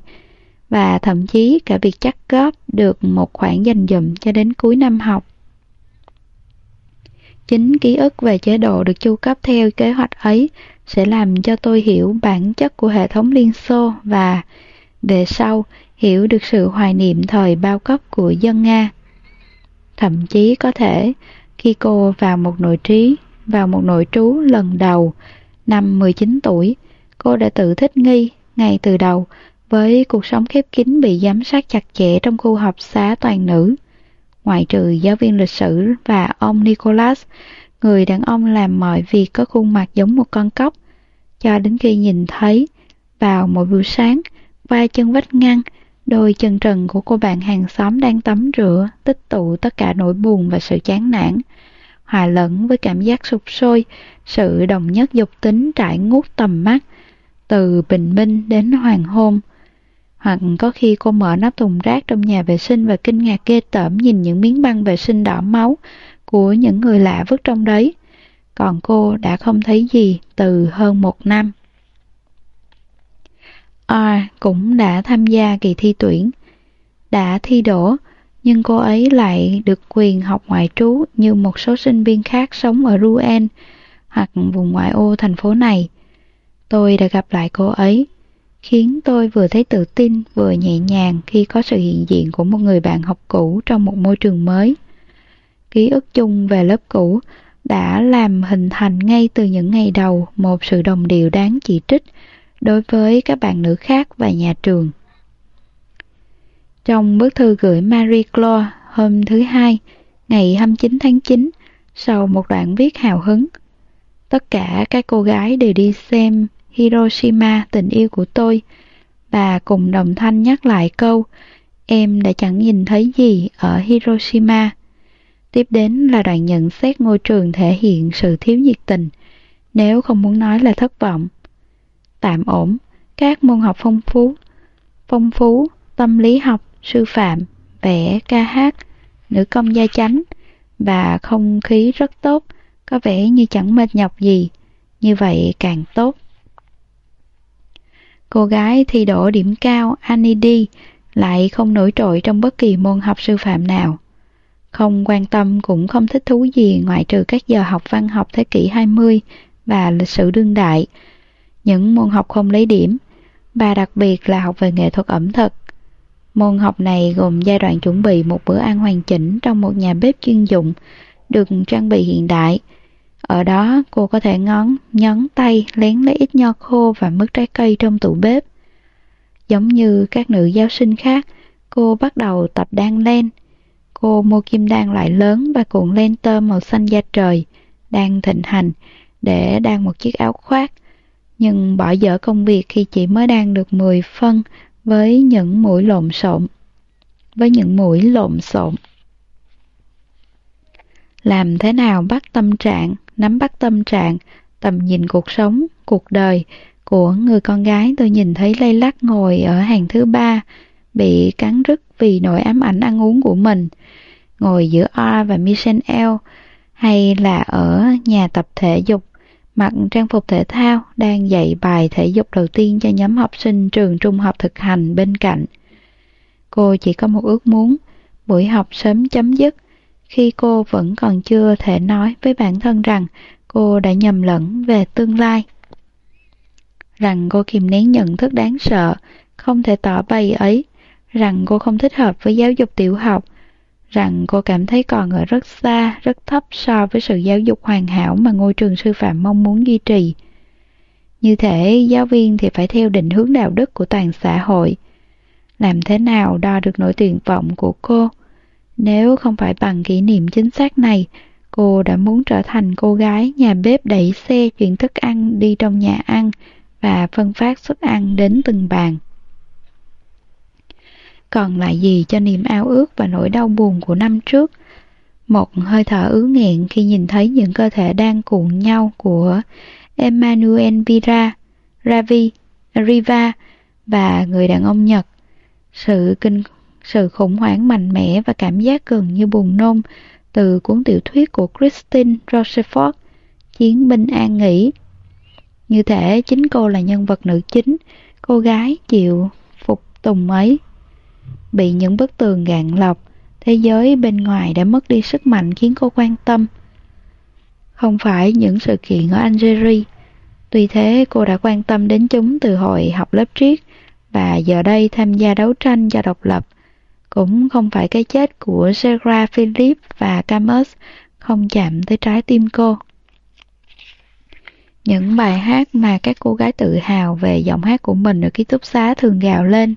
và thậm chí cả việc chắc góp được một khoản dành dụm cho đến cuối năm học. Chính ký ức về chế độ được chu cấp theo kế hoạch ấy sẽ làm cho tôi hiểu bản chất của hệ thống Liên Xô và, về sau, hiểu được sự hoài niệm thời bao cấp của dân Nga. Thậm chí có thể, khi cô vào một nội trí, vào một nội trú lần đầu, năm 19 tuổi, cô đã tự thích nghi ngay từ đầu với cuộc sống khép kín bị giám sát chặt chẽ trong khu học xá toàn nữ. Ngoại trừ giáo viên lịch sử và ông Nicholas, người đàn ông làm mọi việc có khuôn mặt giống một con cóc, cho đến khi nhìn thấy, vào một buổi sáng, vai chân vách ngăn, đôi chân trần của cô bạn hàng xóm đang tắm rửa, tích tụ tất cả nỗi buồn và sự chán nản, hòa lẫn với cảm giác sụp sôi, sự đồng nhất dục tính trải ngút tầm mắt, từ bình minh đến hoàng hôn. Hoặc có khi cô mở nắp thùng rác trong nhà vệ sinh và kinh ngạc ghê tởm nhìn những miếng băng vệ sinh đỏ máu của những người lạ vứt trong đấy. Còn cô đã không thấy gì từ hơn một năm. R cũng đã tham gia kỳ thi tuyển. Đã thi đỗ, nhưng cô ấy lại được quyền học ngoại trú như một số sinh viên khác sống ở Rouen hoặc vùng ngoại ô thành phố này. Tôi đã gặp lại cô ấy, khiến tôi vừa thấy tự tin vừa nhẹ nhàng khi có sự hiện diện của một người bạn học cũ trong một môi trường mới. Ký ức chung về lớp cũ đã làm hình thành ngay từ những ngày đầu một sự đồng điệu đáng chỉ trích đối với các bạn nữ khác và nhà trường. Trong bức thư gửi Marie Claire hôm thứ Hai, ngày 29 tháng 9, sau một đoạn viết hào hứng, tất cả các cô gái đều đi xem Hiroshima tình yêu của tôi và cùng đồng thanh nhắc lại câu em đã chẳng nhìn thấy gì ở Hiroshima. Tiếp đến là đoạn nhận xét ngôi trường thể hiện sự thiếu nhiệt tình, nếu không muốn nói là thất vọng. Tạm ổn, các môn học phong phú, phong phú, tâm lý học, sư phạm, vẽ, ca hát, nữ công gia chánh và không khí rất tốt, có vẻ như chẳng mệt nhọc gì, như vậy càng tốt. Cô gái thi đỗ điểm cao Annie D lại không nổi trội trong bất kỳ môn học sư phạm nào. Không quan tâm cũng không thích thú gì ngoại trừ các giờ học văn học thế kỷ 20 và lịch sử đương đại. Những môn học không lấy điểm, và đặc biệt là học về nghệ thuật ẩm thực. Môn học này gồm giai đoạn chuẩn bị một bữa ăn hoàn chỉnh trong một nhà bếp chuyên dụng, được trang bị hiện đại. Ở đó cô có thể ngón, nhấn tay lén lấy ít nho khô và mứt trái cây trong tủ bếp. Giống như các nữ giáo sinh khác, cô bắt đầu tập đan len. Cô mua kim đan loại lớn và cuộn len tơ màu xanh da trời, đang thịnh hành, để đan một chiếc áo khoác. Nhưng bỏ dở công việc khi chỉ mới đang được 10 phân với những mũi lộn xộn. Với những mũi lộn xộn. Làm thế nào bắt tâm trạng, nắm bắt tâm trạng, tầm nhìn cuộc sống, cuộc đời của người con gái tôi nhìn thấy lay lắc ngồi ở hàng thứ ba, bị cắn rứt vì nỗi ám ảnh ăn uống của mình, ngồi giữa R và Michelle L, hay là ở nhà tập thể dục, mặc trang phục thể thao đang dạy bài thể dục đầu tiên cho nhóm học sinh trường trung học thực hành bên cạnh. Cô chỉ có một ước muốn, buổi học sớm chấm dứt, khi cô vẫn còn chưa thể nói với bản thân rằng cô đã nhầm lẫn về tương lai. Rằng cô kìm nén nhận thức đáng sợ, không thể tỏ bày ấy, rằng cô không thích hợp với giáo dục tiểu học, rằng cô cảm thấy còn ở rất xa, rất thấp so với sự giáo dục hoàn hảo mà ngôi trường sư phạm mong muốn duy trì. Như thể giáo viên thì phải theo định hướng đạo đức của toàn xã hội. Làm thế nào đo được nỗi tuyệt vọng của cô? Nếu không phải bằng kỷ niệm chính xác này, cô đã muốn trở thành cô gái nhà bếp đẩy xe chuyển thức ăn đi trong nhà ăn, và phân phát suất ăn đến từng bàn. Còn lại gì cho niềm ao ước và nỗi đau buồn của năm trước? Một hơi thở ứ nghẹn khi nhìn thấy những cơ thể đang cuộn nhau của Emmanuel Vira, Ravi, Riva và người đàn ông Nhật. Sự kinh sự khủng hoảng mạnh mẽ và cảm giác gần như buồn nôn từ cuốn tiểu thuyết của Christine Rochefort, Chiến binh an nghỉ như thể chính cô là nhân vật nữ chính, cô gái chịu phục tùng ấy. Bị những bức tường gạn lọc, thế giới bên ngoài đã mất đi sức mạnh khiến cô quan tâm. Không phải những sự kiện ở Algeria, tuy thế cô đã quan tâm đến chúng từ hồi học lớp triết và giờ đây tham gia đấu tranh cho độc lập. Cũng không phải cái chết của Sarah Philip và Camus không chạm tới trái tim cô. Những bài hát mà các cô gái tự hào về giọng hát của mình ở ký túc xá thường gào lên.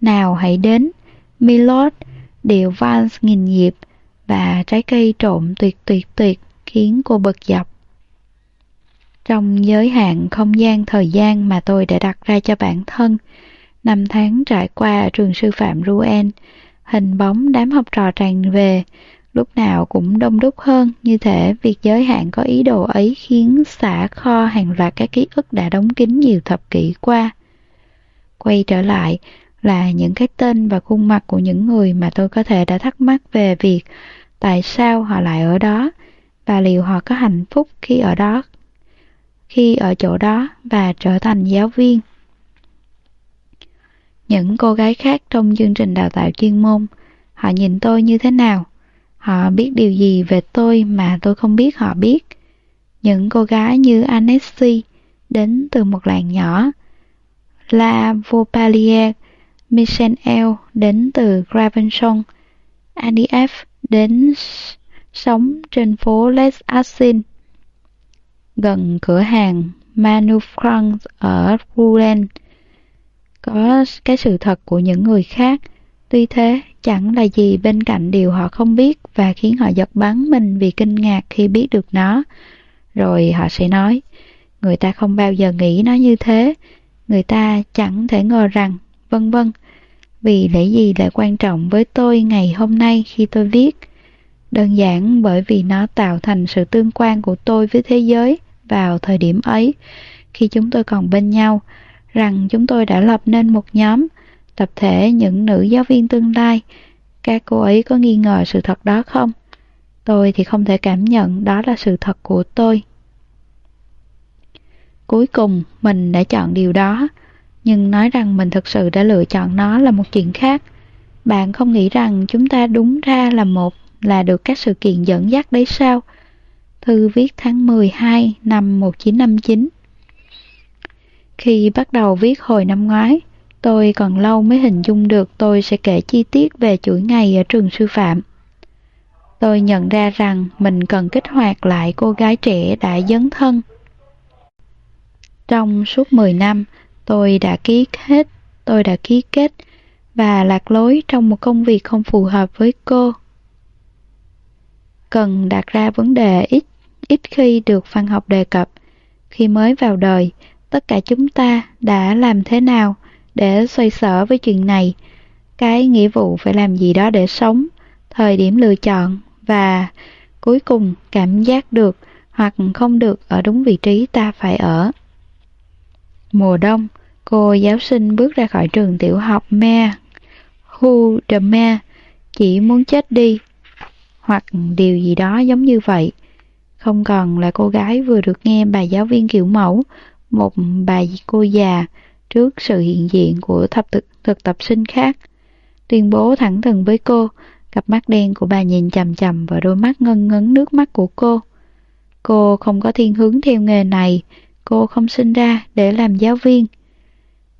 Nào hãy đến, Milord, điệu vals nghìn nhịp và trái cây trộn tuyệt tuyệt tuyệt khiến cô bật dọc. Trong giới hạn không gian thời gian mà tôi đã đặt ra cho bản thân, năm tháng trải qua ở trường sư phạm Rouen, hình bóng đám học trò tràn về, lúc nào cũng đông đúc hơn, như thể việc giới hạn có ý đồ ấy khiến xả kho hàng loạt các ký ức đã đóng kín nhiều thập kỷ qua. Quay trở lại là những cái tên và khuôn mặt của những người mà tôi có thể đã thắc mắc về việc tại sao họ lại ở đó và liệu họ có hạnh phúc khi ở đó khi ở chỗ đó và trở thành giáo viên. Những cô gái khác trong chương trình đào tạo chuyên môn, họ nhìn tôi như thế nào? Họ biết điều gì về tôi mà tôi không biết họ biết. Những cô gái như Anessi đến từ một làng nhỏ. La Vopalier, Michel L đến từ Gravenson. Annie F đến sống trên phố Les Assin gần cửa hàng Manufrance ở Rouen. Có cái sự thật của những người khác, tuy thế chẳng là gì bên cạnh điều họ không biết và khiến họ giật bắn mình vì kinh ngạc khi biết được nó. Rồi họ sẽ nói, người ta không bao giờ nghĩ nó như thế, người ta chẳng thể ngờ rằng, vân vân. Vì lẽ gì lại quan trọng với tôi ngày hôm nay khi tôi viết? Đơn giản bởi vì nó tạo thành sự tương quan của tôi với thế giới vào thời điểm ấy, khi chúng tôi còn bên nhau, rằng chúng tôi đã lập nên một nhóm, tập thể những nữ giáo viên tương lai, các cô ấy có nghi ngờ sự thật đó không? Tôi thì không thể cảm nhận đó là sự thật của tôi. Cuối cùng, mình đã chọn điều đó, nhưng nói rằng mình thực sự đã lựa chọn nó là một chuyện khác. Bạn không nghĩ rằng chúng ta đúng ra là một là được các sự kiện dẫn dắt đấy sao? Thư viết tháng 12 năm 1959 Khi bắt đầu viết hồi năm ngoái, tôi còn lâu mới hình dung được tôi sẽ kể chi tiết về chuỗi ngày ở trường sư phạm. Tôi nhận ra rằng mình cần kích hoạt lại cô gái trẻ đã dấn thân. Trong suốt 10 năm, tôi đã ký kết, tôi đã ký kết và lạc lối trong một công việc không phù hợp với cô. Cần đặt ra vấn đề ít ít khi được văn học đề cập. Khi mới vào đời, tất cả chúng ta đã làm thế nào để xoay sở với chuyện này? Cái nghĩa vụ phải làm gì đó để sống, thời điểm lựa chọn và cuối cùng cảm giác được hoặc không được ở đúng vị trí ta phải ở. Mùa đông, cô giáo sinh bước ra khỏi trường tiểu học Me, Hu the Me, chỉ muốn chết đi, hoặc điều gì đó giống như vậy. Không còn là cô gái vừa được nghe bà giáo viên kiểu mẫu, một bà cô già trước sự hiện diện của thập thực, thực tập sinh khác. Tuyên bố thẳng thừng với cô, cặp mắt đen của bà nhìn chầm chầm vào đôi mắt ngân ngấn nước mắt của cô. Cô không có thiên hướng theo nghề này, cô không sinh ra để làm giáo viên.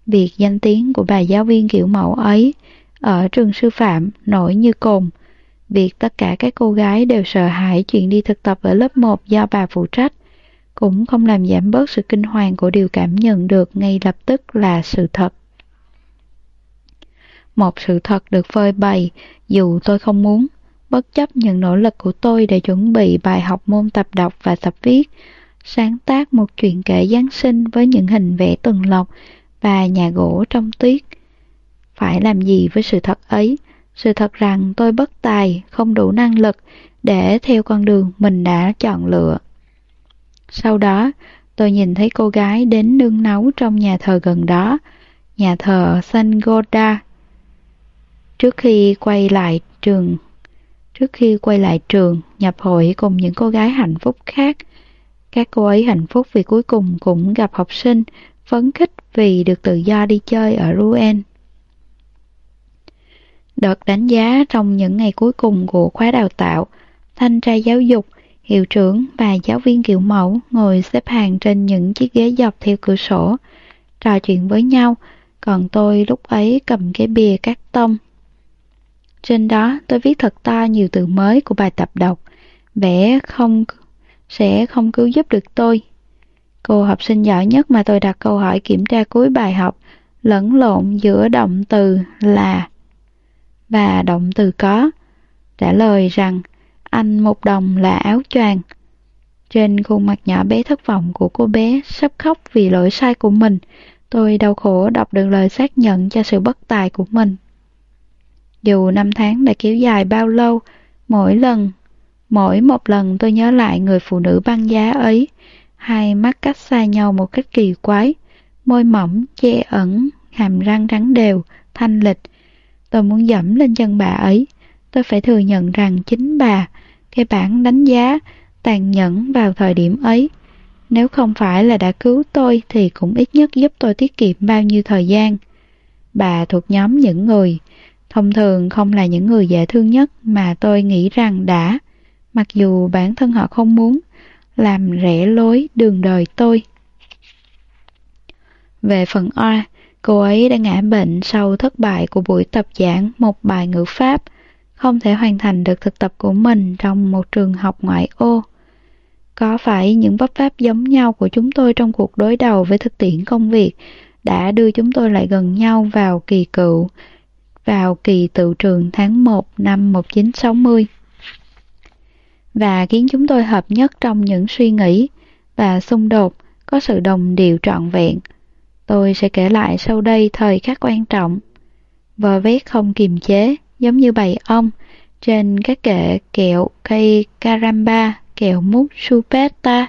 Việc danh tiếng của bà giáo viên kiểu mẫu ấy ở trường sư phạm nổi như cồn. Việc tất cả các cô gái đều sợ hãi chuyện đi thực tập ở lớp 1 do bà phụ trách cũng không làm giảm bớt sự kinh hoàng của điều cảm nhận được ngay lập tức là sự thật. Một sự thật được phơi bày dù tôi không muốn, bất chấp những nỗ lực của tôi để chuẩn bị bài học môn tập đọc và tập viết, sáng tác một chuyện kể Giáng sinh với những hình vẽ tuần lộc và nhà gỗ trong tuyết. Phải làm gì với sự thật ấy? Sự thật rằng tôi bất tài, không đủ năng lực để theo con đường mình đã chọn lựa. Sau đó, tôi nhìn thấy cô gái đến nương nấu trong nhà thờ gần đó, nhà thờ San Goda. Trước khi quay lại trường, trước khi quay lại trường, nhập hội cùng những cô gái hạnh phúc khác, các cô ấy hạnh phúc vì cuối cùng cũng gặp học sinh, phấn khích vì được tự do đi chơi ở Rouen. Đợt đánh giá trong những ngày cuối cùng của khóa đào tạo, thanh tra giáo dục, hiệu trưởng và giáo viên kiểu mẫu ngồi xếp hàng trên những chiếc ghế dọc theo cửa sổ, trò chuyện với nhau, còn tôi lúc ấy cầm cái bìa cắt tông. Trên đó tôi viết thật to nhiều từ mới của bài tập đọc, vẽ không sẽ không cứu giúp được tôi. Cô học sinh giỏi nhất mà tôi đặt câu hỏi kiểm tra cuối bài học lẫn lộn giữa động từ là và động từ có, trả lời rằng anh một đồng là áo choàng. Trên khuôn mặt nhỏ bé thất vọng của cô bé sắp khóc vì lỗi sai của mình, tôi đau khổ đọc được lời xác nhận cho sự bất tài của mình. Dù năm tháng đã kéo dài bao lâu, mỗi lần, mỗi một lần tôi nhớ lại người phụ nữ băng giá ấy, hai mắt cách xa nhau một cách kỳ quái, môi mỏng, che ẩn, hàm răng trắng đều, thanh lịch. Tôi muốn dẫm lên chân bà ấy. Tôi phải thừa nhận rằng chính bà, cái bản đánh giá, tàn nhẫn vào thời điểm ấy. Nếu không phải là đã cứu tôi thì cũng ít nhất giúp tôi tiết kiệm bao nhiêu thời gian. Bà thuộc nhóm những người, thông thường không là những người dễ thương nhất mà tôi nghĩ rằng đã, mặc dù bản thân họ không muốn, làm rẽ lối đường đời tôi. Về phần Oa cô ấy đã ngã bệnh sau thất bại của buổi tập giảng một bài ngữ pháp, không thể hoàn thành được thực tập của mình trong một trường học ngoại ô. Có phải những vấp pháp giống nhau của chúng tôi trong cuộc đối đầu với thực tiễn công việc đã đưa chúng tôi lại gần nhau vào kỳ cựu, vào kỳ tự trường tháng 1 năm 1960 và khiến chúng tôi hợp nhất trong những suy nghĩ và xung đột có sự đồng điệu trọn vẹn. Tôi sẽ kể lại sau đây thời khắc quan trọng. Vò vét không kiềm chế, giống như bầy ong, trên các kệ kẹo cây caramba, kẹo mút supeta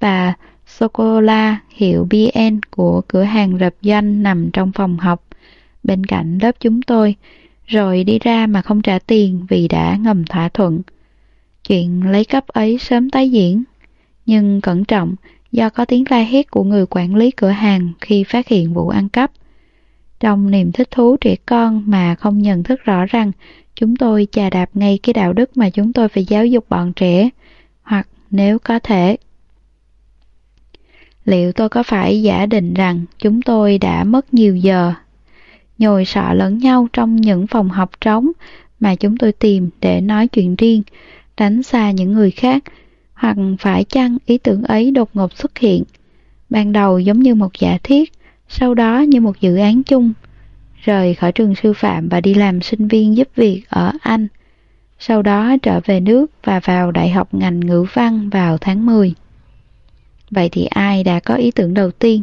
và sô-cô-la hiệu BN của cửa hàng rập doanh nằm trong phòng học bên cạnh lớp chúng tôi, rồi đi ra mà không trả tiền vì đã ngầm thỏa thuận. Chuyện lấy cắp ấy sớm tái diễn, nhưng cẩn trọng do có tiếng la hét của người quản lý cửa hàng khi phát hiện vụ ăn cắp. Trong niềm thích thú trẻ con mà không nhận thức rõ rằng chúng tôi chà đạp ngay cái đạo đức mà chúng tôi phải giáo dục bọn trẻ, hoặc nếu có thể. Liệu tôi có phải giả định rằng chúng tôi đã mất nhiều giờ nhồi sọ lẫn nhau trong những phòng học trống mà chúng tôi tìm để nói chuyện riêng, tránh xa những người khác, hoặc phải chăng ý tưởng ấy đột ngột xuất hiện, ban đầu giống như một giả thiết, sau đó như một dự án chung, rời khỏi trường sư phạm và đi làm sinh viên giúp việc ở Anh, sau đó trở về nước và vào đại học ngành ngữ văn vào tháng 10. Vậy thì ai đã có ý tưởng đầu tiên?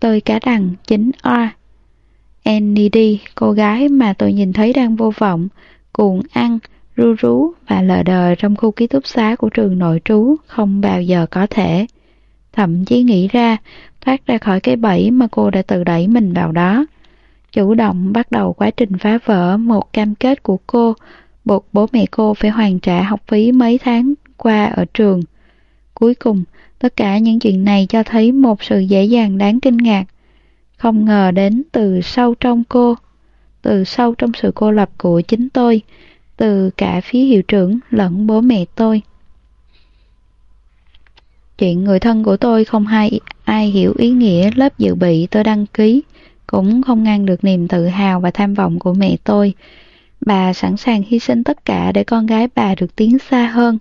Tôi cá rằng chính R Annie cô gái mà tôi nhìn thấy đang vô vọng, cuồng ăn, ru rú và lờ đờ trong khu ký túc xá của trường nội trú không bao giờ có thể. Thậm chí nghĩ ra, thoát ra khỏi cái bẫy mà cô đã tự đẩy mình vào đó. Chủ động bắt đầu quá trình phá vỡ một cam kết của cô, buộc bố mẹ cô phải hoàn trả học phí mấy tháng qua ở trường. Cuối cùng, tất cả những chuyện này cho thấy một sự dễ dàng đáng kinh ngạc không ngờ đến từ sâu trong cô, từ sâu trong sự cô lập của chính tôi, từ cả phía hiệu trưởng lẫn bố mẹ tôi. Chuyện người thân của tôi không hay ai hiểu ý nghĩa lớp dự bị tôi đăng ký, cũng không ngăn được niềm tự hào và tham vọng của mẹ tôi. Bà sẵn sàng hy sinh tất cả để con gái bà được tiến xa hơn.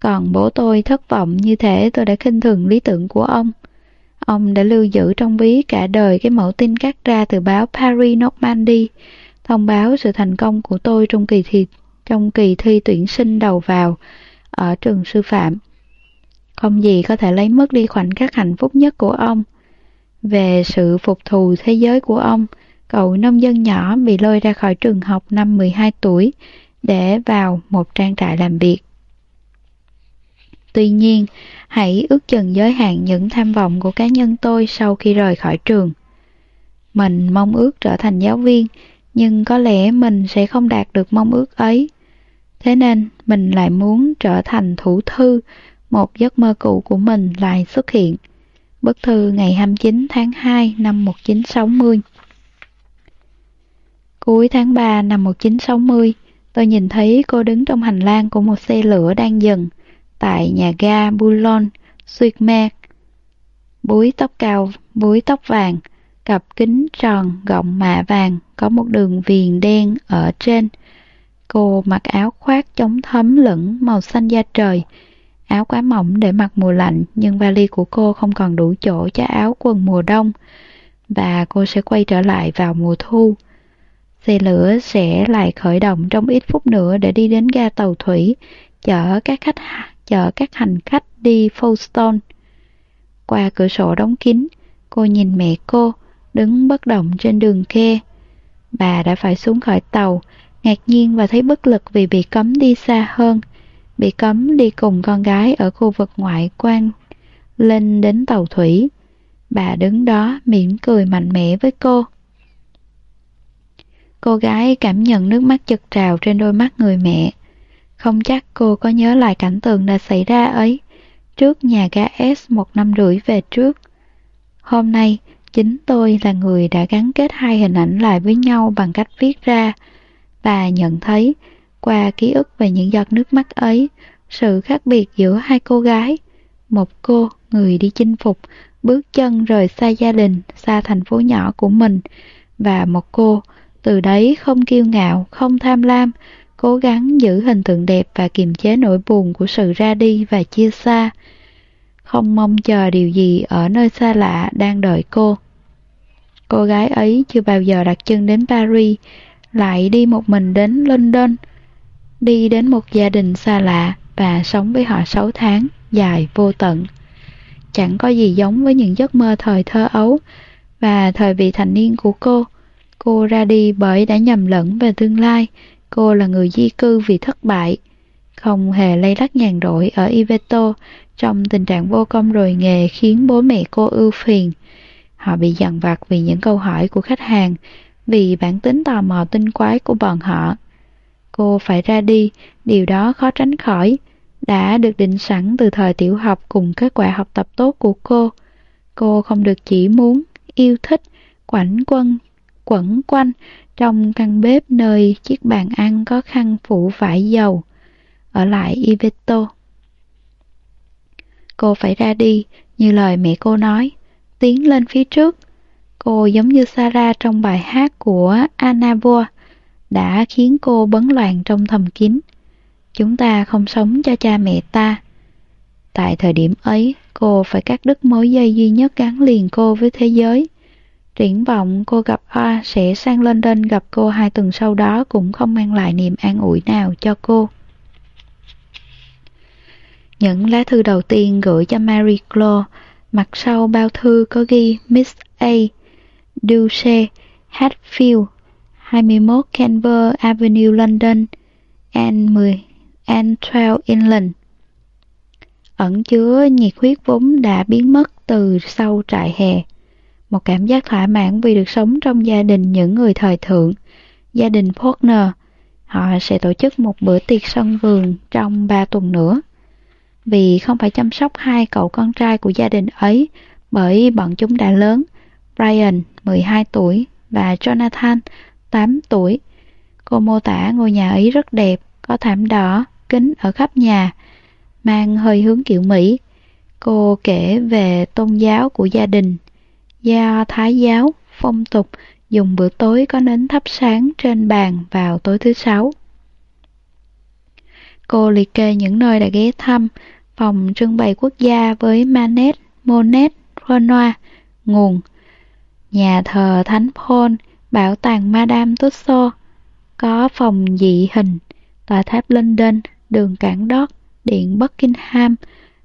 Còn bố tôi thất vọng như thế tôi đã khinh thường lý tưởng của ông. Ông đã lưu giữ trong ví cả đời cái mẫu tin cắt ra từ báo Paris Normandy, thông báo sự thành công của tôi trong kỳ thi trong kỳ thi tuyển sinh đầu vào ở trường sư phạm. Không gì có thể lấy mất đi khoảnh khắc hạnh phúc nhất của ông. Về sự phục thù thế giới của ông, cậu nông dân nhỏ bị lôi ra khỏi trường học năm 12 tuổi để vào một trang trại làm việc. Tuy nhiên, hãy ước chừng giới hạn những tham vọng của cá nhân tôi sau khi rời khỏi trường. Mình mong ước trở thành giáo viên, nhưng có lẽ mình sẽ không đạt được mong ước ấy. Thế nên, mình lại muốn trở thành thủ thư, một giấc mơ cũ của mình lại xuất hiện. Bức thư ngày 29 tháng 2 năm 1960 Cuối tháng 3 năm 1960, tôi nhìn thấy cô đứng trong hành lang của một xe lửa đang dừng tại nhà ga Boulogne, Suitmer. Búi tóc cao, búi tóc vàng, cặp kính tròn gọng mạ vàng có một đường viền đen ở trên. Cô mặc áo khoác chống thấm lẫn màu xanh da trời, áo quá mỏng để mặc mùa lạnh nhưng vali của cô không còn đủ chỗ cho áo quần mùa đông và cô sẽ quay trở lại vào mùa thu. Xe lửa sẽ lại khởi động trong ít phút nữa để đi đến ga tàu thủy, chở các khách chở các hành khách đi Folkestone. Qua cửa sổ đóng kín, cô nhìn mẹ cô, đứng bất động trên đường khe. Bà đã phải xuống khỏi tàu, ngạc nhiên và thấy bất lực vì bị cấm đi xa hơn, bị cấm đi cùng con gái ở khu vực ngoại quan lên đến tàu thủy. Bà đứng đó mỉm cười mạnh mẽ với cô. Cô gái cảm nhận nước mắt chực trào trên đôi mắt người mẹ. Không chắc cô có nhớ lại cảnh tượng đã xảy ra ấy trước nhà ga S một năm rưỡi về trước. Hôm nay, chính tôi là người đã gắn kết hai hình ảnh lại với nhau bằng cách viết ra và nhận thấy qua ký ức về những giọt nước mắt ấy, sự khác biệt giữa hai cô gái. Một cô, người đi chinh phục, bước chân rời xa gia đình, xa thành phố nhỏ của mình, và một cô, từ đấy không kiêu ngạo, không tham lam, cố gắng giữ hình tượng đẹp và kiềm chế nỗi buồn của sự ra đi và chia xa, không mong chờ điều gì ở nơi xa lạ đang đợi cô. Cô gái ấy chưa bao giờ đặt chân đến Paris, lại đi một mình đến London, đi đến một gia đình xa lạ và sống với họ 6 tháng, dài vô tận. Chẳng có gì giống với những giấc mơ thời thơ ấu và thời vị thành niên của cô. Cô ra đi bởi đã nhầm lẫn về tương lai, Cô là người di cư vì thất bại, không hề lây lắc nhàn rỗi ở Iveto trong tình trạng vô công rồi nghề khiến bố mẹ cô ưu phiền. Họ bị dằn vặt vì những câu hỏi của khách hàng vì bản tính tò mò tinh quái của bọn họ. Cô phải ra đi, điều đó khó tránh khỏi, đã được định sẵn từ thời tiểu học cùng kết quả học tập tốt của cô. Cô không được chỉ muốn, yêu thích, quảnh quân, quẩn quanh trong căn bếp nơi chiếc bàn ăn có khăn phủ vải dầu, ở lại Iveto. Cô phải ra đi, như lời mẹ cô nói, tiến lên phía trước. Cô giống như Sarah trong bài hát của Anna Vua, đã khiến cô bấn loạn trong thầm kín. Chúng ta không sống cho cha mẹ ta. Tại thời điểm ấy, cô phải cắt đứt mối dây duy nhất gắn liền cô với thế giới. Triển vọng cô gặp A sẽ sang London gặp cô hai tuần sau đó cũng không mang lại niềm an ủi nào cho cô. Những lá thư đầu tiên gửi cho Mary Claude, mặt sau bao thư có ghi Miss A, Dulce, Hatfield, 21 Canberra Avenue, London, and 10, and 12 England. Ẩn chứa nhiệt huyết vốn đã biến mất từ sau trại hè. Một cảm giác thỏa mãn vì được sống trong gia đình những người thời thượng, gia đình Faulkner. Họ sẽ tổ chức một bữa tiệc sân vườn trong ba tuần nữa. Vì không phải chăm sóc hai cậu con trai của gia đình ấy bởi bọn chúng đã lớn, Brian 12 tuổi và Jonathan 8 tuổi. Cô mô tả ngôi nhà ấy rất đẹp, có thảm đỏ, kính ở khắp nhà, mang hơi hướng kiểu Mỹ. Cô kể về tôn giáo của gia đình, do Thái giáo, phong tục dùng bữa tối có nến thắp sáng trên bàn vào tối thứ sáu. Cô liệt kê những nơi đã ghé thăm, phòng trưng bày quốc gia với Manet, Monet, Renoir, nguồn, nhà thờ Thánh Paul, bảo tàng Madame Tussauds, có phòng dị hình, tòa tháp London, đường Cảng Đót, điện Buckingham,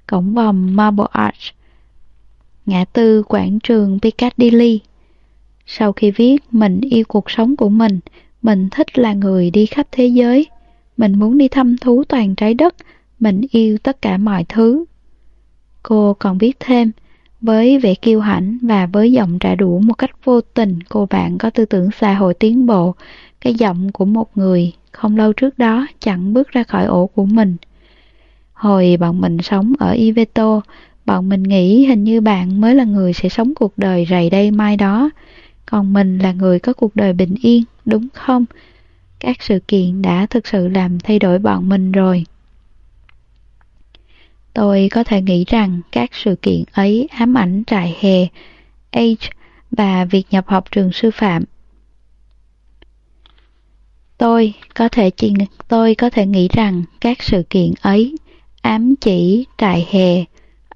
cổng vòng Marble Arch, ngã tư quảng trường Piccadilly. Sau khi viết mình yêu cuộc sống của mình, mình thích là người đi khắp thế giới, mình muốn đi thăm thú toàn trái đất, mình yêu tất cả mọi thứ. Cô còn viết thêm, với vẻ kiêu hãnh và với giọng trả đũa một cách vô tình, cô bạn có tư tưởng xã hội tiến bộ, cái giọng của một người không lâu trước đó chẳng bước ra khỏi ổ của mình. Hồi bọn mình sống ở Iveto, bọn mình nghĩ hình như bạn mới là người sẽ sống cuộc đời rầy đây mai đó, còn mình là người có cuộc đời bình yên, đúng không? Các sự kiện đã thực sự làm thay đổi bọn mình rồi. Tôi có thể nghĩ rằng các sự kiện ấy ám ảnh trại hè, age và việc nhập học trường sư phạm. Tôi có thể chỉ, tôi có thể nghĩ rằng các sự kiện ấy ám chỉ trại hè,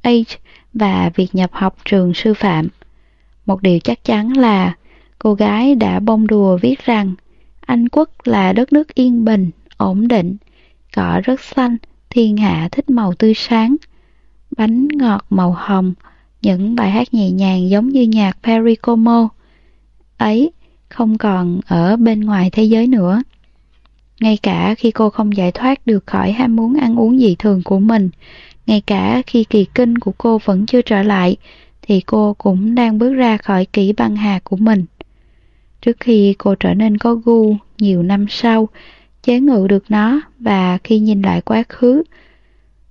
age và việc nhập học trường sư phạm. Một điều chắc chắn là cô gái đã bông đùa viết rằng Anh quốc là đất nước yên bình, ổn định, cỏ rất xanh, thiên hạ thích màu tươi sáng, bánh ngọt màu hồng, những bài hát nhẹ nhàng giống như nhạc Perry Como. Ấy không còn ở bên ngoài thế giới nữa. Ngay cả khi cô không giải thoát được khỏi ham muốn ăn uống dị thường của mình, ngay cả khi kỳ kinh của cô vẫn chưa trở lại, thì cô cũng đang bước ra khỏi kỹ băng hà của mình. Trước khi cô trở nên có gu nhiều năm sau, chế ngự được nó và khi nhìn lại quá khứ,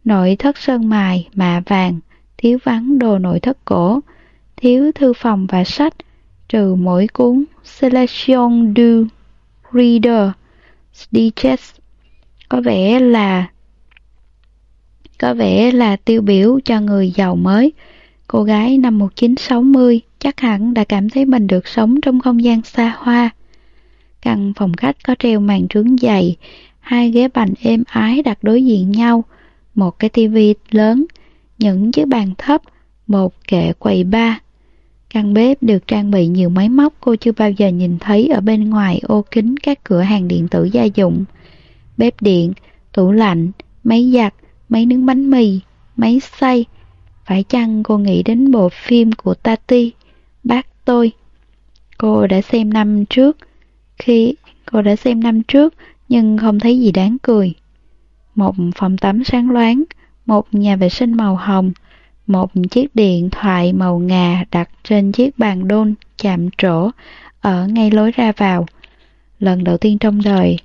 nội thất sơn mài, mạ vàng, thiếu vắng đồ nội thất cổ, thiếu thư phòng và sách, trừ mỗi cuốn Selection du Reader Digest có vẻ là có vẻ là tiêu biểu cho người giàu mới. Cô gái năm 1960 chắc hẳn đã cảm thấy mình được sống trong không gian xa hoa. Căn phòng khách có treo màn trướng dày, hai ghế bành êm ái đặt đối diện nhau, một cái tivi lớn, những chiếc bàn thấp, một kệ quầy ba. Căn bếp được trang bị nhiều máy móc cô chưa bao giờ nhìn thấy ở bên ngoài ô kính các cửa hàng điện tử gia dụng. Bếp điện, tủ lạnh, máy giặt, máy nướng bánh mì, máy xay. Phải chăng cô nghĩ đến bộ phim của Tati, bác tôi? Cô đã xem năm trước, khi cô đã xem năm trước nhưng không thấy gì đáng cười. Một phòng tắm sáng loáng, một nhà vệ sinh màu hồng, Một chiếc điện thoại màu ngà đặt trên chiếc bàn đôn chạm trổ ở ngay lối ra vào. Lần đầu tiên trong đời,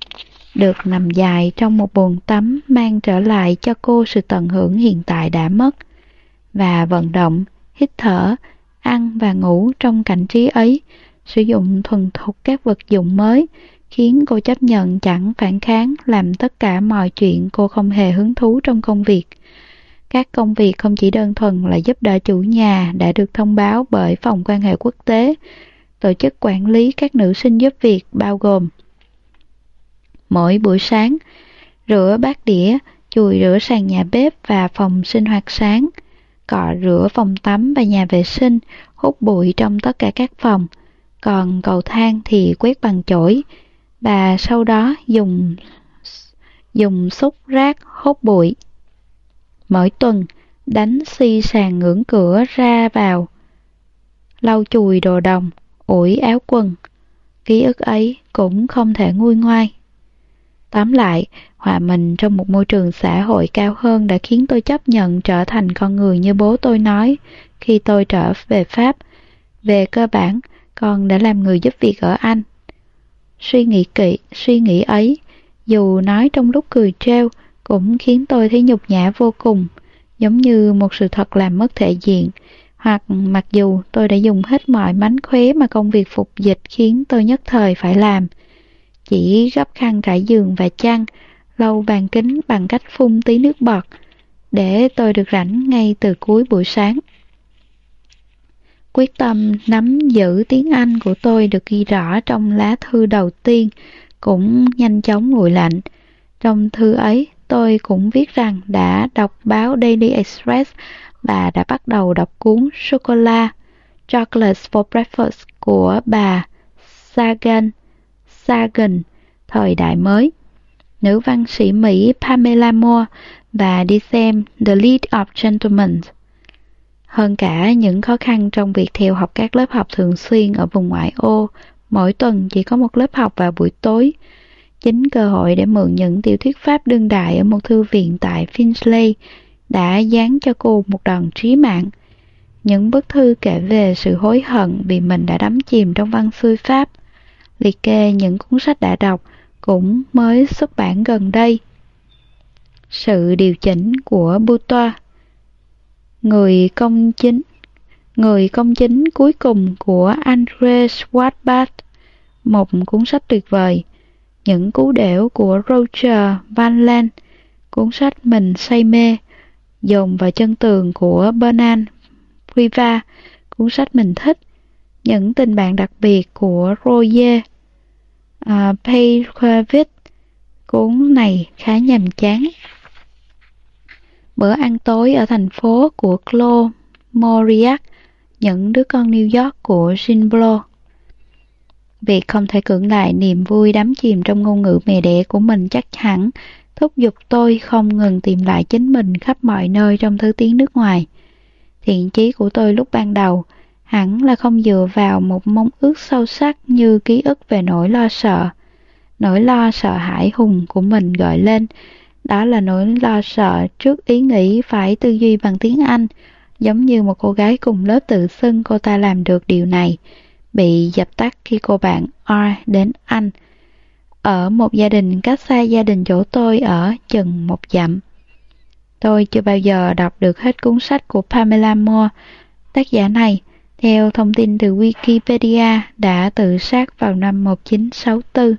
được nằm dài trong một buồng tắm mang trở lại cho cô sự tận hưởng hiện tại đã mất. Và vận động, hít thở, ăn và ngủ trong cảnh trí ấy, sử dụng thuần thục các vật dụng mới, khiến cô chấp nhận chẳng phản kháng làm tất cả mọi chuyện cô không hề hứng thú trong công việc. Các công việc không chỉ đơn thuần là giúp đỡ chủ nhà đã được thông báo bởi Phòng quan hệ quốc tế, tổ chức quản lý các nữ sinh giúp việc bao gồm Mỗi buổi sáng, rửa bát đĩa, chùi rửa sàn nhà bếp và phòng sinh hoạt sáng, cọ rửa phòng tắm và nhà vệ sinh, hút bụi trong tất cả các phòng, còn cầu thang thì quét bằng chổi, bà sau đó dùng dùng xúc rác hút bụi. Mỗi tuần, đánh xi sàn ngưỡng cửa ra vào, lau chùi đồ đồng, ủi áo quần. Ký ức ấy cũng không thể nguôi ngoai. Tóm lại, hòa mình trong một môi trường xã hội cao hơn đã khiến tôi chấp nhận trở thành con người như bố tôi nói khi tôi trở về Pháp. Về cơ bản, con đã làm người giúp việc ở Anh. Suy nghĩ kỹ, suy nghĩ ấy, dù nói trong lúc cười treo, cũng khiến tôi thấy nhục nhã vô cùng, giống như một sự thật làm mất thể diện, hoặc mặc dù tôi đã dùng hết mọi mánh khóe mà công việc phục dịch khiến tôi nhất thời phải làm, chỉ gấp khăn trải giường và chăn, lau bàn kính bằng cách phun tí nước bọt, để tôi được rảnh ngay từ cuối buổi sáng. Quyết tâm nắm giữ tiếng Anh của tôi được ghi rõ trong lá thư đầu tiên, cũng nhanh chóng nguội lạnh. Trong thư ấy, tôi cũng viết rằng đã đọc báo Daily Express và đã bắt đầu đọc cuốn Sô-cô-la for Breakfast của bà Sagan Sagan thời đại mới. Nữ văn sĩ Mỹ Pamela Moore và đi xem The Lead of Gentlemen. Hơn cả những khó khăn trong việc theo học các lớp học thường xuyên ở vùng ngoại ô, mỗi tuần chỉ có một lớp học vào buổi tối. Chính cơ hội để mượn những tiểu thuyết Pháp đương đại ở một thư viện tại Finchley đã dán cho cô một đòn trí mạng. Những bức thư kể về sự hối hận vì mình đã đắm chìm trong văn xuôi Pháp – liệt kê những cuốn sách đã đọc cũng mới xuất bản gần đây. Sự điều chỉnh của Boutois Người công chính Người công chính cuối cùng của Andre Schwartzbach Một cuốn sách tuyệt vời Những cú đểu của Roger Van Lan Cuốn sách mình say mê Dồn vào chân tường của Bernard Priva Cuốn sách mình thích những tình bạn đặc biệt của Roger à, uh, Paykovic. Cuốn này khá nhàm chán. Bữa ăn tối ở thành phố của Clo Moriarty, những đứa con New York của Jean Vì Việc không thể cưỡng lại niềm vui đắm chìm trong ngôn ngữ mẹ đẻ của mình chắc hẳn thúc giục tôi không ngừng tìm lại chính mình khắp mọi nơi trong thứ tiếng nước ngoài. Thiện chí của tôi lúc ban đầu hẳn là không dựa vào một mong ước sâu sắc như ký ức về nỗi lo sợ. Nỗi lo sợ hãi hùng của mình gợi lên, đó là nỗi lo sợ trước ý nghĩ phải tư duy bằng tiếng Anh, giống như một cô gái cùng lớp tự xưng cô ta làm được điều này, bị dập tắt khi cô bạn R đến Anh. Ở một gia đình cách xa gia đình chỗ tôi ở chừng một dặm. Tôi chưa bao giờ đọc được hết cuốn sách của Pamela Moore. Tác giả này theo thông tin từ Wikipedia, đã tự sát vào năm 1964.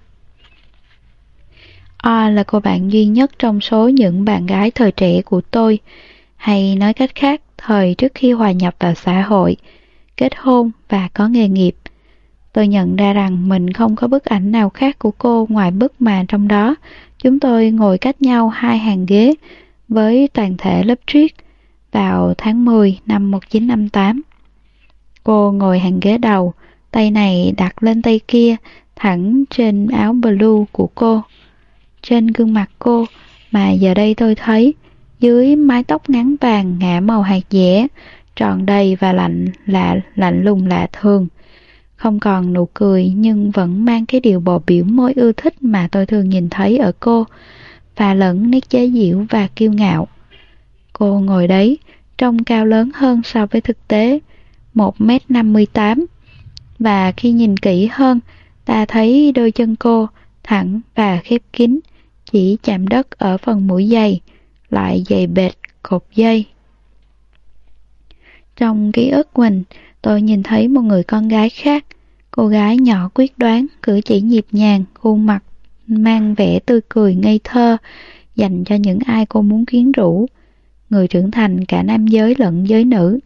O là cô bạn duy nhất trong số những bạn gái thời trẻ của tôi, hay nói cách khác, thời trước khi hòa nhập vào xã hội, kết hôn và có nghề nghiệp. Tôi nhận ra rằng mình không có bức ảnh nào khác của cô ngoài bức mà trong đó chúng tôi ngồi cách nhau hai hàng ghế với toàn thể lớp triết vào tháng 10 năm 1958. Cô ngồi hàng ghế đầu, tay này đặt lên tay kia, thẳng trên áo blue của cô. Trên gương mặt cô, mà giờ đây tôi thấy, dưới mái tóc ngắn vàng ngả màu hạt dẻ, tròn đầy và lạnh lạ lạnh lùng lạ thường. Không còn nụ cười nhưng vẫn mang cái điều bò biểu môi ưa thích mà tôi thường nhìn thấy ở cô, và lẫn nét chế giễu và kiêu ngạo. Cô ngồi đấy, trông cao lớn hơn so với thực tế, 1m58. Và khi nhìn kỹ hơn, ta thấy đôi chân cô thẳng và khép kín, chỉ chạm đất ở phần mũi giày, lại dày bệt cột dây. Trong ký ức mình, tôi nhìn thấy một người con gái khác, cô gái nhỏ quyết đoán, cử chỉ nhịp nhàng, khuôn mặt mang vẻ tươi cười ngây thơ, dành cho những ai cô muốn quyến rũ. Người trưởng thành cả nam giới lẫn giới nữ.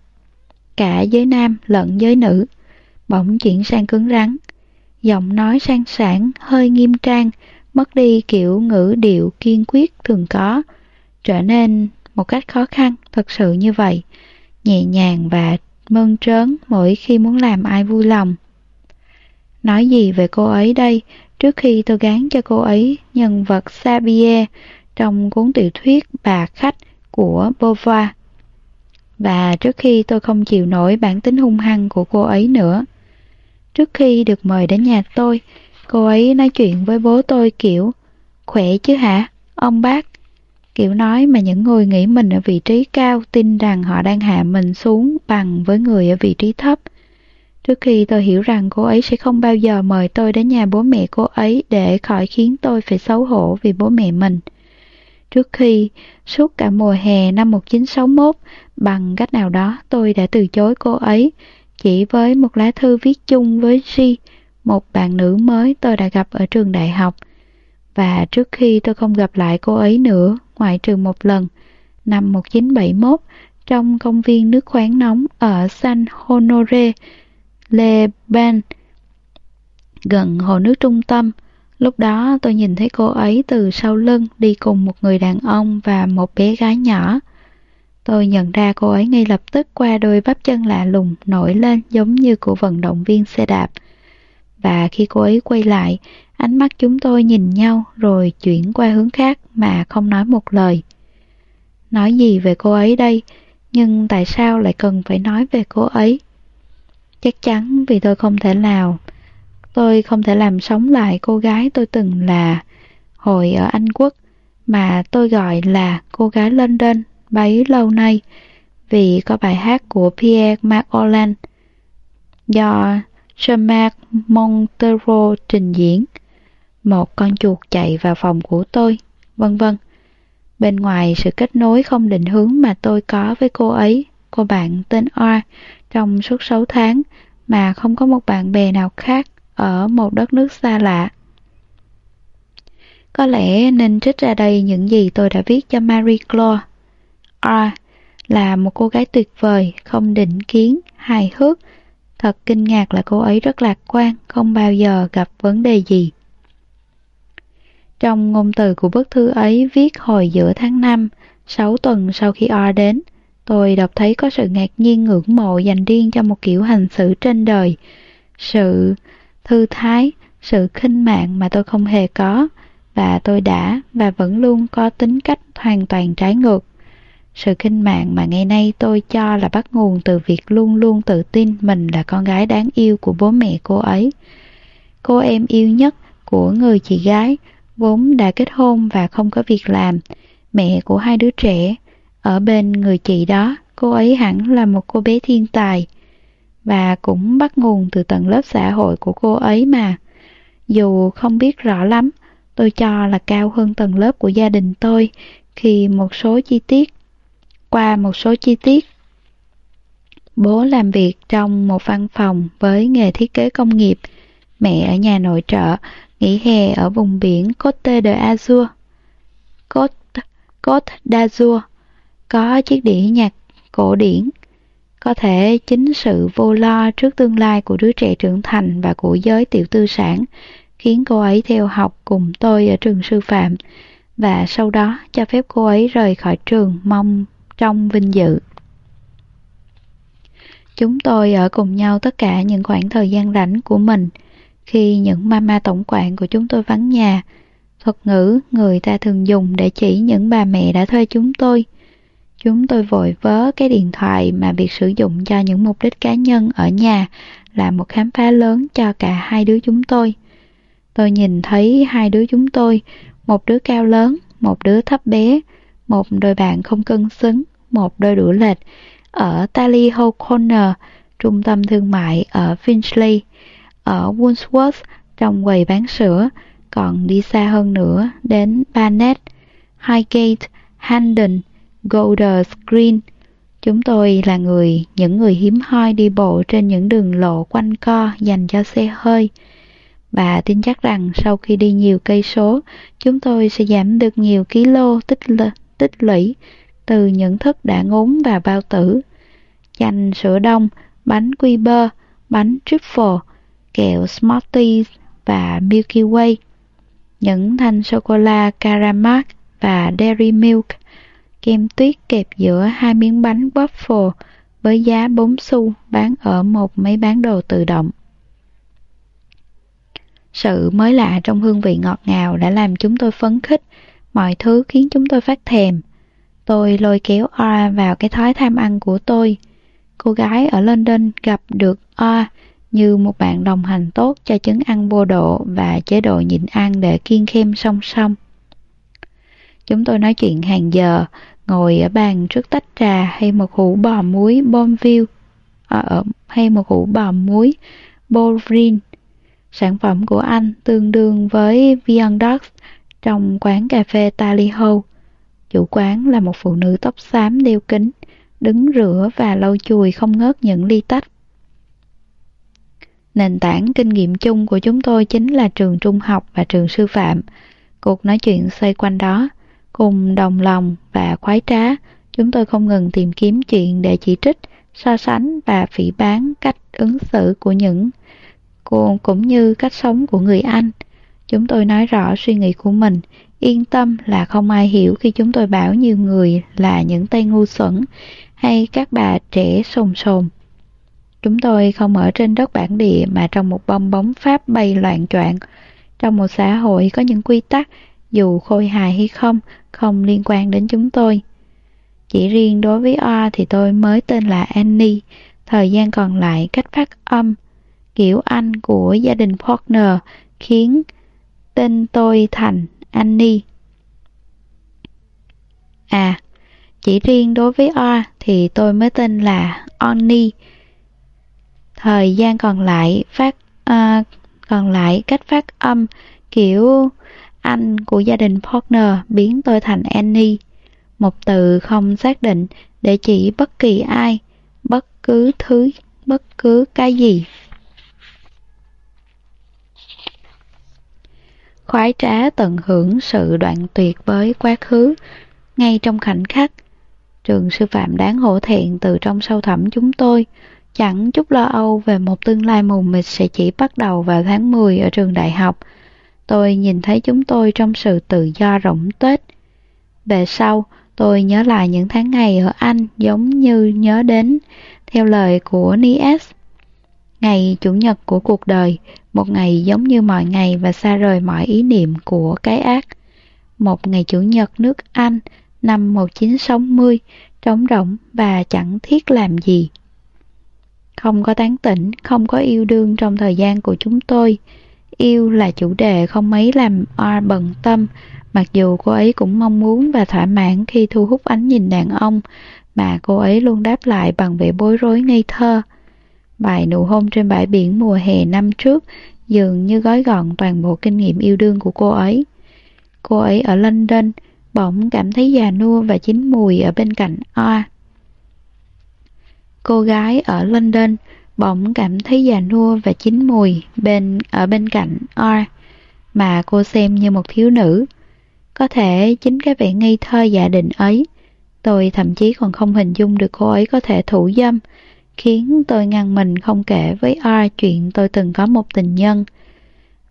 Cả giới nam lẫn giới nữ. Bỗng chuyển sang cứng rắn. Giọng nói sang sảng, hơi nghiêm trang, mất đi kiểu ngữ điệu kiên quyết thường có. Trở nên một cách khó khăn, thật sự như vậy. Nhẹ nhàng và mơn trớn mỗi khi muốn làm ai vui lòng. Nói gì về cô ấy đây, trước khi tôi gán cho cô ấy nhân vật Sabie trong cuốn tiểu thuyết Bà Khách của Beauvoir. Và trước khi tôi không chịu nổi bản tính hung hăng của cô ấy nữa. Trước khi được mời đến nhà tôi, cô ấy nói chuyện với bố tôi kiểu Khỏe chứ hả, ông bác? Kiểu nói mà những người nghĩ mình ở vị trí cao tin rằng họ đang hạ mình xuống bằng với người ở vị trí thấp. Trước khi tôi hiểu rằng cô ấy sẽ không bao giờ mời tôi đến nhà bố mẹ cô ấy để khỏi khiến tôi phải xấu hổ vì bố mẹ mình. Trước khi, suốt cả mùa hè năm 1961, bằng cách nào đó tôi đã từ chối cô ấy, chỉ với một lá thư viết chung với G, một bạn nữ mới tôi đã gặp ở trường đại học. Và trước khi tôi không gặp lại cô ấy nữa, ngoại trừ một lần, năm 1971, trong công viên nước khoáng nóng ở San Honore, Le Ban, gần hồ nước trung tâm. Lúc đó tôi nhìn thấy cô ấy từ sau lưng đi cùng một người đàn ông và một bé gái nhỏ. Tôi nhận ra cô ấy ngay lập tức qua đôi bắp chân lạ lùng nổi lên giống như của vận động viên xe đạp. Và khi cô ấy quay lại, ánh mắt chúng tôi nhìn nhau rồi chuyển qua hướng khác mà không nói một lời. Nói gì về cô ấy đây, nhưng tại sao lại cần phải nói về cô ấy? Chắc chắn vì tôi không thể nào, tôi không thể làm sống lại cô gái tôi từng là hồi ở Anh Quốc mà tôi gọi là cô gái London bấy lâu nay vì có bài hát của Pierre Marcolin do Jamal Montero trình diễn. Một con chuột chạy vào phòng của tôi, vân vân. Bên ngoài sự kết nối không định hướng mà tôi có với cô ấy, cô bạn tên Oa, trong suốt 6 tháng mà không có một bạn bè nào khác ở một đất nước xa lạ. Có lẽ nên trích ra đây những gì tôi đã viết cho Marie Claude. R là một cô gái tuyệt vời, không định kiến, hài hước. Thật kinh ngạc là cô ấy rất lạc quan, không bao giờ gặp vấn đề gì. Trong ngôn từ của bức thư ấy viết hồi giữa tháng 5, 6 tuần sau khi R đến, tôi đọc thấy có sự ngạc nhiên ngưỡng mộ dành riêng cho một kiểu hành xử trên đời. Sự thư thái, sự khinh mạng mà tôi không hề có, và tôi đã và vẫn luôn có tính cách hoàn toàn trái ngược. Sự khinh mạng mà ngày nay tôi cho là bắt nguồn từ việc luôn luôn tự tin mình là con gái đáng yêu của bố mẹ cô ấy. Cô em yêu nhất của người chị gái, vốn đã kết hôn và không có việc làm, mẹ của hai đứa trẻ. Ở bên người chị đó, cô ấy hẳn là một cô bé thiên tài, và cũng bắt nguồn từ tầng lớp xã hội của cô ấy mà. Dù không biết rõ lắm, tôi cho là cao hơn tầng lớp của gia đình tôi khi một số chi tiết qua một số chi tiết. Bố làm việc trong một văn phòng với nghề thiết kế công nghiệp, mẹ ở nhà nội trợ, nghỉ hè ở vùng biển Côte d'Azur. Côte, Côte d'Azur có chiếc đĩa nhạc cổ điển. Có thể chính sự vô lo trước tương lai của đứa trẻ trưởng thành và của giới tiểu tư sản khiến cô ấy theo học cùng tôi ở trường sư phạm và sau đó cho phép cô ấy rời khỏi trường mong trong vinh dự. Chúng tôi ở cùng nhau tất cả những khoảng thời gian rảnh của mình khi những mama tổng quản của chúng tôi vắng nhà. Thuật ngữ người ta thường dùng để chỉ những bà mẹ đã thuê chúng tôi. Chúng tôi vội vớ cái điện thoại mà việc sử dụng cho những mục đích cá nhân ở nhà là một khám phá lớn cho cả hai đứa chúng tôi. Tôi nhìn thấy hai đứa chúng tôi, một đứa cao lớn, một đứa thấp bé, một đôi bạn không cân xứng, một đôi đũa lệch ở Tally Ho Corner, trung tâm thương mại ở Finchley, ở Woolworth trong quầy bán sữa, còn đi xa hơn nữa đến Barnet, Highgate, Handon, Golders Green. Chúng tôi là người, những người hiếm hoi đi bộ trên những đường lộ quanh co dành cho xe hơi. Bà tin chắc rằng sau khi đi nhiều cây số, chúng tôi sẽ giảm được nhiều kg tích, tích lũy từ những thức đã ngốn và bao tử. Chanh sữa đông, bánh quy bơ, bánh triple, kẹo Smarties và Milky Way, những thanh sô-cô-la caramel và Dairy Milk, kem tuyết kẹp giữa hai miếng bánh waffle với giá 4 xu bán ở một máy bán đồ tự động. Sự mới lạ trong hương vị ngọt ngào đã làm chúng tôi phấn khích, mọi thứ khiến chúng tôi phát thèm. Tôi lôi kéo Oa vào cái thói tham ăn của tôi. Cô gái ở London gặp được Oa như một bạn đồng hành tốt cho chứng ăn vô độ và chế độ nhịn ăn để kiêng khem song song. Chúng tôi nói chuyện hàng giờ, ngồi ở bàn trước tách trà hay một hũ bò muối Bonville, ở hay một hũ bò muối Bovril. Sản phẩm của anh tương đương với Viandox trong quán cà phê Tally Ho. Chủ quán là một phụ nữ tóc xám đeo kính, đứng rửa và lau chùi không ngớt những ly tách. Nền tảng kinh nghiệm chung của chúng tôi chính là trường trung học và trường sư phạm. Cuộc nói chuyện xoay quanh đó, cùng đồng lòng và khoái trá, chúng tôi không ngừng tìm kiếm chuyện để chỉ trích, so sánh và phỉ bán cách ứng xử của những cô cũng như cách sống của người Anh. Chúng tôi nói rõ suy nghĩ của mình, yên tâm là không ai hiểu khi chúng tôi bảo nhiều người là những tay ngu xuẩn hay các bà trẻ sồn sồn. Chúng tôi không ở trên đất bản địa mà trong một bong bóng Pháp bay loạn choạng. Trong một xã hội có những quy tắc, dù khôi hài hay không, không liên quan đến chúng tôi. Chỉ riêng đối với O thì tôi mới tên là Annie, thời gian còn lại cách phát âm. Kiểu Anh của gia đình Faulkner khiến tên tôi thành Annie. À, chỉ riêng đối với O thì tôi mới tên là Onni, thời gian còn lại phát à, còn lại cách phát âm kiểu anh của gia đình partner biến tôi thành Annie, một từ không xác định để chỉ bất kỳ ai, bất cứ thứ, bất cứ cái gì. Khoái trá tận hưởng sự đoạn tuyệt với quá khứ, ngay trong khoảnh khắc. Trường sư phạm đáng hổ thẹn từ trong sâu thẳm chúng tôi, Chẳng chút lo âu về một tương lai mù mịt sẽ chỉ bắt đầu vào tháng 10 ở trường đại học. Tôi nhìn thấy chúng tôi trong sự tự do rỗng tuếch. Về sau, tôi nhớ lại những tháng ngày ở Anh giống như nhớ đến, theo lời của Nies. Ngày Chủ nhật của cuộc đời, một ngày giống như mọi ngày và xa rời mọi ý niệm của cái ác. Một ngày Chủ nhật nước Anh, năm 1960, trống rỗng và chẳng thiết làm gì. Không có tán tỉnh, không có yêu đương trong thời gian của chúng tôi. Yêu là chủ đề không mấy làm oa bận tâm, mặc dù cô ấy cũng mong muốn và thỏa mãn khi thu hút ánh nhìn đàn ông, mà cô ấy luôn đáp lại bằng vẻ bối rối ngây thơ. Bài nụ hôn trên bãi biển mùa hè năm trước dường như gói gọn toàn bộ kinh nghiệm yêu đương của cô ấy. Cô ấy ở London, bỗng cảm thấy già nua và chín mùi ở bên cạnh Oa. Cô gái ở London bỗng cảm thấy già nua và chín mùi bên ở bên cạnh R mà cô xem như một thiếu nữ. Có thể chính cái vẻ ngây thơ giả định ấy, tôi thậm chí còn không hình dung được cô ấy có thể thủ dâm, khiến tôi ngăn mình không kể với R chuyện tôi từng có một tình nhân.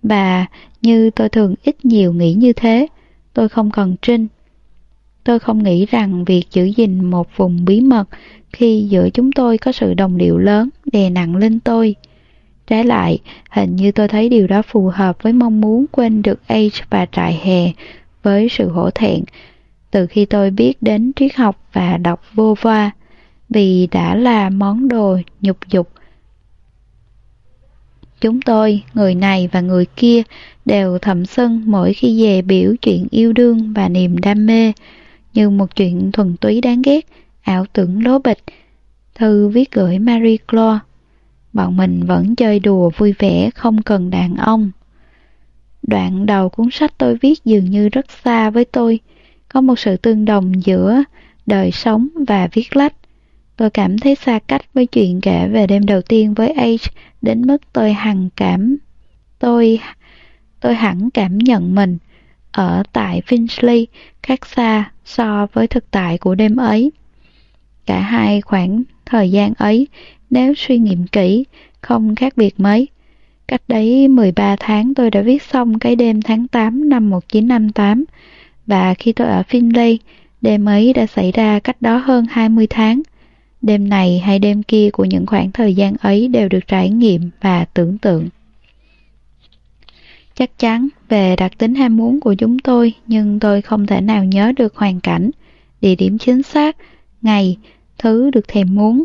Và như tôi thường ít nhiều nghĩ như thế, tôi không cần trinh. Tôi không nghĩ rằng việc giữ gìn một vùng bí mật khi giữa chúng tôi có sự đồng điệu lớn đè nặng lên tôi. Trái lại, hình như tôi thấy điều đó phù hợp với mong muốn quên được Age và trại hè với sự hổ thẹn từ khi tôi biết đến triết học và đọc vô va vì đã là món đồ nhục dục. Chúng tôi, người này và người kia đều thầm sân mỗi khi về biểu chuyện yêu đương và niềm đam mê như một chuyện thuần túy đáng ghét ảo tưởng lố bịch, thư viết gửi Marie Claude. Bọn mình vẫn chơi đùa vui vẻ không cần đàn ông. Đoạn đầu cuốn sách tôi viết dường như rất xa với tôi, có một sự tương đồng giữa đời sống và viết lách. Tôi cảm thấy xa cách với chuyện kể về đêm đầu tiên với H đến mức tôi hằng cảm. Tôi tôi hẳn cảm nhận mình ở tại Finchley khác xa so với thực tại của đêm ấy. Cả hai khoảng thời gian ấy, nếu suy nghiệm kỹ, không khác biệt mấy. Cách đấy 13 tháng tôi đã viết xong cái đêm tháng 8 năm 1958 và khi tôi ở Finlay, đêm ấy đã xảy ra cách đó hơn 20 tháng. Đêm này hay đêm kia của những khoảng thời gian ấy đều được trải nghiệm và tưởng tượng. Chắc chắn về đặc tính ham muốn của chúng tôi, nhưng tôi không thể nào nhớ được hoàn cảnh, địa điểm chính xác, ngày, thứ được thèm muốn.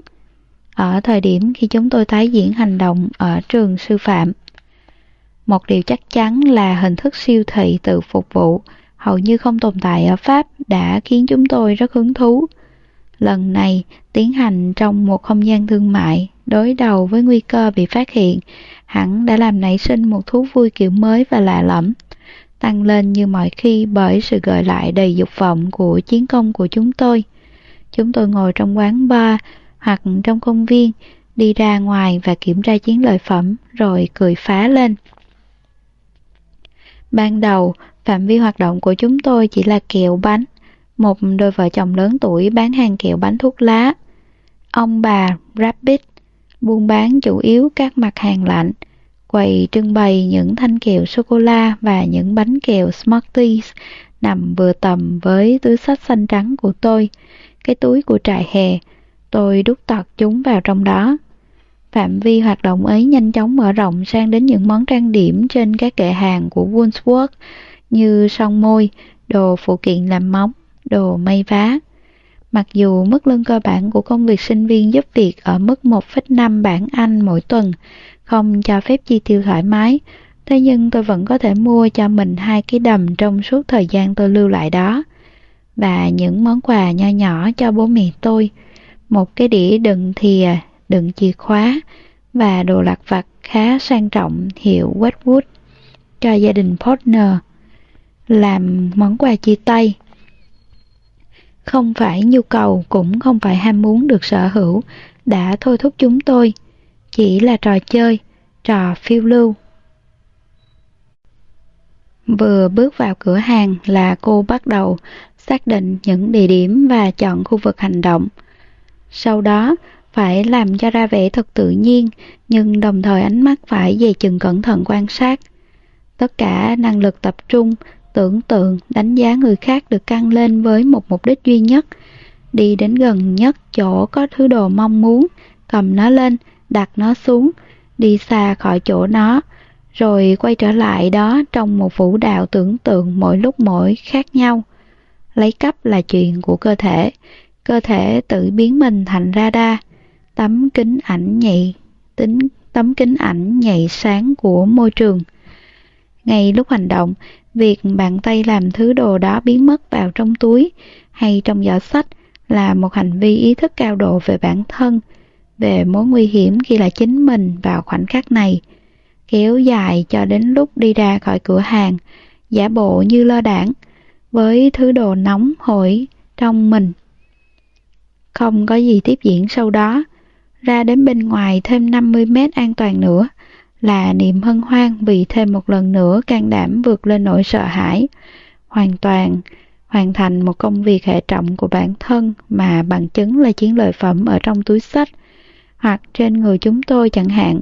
Ở thời điểm khi chúng tôi tái diễn hành động ở trường sư phạm. Một điều chắc chắn là hình thức siêu thị tự phục vụ hầu như không tồn tại ở Pháp đã khiến chúng tôi rất hứng thú. Lần này tiến hành trong một không gian thương mại, đối đầu với nguy cơ bị phát hiện, hẳn đã làm nảy sinh một thú vui kiểu mới và lạ lẫm, tăng lên như mọi khi bởi sự gợi lại đầy dục vọng của chiến công của chúng tôi. Chúng tôi ngồi trong quán bar hoặc trong công viên, đi ra ngoài và kiểm tra chiến lợi phẩm rồi cười phá lên. Ban đầu, phạm vi hoạt động của chúng tôi chỉ là kẹo bánh, một đôi vợ chồng lớn tuổi bán hàng kẹo bánh thuốc lá. Ông bà Rabbit buôn bán chủ yếu các mặt hàng lạnh, quầy trưng bày những thanh kẹo sô-cô-la và những bánh kẹo Smarties nằm vừa tầm với túi sách xanh trắng của tôi, cái túi của trại hè. Tôi đút tọt chúng vào trong đó. Phạm vi hoạt động ấy nhanh chóng mở rộng sang đến những món trang điểm trên các kệ hàng của Woolworth như son môi, đồ phụ kiện làm móng, đồ may vá. Mặc dù mức lương cơ bản của công việc sinh viên giúp việc ở mức 1,5 bảng Anh mỗi tuần, không cho phép chi tiêu thoải mái, thế nhưng tôi vẫn có thể mua cho mình hai cái đầm trong suốt thời gian tôi lưu lại đó. Và những món quà nho nhỏ cho bố mẹ tôi, một cái đĩa đựng thìa, đựng chìa khóa và đồ lặt vặt khá sang trọng hiệu Westwood cho gia đình Portner làm món quà chia tay. Không phải nhu cầu cũng không phải ham muốn được sở hữu đã thôi thúc chúng tôi, chỉ là trò chơi, trò phiêu lưu. Vừa bước vào cửa hàng là cô bắt đầu xác định những địa điểm và chọn khu vực hành động. Sau đó, phải làm cho ra vẻ thật tự nhiên, nhưng đồng thời ánh mắt phải dè chừng cẩn thận quan sát. Tất cả năng lực tập trung tưởng tượng đánh giá người khác được căng lên với một mục đích duy nhất. Đi đến gần nhất chỗ có thứ đồ mong muốn, cầm nó lên, đặt nó xuống, đi xa khỏi chỗ nó, rồi quay trở lại đó trong một vũ đạo tưởng tượng mỗi lúc mỗi khác nhau. Lấy cấp là chuyện của cơ thể cơ thể tự biến mình thành radar, tấm kính ảnh nhạy, tính, tấm kính ảnh nhạy sáng của môi trường. Ngay lúc hành động Việc bàn tay làm thứ đồ đó biến mất vào trong túi hay trong giỏ sách là một hành vi ý thức cao độ về bản thân, về mối nguy hiểm khi là chính mình vào khoảnh khắc này, kéo dài cho đến lúc đi ra khỏi cửa hàng, giả bộ như lo đảng, với thứ đồ nóng hổi trong mình. Không có gì tiếp diễn sau đó, ra đến bên ngoài thêm 50 mét an toàn nữa, là niềm hân hoan vì thêm một lần nữa can đảm vượt lên nỗi sợ hãi, hoàn toàn hoàn thành một công việc hệ trọng của bản thân mà bằng chứng là chiến lợi phẩm ở trong túi sách hoặc trên người chúng tôi chẳng hạn,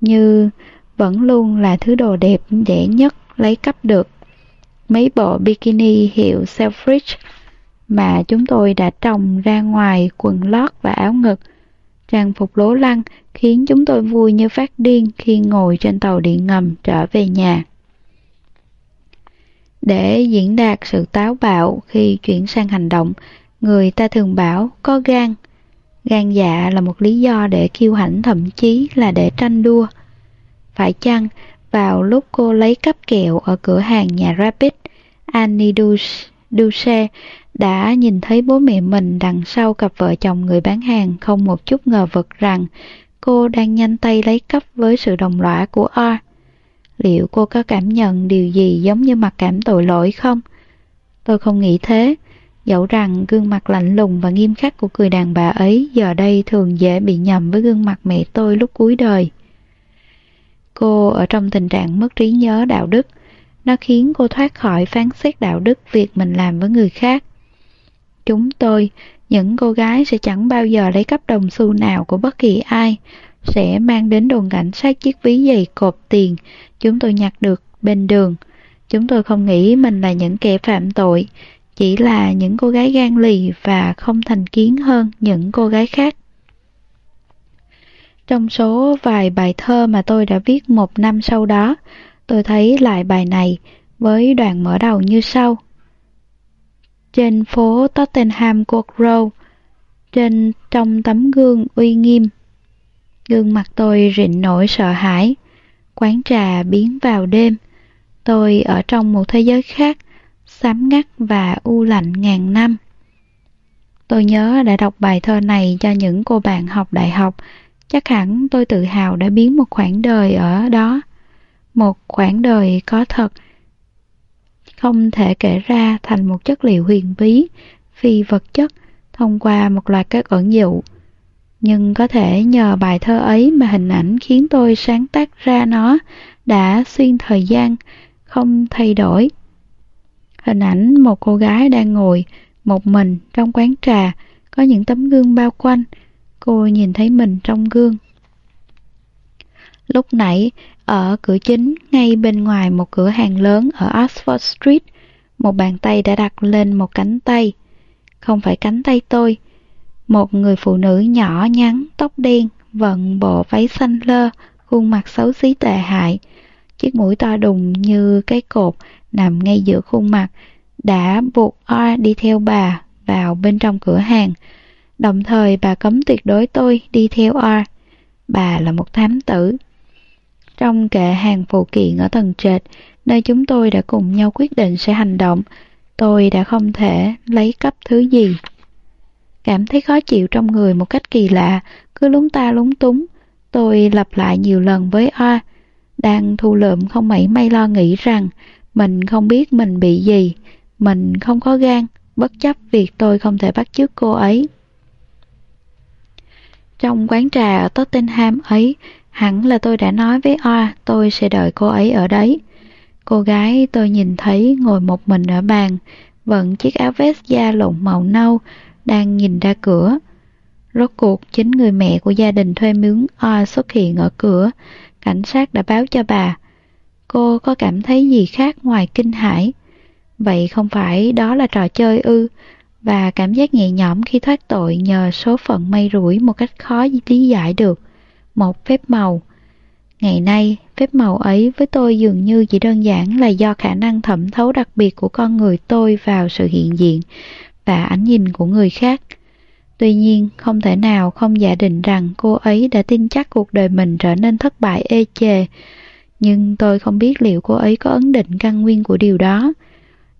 như vẫn luôn là thứ đồ đẹp rẻ nhất lấy cắp được. Mấy bộ bikini hiệu Selfridge mà chúng tôi đã trồng ra ngoài quần lót và áo ngực trang phục lố lăng khiến chúng tôi vui như phát điên khi ngồi trên tàu điện ngầm trở về nhà. Để diễn đạt sự táo bạo khi chuyển sang hành động, người ta thường bảo có gan. Gan dạ là một lý do để kiêu hãnh thậm chí là để tranh đua. Phải chăng, vào lúc cô lấy cắp kẹo ở cửa hàng nhà Rapid, Annie đu Duce đã nhìn thấy bố mẹ mình đằng sau cặp vợ chồng người bán hàng không một chút ngờ vực rằng cô đang nhanh tay lấy cắp với sự đồng lõa của R. Liệu cô có cảm nhận điều gì giống như mặc cảm tội lỗi không? Tôi không nghĩ thế, dẫu rằng gương mặt lạnh lùng và nghiêm khắc của người đàn bà ấy giờ đây thường dễ bị nhầm với gương mặt mẹ tôi lúc cuối đời. Cô ở trong tình trạng mất trí nhớ đạo đức, nó khiến cô thoát khỏi phán xét đạo đức việc mình làm với người khác. Chúng tôi, những cô gái sẽ chẳng bao giờ lấy cấp đồng xu nào của bất kỳ ai, sẽ mang đến đồn cảnh sát chiếc ví giày cột tiền chúng tôi nhặt được bên đường. Chúng tôi không nghĩ mình là những kẻ phạm tội, chỉ là những cô gái gan lì và không thành kiến hơn những cô gái khác. Trong số vài bài thơ mà tôi đã viết một năm sau đó, tôi thấy lại bài này với đoạn mở đầu như sau. Trên phố Tottenham Court Road, trên trong tấm gương uy nghiêm, gương mặt tôi rịn nổi sợ hãi, quán trà biến vào đêm, tôi ở trong một thế giới khác, xám ngắt và u lạnh ngàn năm. Tôi nhớ đã đọc bài thơ này cho những cô bạn học đại học, chắc hẳn tôi tự hào đã biến một khoảng đời ở đó. Một khoảng đời có thật, không thể kể ra thành một chất liệu huyền bí, phi vật chất thông qua một loạt các ẩn dụ. Nhưng có thể nhờ bài thơ ấy mà hình ảnh khiến tôi sáng tác ra nó đã xuyên thời gian, không thay đổi. Hình ảnh một cô gái đang ngồi một mình trong quán trà, có những tấm gương bao quanh. Cô nhìn thấy mình trong gương. Lúc nãy, ở cửa chính, ngay bên ngoài một cửa hàng lớn ở Oxford Street, một bàn tay đã đặt lên một cánh tay. Không phải cánh tay tôi. Một người phụ nữ nhỏ nhắn, tóc đen, vận bộ váy xanh lơ, khuôn mặt xấu xí tệ hại. Chiếc mũi to đùng như cái cột nằm ngay giữa khuôn mặt, đã buộc R đi theo bà vào bên trong cửa hàng. Đồng thời bà cấm tuyệt đối tôi đi theo R. Bà là một thám tử. Trong kệ hàng phụ kiện ở tầng trệt, nơi chúng tôi đã cùng nhau quyết định sẽ hành động, tôi đã không thể lấy cấp thứ gì. Cảm thấy khó chịu trong người một cách kỳ lạ, cứ lúng ta lúng túng. Tôi lặp lại nhiều lần với Oa, đang thu lượm không mảy may lo nghĩ rằng mình không biết mình bị gì, mình không có gan, bất chấp việc tôi không thể bắt chước cô ấy. Trong quán trà ở Tottenham ấy, hẳn là tôi đã nói với Oa tôi sẽ đợi cô ấy ở đấy. Cô gái tôi nhìn thấy ngồi một mình ở bàn, vận chiếc áo vest da lộn màu nâu, đang nhìn ra cửa. Rốt cuộc, chính người mẹ của gia đình thuê mướn Oa xuất hiện ở cửa. Cảnh sát đã báo cho bà. Cô có cảm thấy gì khác ngoài kinh hãi? Vậy không phải đó là trò chơi ư? Và cảm giác nhẹ nhõm khi thoát tội nhờ số phận may rủi một cách khó lý giải được. Một phép màu. Ngày nay, phép màu ấy với tôi dường như chỉ đơn giản là do khả năng thẩm thấu đặc biệt của con người tôi vào sự hiện diện và ánh nhìn của người khác. Tuy nhiên, không thể nào không giả định rằng cô ấy đã tin chắc cuộc đời mình trở nên thất bại ê chề. Nhưng tôi không biết liệu cô ấy có ấn định căn nguyên của điều đó,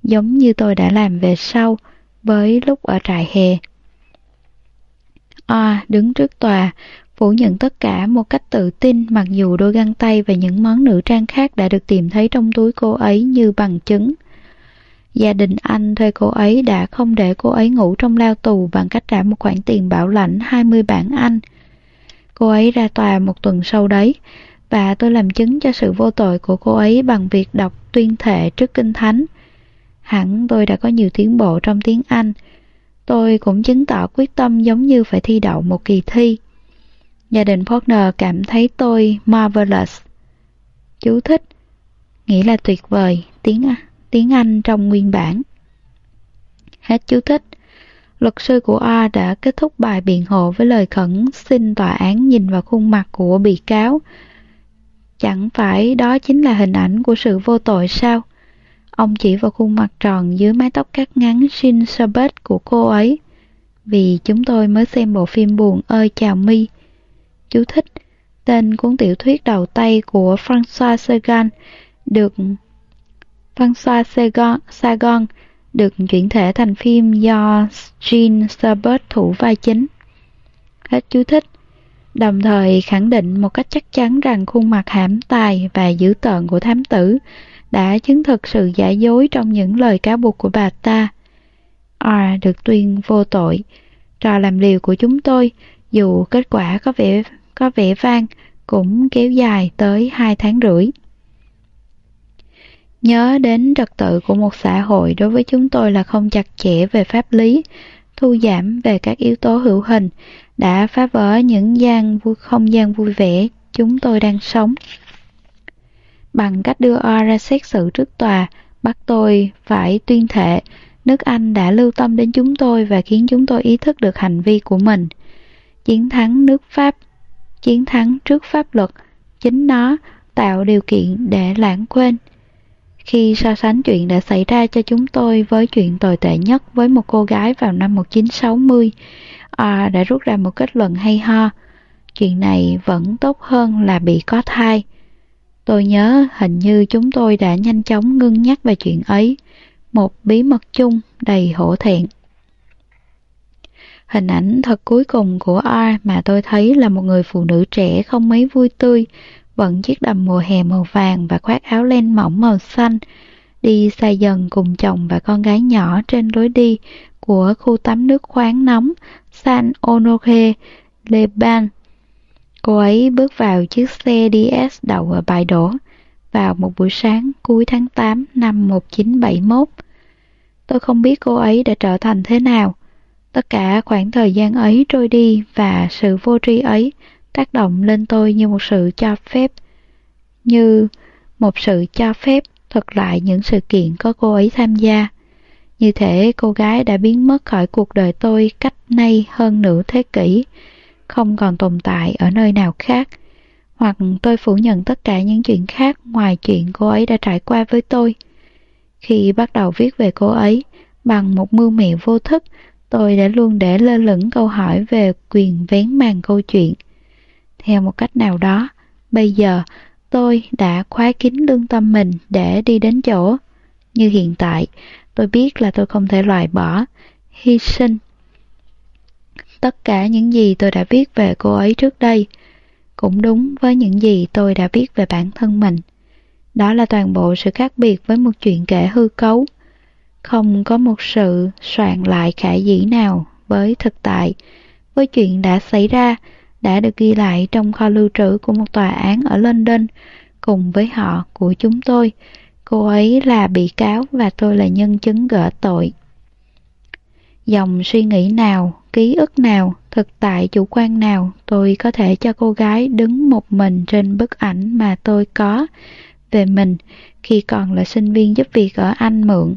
giống như tôi đã làm về sau với lúc ở trại hè. À, đứng trước tòa, phủ nhận tất cả một cách tự tin mặc dù đôi găng tay và những món nữ trang khác đã được tìm thấy trong túi cô ấy như bằng chứng. Gia đình anh thuê cô ấy đã không để cô ấy ngủ trong lao tù bằng cách trả một khoản tiền bảo lãnh 20 bảng Anh. Cô ấy ra tòa một tuần sau đấy, và tôi làm chứng cho sự vô tội của cô ấy bằng việc đọc tuyên thệ trước kinh thánh. Hẳn tôi đã có nhiều tiến bộ trong tiếng Anh. Tôi cũng chứng tỏ quyết tâm giống như phải thi đậu một kỳ thi. Gia đình Faulkner cảm thấy tôi marvelous. Chú thích, nghĩa là tuyệt vời, tiếng tiếng Anh trong nguyên bản. Hết chú thích. Luật sư của A đã kết thúc bài biện hộ với lời khẩn xin tòa án nhìn vào khuôn mặt của bị cáo. Chẳng phải đó chính là hình ảnh của sự vô tội sao? Ông chỉ vào khuôn mặt tròn dưới mái tóc cắt ngắn Shin Sabet của cô ấy. Vì chúng tôi mới xem bộ phim buồn ơi chào mi. Chú thích Tên cuốn tiểu thuyết đầu tay của François Sagan được François Sagan, Sagan được chuyển thể thành phim do Jean Stubert thủ vai chính. Hết chú thích. Đồng thời khẳng định một cách chắc chắn rằng khuôn mặt hãm tài và dữ tợn của thám tử đã chứng thực sự giả dối trong những lời cáo buộc của bà ta. R được tuyên vô tội. Trò làm liều của chúng tôi, dù kết quả có vẻ có vẻ vang, cũng kéo dài tới hai tháng rưỡi. Nhớ đến trật tự của một xã hội đối với chúng tôi là không chặt chẽ về pháp lý, thu giảm về các yếu tố hữu hình, đã phá vỡ những gian vui, không gian vui vẻ chúng tôi đang sống. Bằng cách đưa O ra xét xử trước tòa, bắt tôi phải tuyên thệ nước Anh đã lưu tâm đến chúng tôi và khiến chúng tôi ý thức được hành vi của mình. Chiến thắng nước Pháp, chiến thắng trước pháp luật, chính nó tạo điều kiện để lãng quên. Khi so sánh chuyện đã xảy ra cho chúng tôi với chuyện tồi tệ nhất với một cô gái vào năm 1960, à, đã rút ra một kết luận hay ho. Chuyện này vẫn tốt hơn là bị có thai. Tôi nhớ hình như chúng tôi đã nhanh chóng ngưng nhắc về chuyện ấy, một bí mật chung đầy hổ thẹn. Hình ảnh thật cuối cùng của R mà tôi thấy là một người phụ nữ trẻ không mấy vui tươi, vẫn chiếc đầm mùa hè màu vàng và khoác áo len mỏng màu xanh, đi xa dần cùng chồng và con gái nhỏ trên lối đi của khu tắm nước khoáng nóng San Onoke, Leban. Cô ấy bước vào chiếc xe DS đậu ở bãi đổ vào một buổi sáng cuối tháng 8 năm 1971. Tôi không biết cô ấy đã trở thành thế nào. Tất cả khoảng thời gian ấy trôi đi và sự vô tri ấy tác động lên tôi như một sự cho phép. Như một sự cho phép thuật lại những sự kiện có cô ấy tham gia. Như thể cô gái đã biến mất khỏi cuộc đời tôi cách nay hơn nửa thế kỷ, không còn tồn tại ở nơi nào khác. Hoặc tôi phủ nhận tất cả những chuyện khác ngoài chuyện cô ấy đã trải qua với tôi. Khi bắt đầu viết về cô ấy, bằng một mưu mẹo vô thức, tôi đã luôn để lơ lửng câu hỏi về quyền vén màn câu chuyện. Theo một cách nào đó, bây giờ tôi đã khóa kín lương tâm mình để đi đến chỗ. Như hiện tại, tôi biết là tôi không thể loại bỏ, hy sinh. Tất cả những gì tôi đã viết về cô ấy trước đây, cũng đúng với những gì tôi đã viết về bản thân mình. Đó là toàn bộ sự khác biệt với một chuyện kể hư cấu. Không có một sự soạn lại khả dĩ nào với thực tại, với chuyện đã xảy ra, đã được ghi lại trong kho lưu trữ của một tòa án ở London, cùng với họ của chúng tôi. Cô ấy là bị cáo và tôi là nhân chứng gỡ tội. Dòng suy nghĩ nào, ký ức nào, thực tại chủ quan nào tôi có thể cho cô gái đứng một mình trên bức ảnh mà tôi có về mình khi còn là sinh viên giúp việc ở Anh mượn.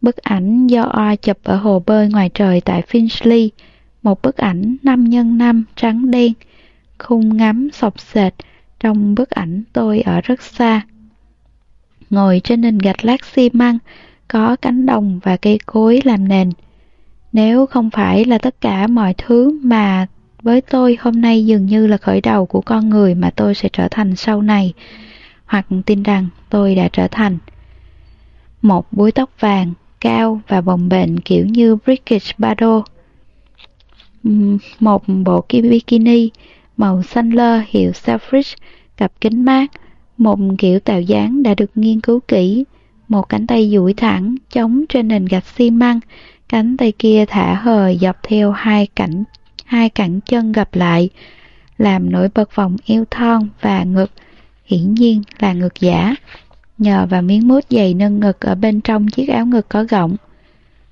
Bức ảnh do Oa chụp ở hồ bơi ngoài trời tại Finchley, một bức ảnh 5 x 5 trắng đen, khung ngắm sọc sệt, trong bức ảnh tôi ở rất xa. Ngồi trên nền gạch lát xi măng, có cánh đồng và cây cối làm nền. Nếu không phải là tất cả mọi thứ mà với tôi hôm nay dường như là khởi đầu của con người mà tôi sẽ trở thành sau này, hoặc tin rằng tôi đã trở thành. Một búi tóc vàng, cao và bồng bềnh kiểu như British Bardot. Một bộ bikini màu xanh lơ hiệu Selfridge, cặp kính mát, một kiểu tạo dáng đã được nghiên cứu kỹ, một cánh tay duỗi thẳng chống trên nền gạch xi măng, cánh tay kia thả hờ dọc theo hai cạnh hai cẳng chân gặp lại, làm nổi bật vòng eo thon và ngực, hiển nhiên là ngực giả, nhờ vào miếng mút dày nâng ngực ở bên trong chiếc áo ngực có gọng.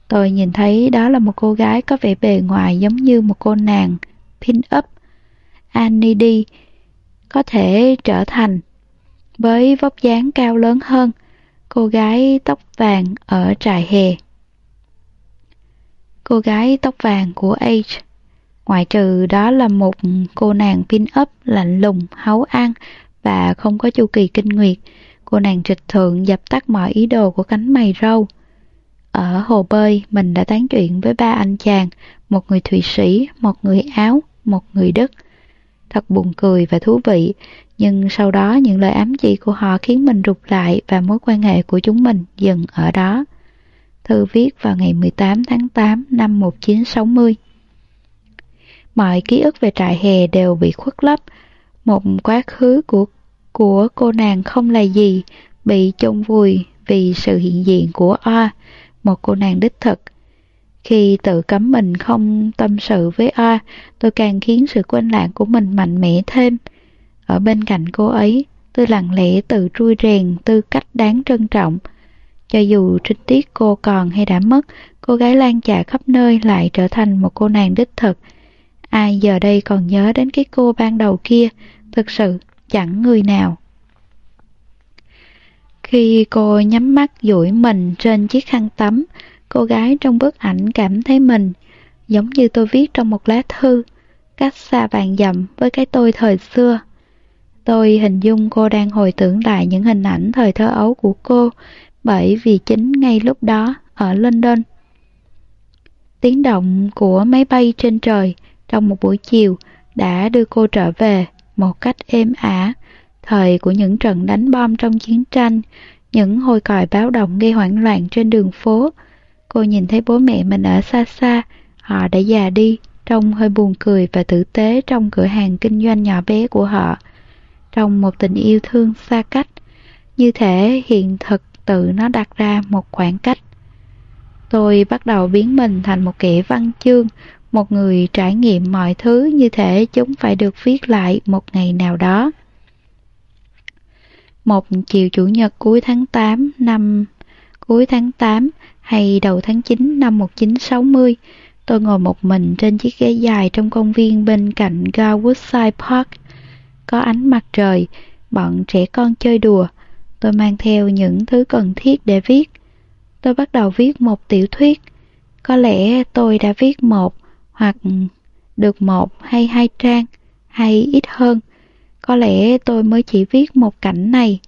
Tôi nhìn thấy đó là một cô gái có vẻ bề ngoài giống như một cô nàng pin-up. Annie đi có thể trở thành với vóc dáng cao lớn hơn, cô gái tóc vàng ở trại hè. Cô gái tóc vàng của Age Ngoại trừ đó là một cô nàng pin-up lạnh lùng, háu ăn và không có chu kỳ kinh nguyệt, cô nàng trịch thượng dập tắt mọi ý đồ của cánh mày râu. Ở hồ bơi, mình đã tán chuyện với ba anh chàng, một người Thụy Sĩ, một người Áo, một người Đức. Thật buồn cười và thú vị, nhưng sau đó những lời ám chỉ của họ khiến mình rụt lại và mối quan hệ của chúng mình dừng ở đó. thư viết vào ngày 18 tháng 8 năm 1960. Mọi ký ức về trại hè đều bị khuất lấp, một quá khứ của của cô nàng không là gì, bị chôn vùi vì sự hiện diện của Oa, một cô nàng đích thực. Khi tự cấm mình không tâm sự với Oa, tôi càng khiến sự quên lãng của mình mạnh mẽ thêm. Ở bên cạnh cô ấy, tôi lặng lẽ tự trui rèn tư cách đáng trân trọng. Cho dù trinh tiết cô còn hay đã mất, cô gái lan trà khắp nơi lại trở thành một cô nàng đích thực. Ai giờ đây còn nhớ đến cái cô ban đầu kia, thực sự chẳng người nào. Khi cô nhắm mắt duỗi mình trên chiếc khăn tắm, cô gái trong bức ảnh cảm thấy mình giống như tôi viết trong một lá thư, cách xa vàng dặm với cái tôi thời xưa. Tôi hình dung cô đang hồi tưởng lại những hình ảnh thời thơ ấu của cô, bởi vì chính ngay lúc đó ở London. Tiếng động của máy bay trên trời trong một buổi chiều đã đưa cô trở về một cách êm ả, thời của những trận đánh bom trong chiến tranh, những hồi còi báo động gây hoảng loạn trên đường phố. Cô nhìn thấy bố mẹ mình ở xa xa, họ đã già đi, trông hơi buồn cười và tử tế trong cửa hàng kinh doanh nhỏ bé của họ. Trong một tình yêu thương xa cách, như thể hiện thực tự nó đặt ra một khoảng cách. Tôi bắt đầu biến mình thành một kẻ văn chương, một người trải nghiệm mọi thứ như thể chúng phải được viết lại một ngày nào đó. Một chiều chủ nhật cuối tháng 8 năm cuối tháng 8 hay đầu tháng 9 năm 1960, tôi ngồi một mình trên chiếc ghế dài trong công viên bên cạnh Garwoodside Park. Có ánh mặt trời, bọn trẻ con chơi đùa. Tôi mang theo những thứ cần thiết để viết. Tôi bắt đầu viết một tiểu thuyết. Có lẽ tôi đã viết một hoặc được một hay hai trang, hay ít hơn. Có lẽ tôi mới chỉ viết một cảnh này.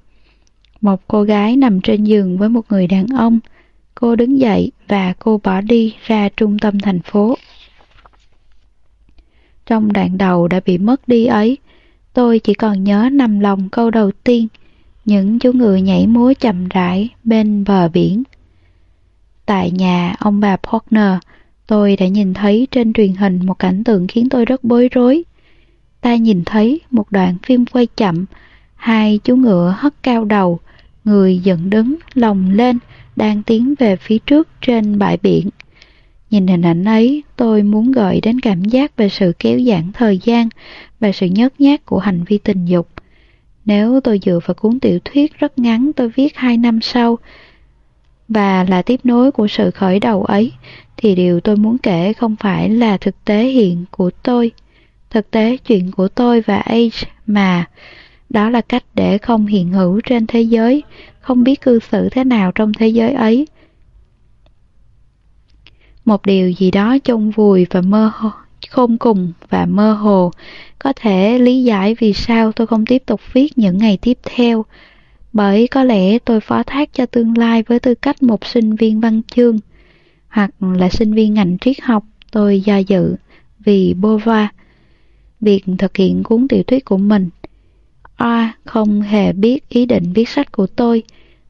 Một cô gái nằm trên giường với một người đàn ông. Cô đứng dậy và cô bỏ đi ra trung tâm thành phố. Trong đoạn đầu đã bị mất đi ấy, tôi chỉ còn nhớ nằm lòng câu đầu tiên, những chú ngựa nhảy múa chậm rãi bên bờ biển. Tại nhà ông bà Portner, Tôi đã nhìn thấy trên truyền hình một cảnh tượng khiến tôi rất bối rối. Ta nhìn thấy một đoạn phim quay chậm, hai chú ngựa hất cao đầu, người dựng đứng, lồng lên, đang tiến về phía trước trên bãi biển. Nhìn hình ảnh ấy, tôi muốn gợi đến cảm giác về sự kéo giãn thời gian và sự nhớt nhát của hành vi tình dục. Nếu tôi dựa vào cuốn tiểu thuyết rất ngắn tôi viết hai năm sau, và là tiếp nối của sự khởi đầu ấy, thì điều tôi muốn kể không phải là thực tế hiện của tôi, thực tế chuyện của tôi và Age mà đó là cách để không hiện hữu trên thế giới, không biết cư xử thế nào trong thế giới ấy. Một điều gì đó chôn vùi và mơ hồ, khôn cùng và mơ hồ, có thể lý giải vì sao tôi không tiếp tục viết những ngày tiếp theo, bởi có lẽ tôi phó thác cho tương lai với tư cách một sinh viên văn chương hoặc là sinh viên ngành triết học, tôi do dự vì Bova. Việc thực hiện cuốn tiểu thuyết của mình. A không hề biết ý định viết sách của tôi.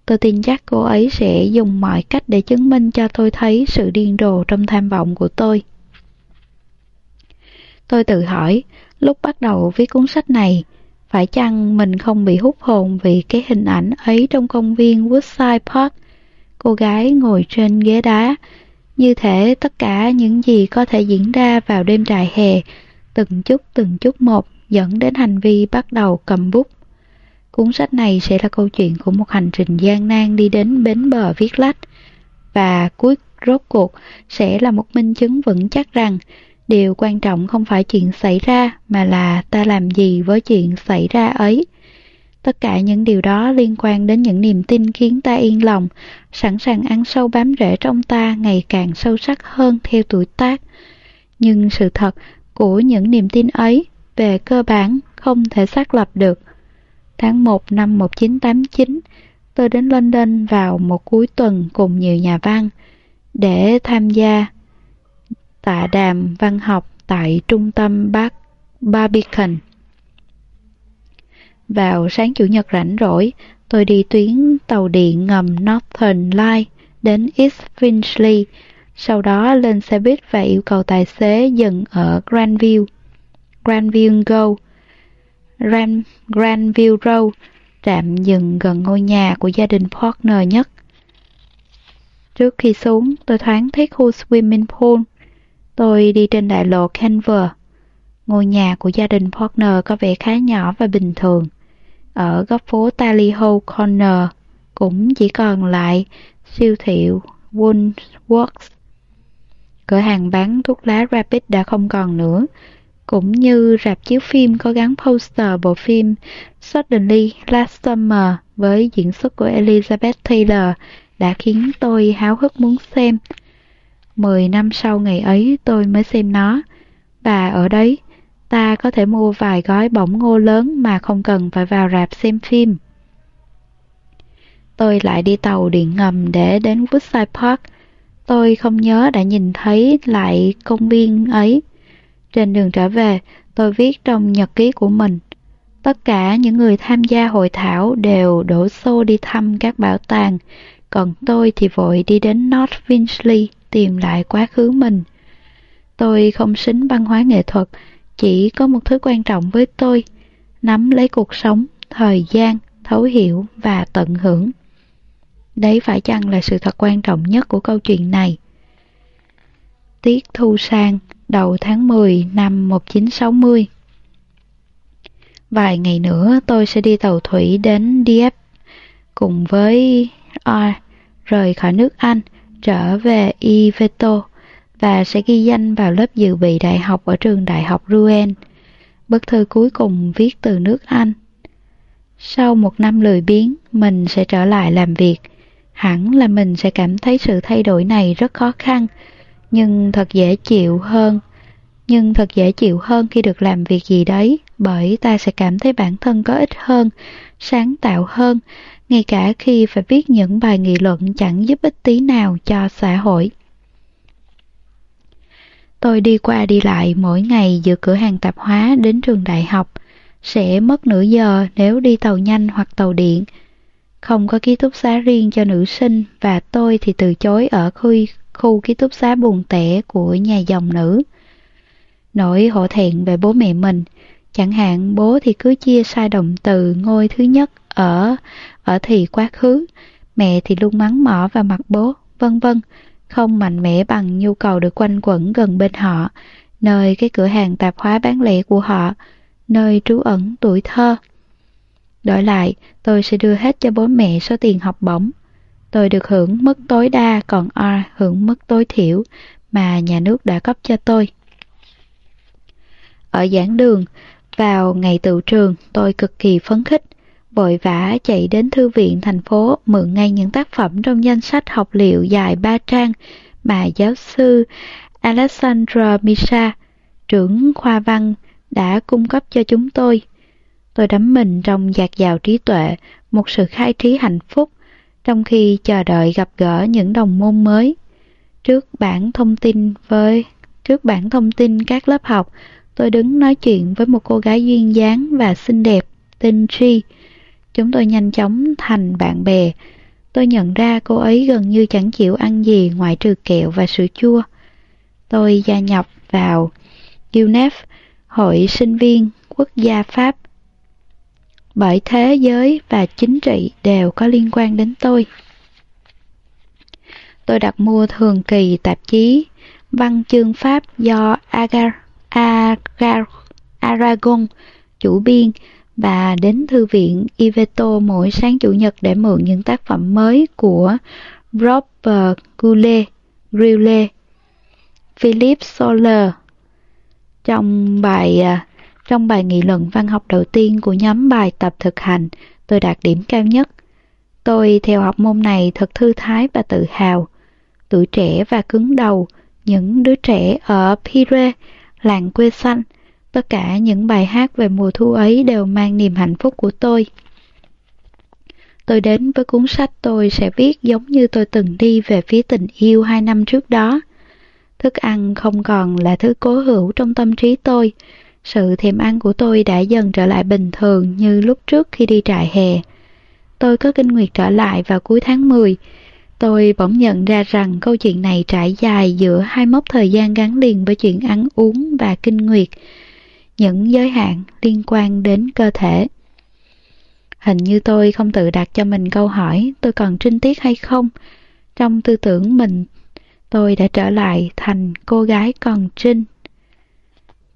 Tôi tin chắc cô ấy sẽ dùng mọi cách để chứng minh cho tôi thấy sự điên rồ trong tham vọng của tôi. Tôi tự hỏi, lúc bắt đầu viết cuốn sách này, phải chăng mình không bị hút hồn vì cái hình ảnh ấy trong công viên Woodside Park? Cô gái ngồi trên ghế đá, như thể tất cả những gì có thể diễn ra vào đêm trại hè, từng chút từng chút một dẫn đến hành vi bắt đầu cầm bút. Cuốn sách này sẽ là câu chuyện của một hành trình gian nan đi đến bến bờ viết lách, và cuối rốt cuộc sẽ là một minh chứng vững chắc rằng điều quan trọng không phải chuyện xảy ra mà là ta làm gì với chuyện xảy ra ấy. Tất cả những điều đó liên quan đến những niềm tin khiến ta yên lòng, sẵn sàng ăn sâu bám rễ trong ta ngày càng sâu sắc hơn theo tuổi tác. Nhưng sự thật của những niềm tin ấy về cơ bản không thể xác lập được. Tháng 1 năm 1989, tôi đến London vào một cuối tuần cùng nhiều nhà văn để tham gia tạ đàm văn học tại trung tâm Bắc Barbican. Vào sáng chủ nhật rảnh rỗi, tôi đi tuyến tàu điện ngầm Northern Line đến East Finchley, sau đó lên xe buýt và yêu cầu tài xế dừng ở Grandview. Grandview Go Grand, Grandview Road, trạm dừng gần ngôi nhà của gia đình Partner nhất. Trước khi xuống, tôi thoáng thấy khu swimming pool. Tôi đi trên đại lộ Canver. Ngôi nhà của gia đình Partner có vẻ khá nhỏ và bình thường. Ở góc phố Tally Ho Corner cũng chỉ còn lại siêu thị Woolworths. Cửa hàng bán thuốc lá Rapid đã không còn nữa, cũng như rạp chiếu phim có gắn poster bộ phim Suddenly Last Summer với diễn xuất của Elizabeth Taylor đã khiến tôi háo hức muốn xem. Mười năm sau ngày ấy tôi mới xem nó, Bà ở đấy ta có thể mua vài gói bỏng ngô lớn mà không cần phải vào rạp xem phim. Tôi lại đi tàu điện ngầm để đến Woodside Park. Tôi không nhớ đã nhìn thấy lại công viên ấy. Trên đường trở về, tôi viết trong nhật ký của mình. Tất cả những người tham gia hội thảo đều đổ xô đi thăm các bảo tàng, còn tôi thì vội đi đến North Finchley tìm lại quá khứ mình. Tôi không xính văn hóa nghệ thuật, chỉ có một thứ quan trọng với tôi, nắm lấy cuộc sống, thời gian, thấu hiểu và tận hưởng. Đấy phải chăng là sự thật quan trọng nhất của câu chuyện này? Tiết Thu Sang, đầu tháng 10 năm 1960 Vài ngày nữa tôi sẽ đi tàu thủy đến Dieppe cùng với R rời khỏi nước Anh trở về Iveto và sẽ ghi danh vào lớp dự bị đại học ở trường đại học Rouen. Bức thư cuối cùng viết từ nước Anh. Sau một năm lười biếng, mình sẽ trở lại làm việc. Hẳn là mình sẽ cảm thấy sự thay đổi này rất khó khăn, nhưng thật dễ chịu hơn. Nhưng thật dễ chịu hơn khi được làm việc gì đấy, bởi ta sẽ cảm thấy bản thân có ích hơn, sáng tạo hơn, ngay cả khi phải viết những bài nghị luận chẳng giúp ích tí nào cho xã hội. Tôi đi qua đi lại mỗi ngày giữa cửa hàng tạp hóa đến trường đại học, sẽ mất nửa giờ nếu đi tàu nhanh hoặc tàu điện. Không có ký túc xá riêng cho nữ sinh và tôi thì từ chối ở khu, khu ký túc xá buồn tẻ của nhà dòng nữ. Nỗi hổ thẹn về bố mẹ mình, chẳng hạn bố thì cứ chia sai động từ ngôi thứ nhất ở ở thì quá khứ, mẹ thì luôn mắng mỏ vào mặt bố, vân vân, không mạnh mẽ bằng nhu cầu được quanh quẩn gần bên họ, nơi cái cửa hàng tạp hóa bán lẻ của họ, nơi trú ẩn tuổi thơ. Đổi lại, tôi sẽ đưa hết cho bố mẹ số tiền học bổng. Tôi được hưởng mức tối đa, còn R hưởng mức tối thiểu mà nhà nước đã cấp cho tôi. Ở giảng đường, vào ngày tự trường, tôi cực kỳ phấn khích vội vã chạy đến thư viện thành phố mượn ngay những tác phẩm trong danh sách học liệu dài ba trang mà giáo sư Alexandra Misha, trưởng khoa văn, đã cung cấp cho chúng tôi. Tôi đắm mình trong dạt dào trí tuệ, một sự khai trí hạnh phúc, trong khi chờ đợi gặp gỡ những đồng môn mới. Trước bản thông tin với trước bản thông tin các lớp học, tôi đứng nói chuyện với một cô gái duyên dáng và xinh đẹp tên Tri Chúng tôi nhanh chóng thành bạn bè. Tôi nhận ra cô ấy gần như chẳng chịu ăn gì ngoại trừ kẹo và sữa chua. Tôi gia nhập vào UNEF, Hội sinh viên quốc gia Pháp. Bởi thế giới và chính trị đều có liên quan đến tôi. Tôi đặt mua thường kỳ tạp chí Văn chương Pháp do Agar, Agar, Aragon chủ biên và đến thư viện Iveto mỗi sáng chủ nhật để mượn những tác phẩm mới của Robert Goulet, Grillet, Philip Soler. Trong bài à, trong bài nghị luận văn học đầu tiên của nhóm bài tập thực hành, tôi đạt điểm cao nhất. Tôi theo học môn này thật thư thái và tự hào. Tuổi trẻ và cứng đầu, những đứa trẻ ở Pire, làng quê xanh, Tất cả những bài hát về mùa thu ấy đều mang niềm hạnh phúc của tôi. Tôi đến với cuốn sách tôi sẽ viết giống như tôi từng đi về phía tình yêu hai năm trước đó. Thức ăn không còn là thứ cố hữu trong tâm trí tôi. Sự thèm ăn của tôi đã dần trở lại bình thường như lúc trước khi đi trại hè. Tôi có kinh nguyệt trở lại vào cuối tháng 10. Tôi bỗng nhận ra rằng câu chuyện này trải dài giữa hai mốc thời gian gắn liền với chuyện ăn uống và kinh nguyệt, những giới hạn liên quan đến cơ thể. Hình như tôi không tự đặt cho mình câu hỏi tôi còn trinh tiết hay không. Trong tư tưởng mình, tôi đã trở lại thành cô gái còn trinh.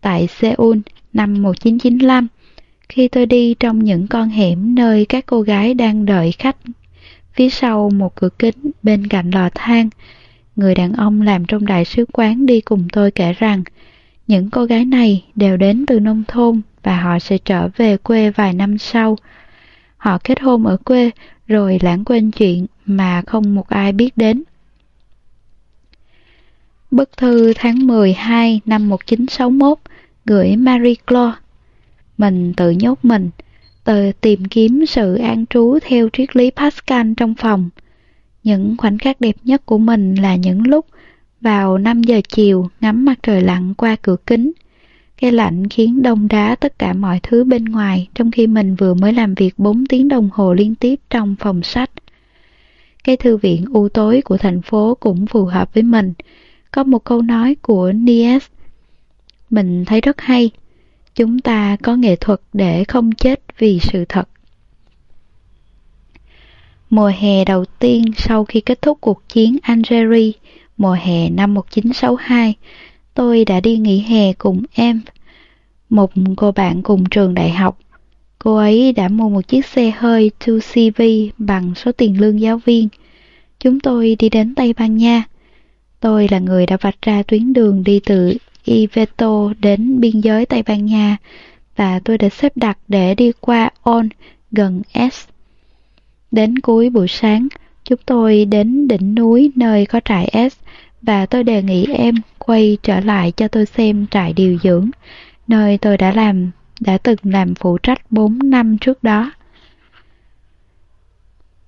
Tại Seoul năm 1995, khi tôi đi trong những con hẻm nơi các cô gái đang đợi khách Phía sau một cửa kính bên cạnh lò than, người đàn ông làm trong đại sứ quán đi cùng tôi kể rằng những cô gái này đều đến từ nông thôn và họ sẽ trở về quê vài năm sau. Họ kết hôn ở quê rồi lãng quên chuyện mà không một ai biết đến. Bức thư tháng 12 năm 1961 gửi Marie Claude. Mình tự nhốt mình, Tự tìm kiếm sự an trú theo triết lý Pascal trong phòng. Những khoảnh khắc đẹp nhất của mình là những lúc vào 5 giờ chiều, ngắm mặt trời lặn qua cửa kính. Cái lạnh khiến đông đá tất cả mọi thứ bên ngoài, trong khi mình vừa mới làm việc 4 tiếng đồng hồ liên tiếp trong phòng sách. Cái thư viện u tối của thành phố cũng phù hợp với mình. Có một câu nói của Nies mình thấy rất hay chúng ta có nghệ thuật để không chết vì sự thật mùa hè đầu tiên sau khi kết thúc cuộc chiến Algeria mùa hè năm 1962, tôi đã đi nghỉ hè cùng em, một cô bạn cùng trường đại học. Cô ấy đã mua một chiếc xe hơi 2CV bằng số tiền lương giáo viên. Chúng tôi đi đến Tây Ban Nha. Tôi là người đã vạch ra tuyến đường đi từ Iveto đến biên giới Tây Ban Nha và tôi đã xếp đặt để đi qua On gần S. Đến cuối buổi sáng, chúng tôi đến đỉnh núi nơi có trại S và tôi đề nghị em quay trở lại cho tôi xem trại điều dưỡng, nơi tôi đã làm đã từng làm phụ trách 4 năm trước đó.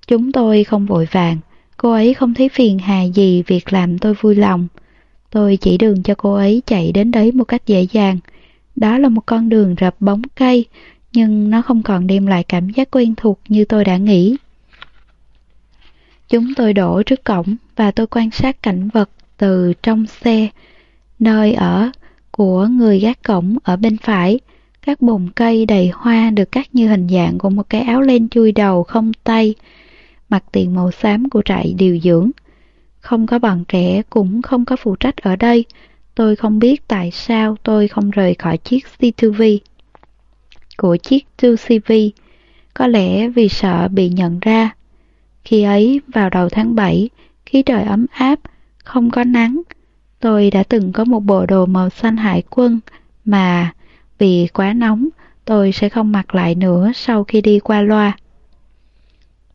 Chúng tôi không vội vàng, cô ấy không thấy phiền hà gì việc làm tôi vui lòng. Tôi chỉ đường cho cô ấy chạy đến đấy một cách dễ dàng. Đó là một con đường rập bóng cây, nhưng nó không còn đem lại cảm giác quen thuộc như tôi đã nghĩ. Chúng tôi đổ trước cổng và tôi quan sát cảnh vật từ trong xe, nơi ở của người gác cổng ở bên phải. Các bồn cây đầy hoa được cắt như hình dạng của một cái áo len chui đầu không tay, mặt tiền màu xám của trại điều dưỡng. Không có bọn trẻ cũng không có phụ trách ở đây. Tôi không biết tại sao tôi không rời khỏi chiếc C2V của chiếc 2CV. Có lẽ vì sợ bị nhận ra. Khi ấy, vào đầu tháng 7, khí trời ấm áp, không có nắng, tôi đã từng có một bộ đồ màu xanh hải quân mà vì quá nóng tôi sẽ không mặc lại nữa sau khi đi qua loa.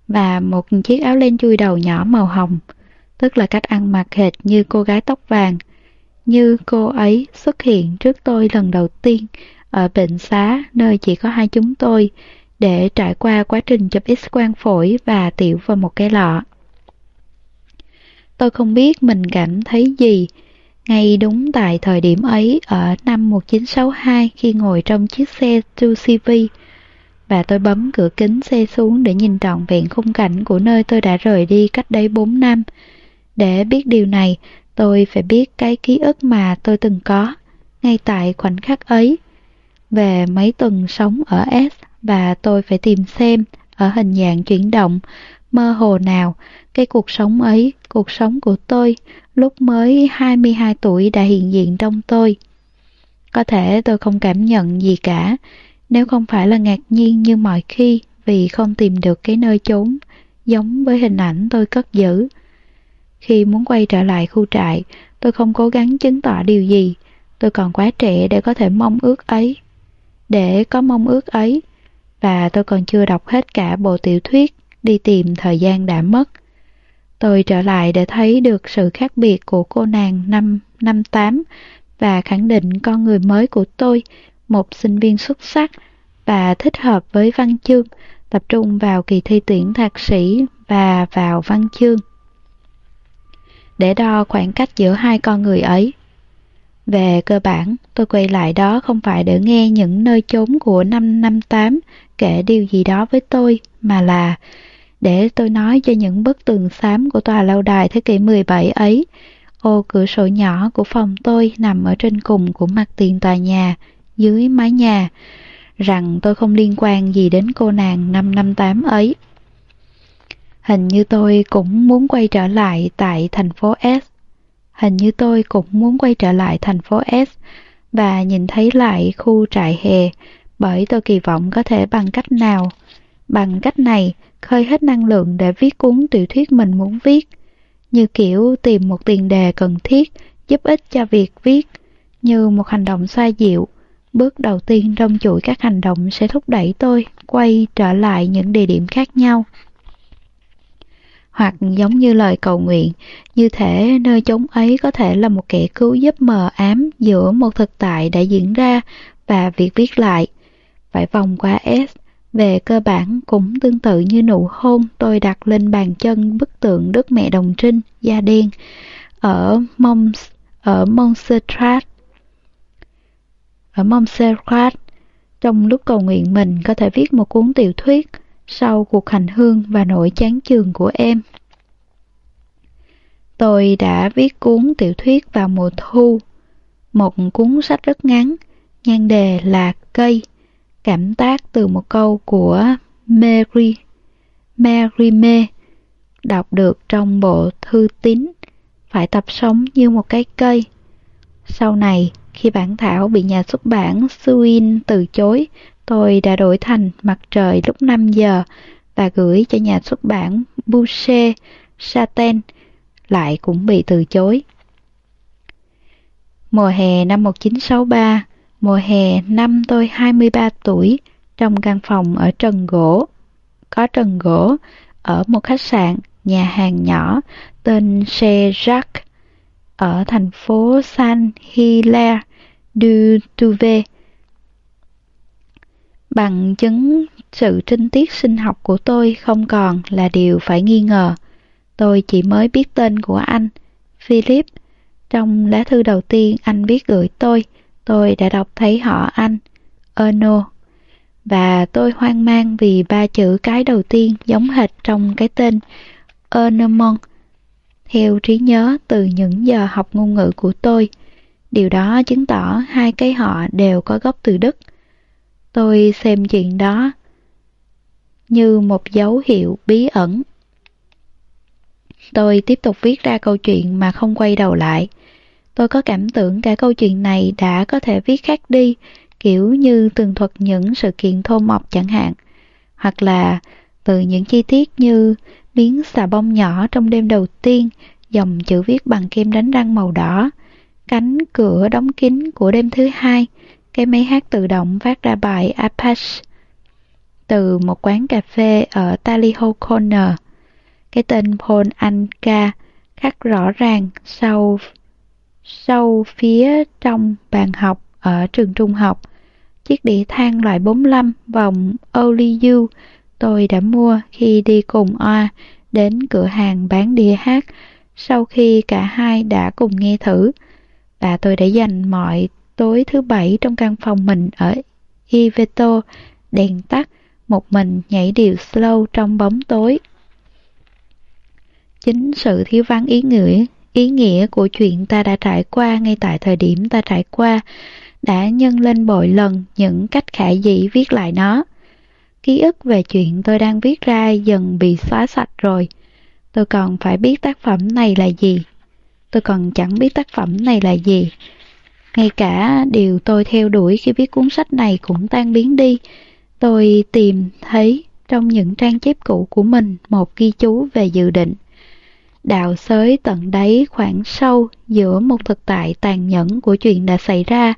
Và một chiếc áo len chui đầu nhỏ màu hồng tức là cách ăn mặc hệt như cô gái tóc vàng, như cô ấy xuất hiện trước tôi lần đầu tiên ở bệnh xá nơi chỉ có hai chúng tôi để trải qua quá trình chụp x-quang phổi và tiểu vào một cái lọ. Tôi không biết mình cảm thấy gì ngay đúng tại thời điểm ấy ở năm 1962 khi ngồi trong chiếc xe 2CV và tôi bấm cửa kính xe xuống để nhìn trọn vẹn khung cảnh của nơi tôi đã rời đi cách đây 4 năm để biết điều này, tôi phải biết cái ký ức mà tôi từng có, ngay tại khoảnh khắc ấy. Về mấy tuần sống ở S và tôi phải tìm xem ở hình dạng chuyển động, mơ hồ nào, cái cuộc sống ấy, cuộc sống của tôi, lúc mới 22 tuổi đã hiện diện trong tôi. Có thể tôi không cảm nhận gì cả, nếu không phải là ngạc nhiên như mọi khi vì không tìm được cái nơi trốn, giống với hình ảnh tôi cất giữ. Khi muốn quay trở lại khu trại, tôi không cố gắng chứng tỏ điều gì. Tôi còn quá trẻ để có thể mong ước ấy. Để có mong ước ấy, và tôi còn chưa đọc hết cả bộ tiểu thuyết đi tìm thời gian đã mất. Tôi trở lại để thấy được sự khác biệt của cô nàng năm năm tám và khẳng định con người mới của tôi, một sinh viên xuất sắc và thích hợp với văn chương, tập trung vào kỳ thi tuyển thạc sĩ và vào văn chương để đo khoảng cách giữa hai con người ấy. Về cơ bản, tôi quay lại đó không phải để nghe những nơi chốn của năm năm tám kể điều gì đó với tôi, mà là để tôi nói cho những bức tường xám của tòa lâu đài thế kỷ 17 ấy. Ô cửa sổ nhỏ của phòng tôi nằm ở trên cùng của mặt tiền tòa nhà, dưới mái nhà, rằng tôi không liên quan gì đến cô nàng năm năm tám ấy. Hình như tôi cũng muốn quay trở lại tại thành phố S. Hình như tôi cũng muốn quay trở lại thành phố S và nhìn thấy lại khu trại hè bởi tôi kỳ vọng có thể bằng cách nào. Bằng cách này, khơi hết năng lượng để viết cuốn tiểu thuyết mình muốn viết. Như kiểu tìm một tiền đề cần thiết giúp ích cho việc viết, như một hành động xoa dịu. Bước đầu tiên trong chuỗi các hành động sẽ thúc đẩy tôi quay trở lại những địa điểm khác nhau hoặc giống như lời cầu nguyện, như thể nơi chốn ấy có thể là một kẻ cứu giúp mờ ám giữa một thực tại đã diễn ra và việc viết lại. Phải vòng qua S, về cơ bản cũng tương tự như nụ hôn tôi đặt lên bàn chân bức tượng Đức Mẹ Đồng Trinh, da đen, ở Mons, ở Montserrat. Ở Montserrat, trong lúc cầu nguyện mình có thể viết một cuốn tiểu thuyết, sau cuộc hành hương và nỗi chán chường của em. Tôi đã viết cuốn tiểu thuyết vào mùa thu, một cuốn sách rất ngắn, nhan đề là Cây, cảm tác từ một câu của Mary, Mary May, đọc được trong bộ thư tín, phải tập sống như một cái cây. Sau này, khi bản thảo bị nhà xuất bản Swin từ chối, tôi đã đổi thành Mặt trời lúc 5 giờ và gửi cho nhà xuất bản Boucher Saten, lại cũng bị từ chối. Mùa hè năm 1963, mùa hè năm tôi 23 tuổi, trong căn phòng ở trần gỗ, có trần gỗ, ở một khách sạn, nhà hàng nhỏ tên Xe Jacques, ở thành phố San Hilaire du Tuve, Bằng chứng sự trinh tiết sinh học của tôi không còn là điều phải nghi ngờ. Tôi chỉ mới biết tên của anh, Philip. Trong lá thư đầu tiên anh viết gửi tôi, tôi đã đọc thấy họ anh, Erno. Và tôi hoang mang vì ba chữ cái đầu tiên giống hệt trong cái tên Ernemon. Theo trí nhớ từ những giờ học ngôn ngữ của tôi, điều đó chứng tỏ hai cái họ đều có gốc từ Đức. Tôi xem chuyện đó như một dấu hiệu bí ẩn. Tôi tiếp tục viết ra câu chuyện mà không quay đầu lại. Tôi có cảm tưởng cả câu chuyện này đã có thể viết khác đi, kiểu như tường thuật những sự kiện thô mộc chẳng hạn. Hoặc là từ những chi tiết như miếng xà bông nhỏ trong đêm đầu tiên, dòng chữ viết bằng kem đánh răng màu đỏ, cánh cửa đóng kín của đêm thứ hai, cái máy hát tự động phát ra bài Apache từ một quán cà phê ở Taliho Corner. Cái tên Paul Anka khắc rõ ràng sau sâu phía trong bàn học ở trường trung học. Chiếc đĩa than loại 45 vòng Oliu tôi đã mua khi đi cùng Oa đến cửa hàng bán đĩa hát sau khi cả hai đã cùng nghe thử và tôi đã dành mọi tối thứ bảy trong căn phòng mình ở Iveto, đèn tắt, một mình nhảy điệu slow trong bóng tối. Chính sự thiếu vắng ý nghĩa, ý nghĩa của chuyện ta đã trải qua ngay tại thời điểm ta trải qua, đã nhân lên bội lần những cách khả dĩ viết lại nó. Ký ức về chuyện tôi đang viết ra dần bị xóa sạch rồi. Tôi còn phải biết tác phẩm này là gì. Tôi còn chẳng biết tác phẩm này là gì. Ngay cả điều tôi theo đuổi khi viết cuốn sách này cũng tan biến đi. Tôi tìm thấy trong những trang chép cũ của mình một ghi chú về dự định. Đào xới tận đáy khoảng sâu giữa một thực tại tàn nhẫn của chuyện đã xảy ra,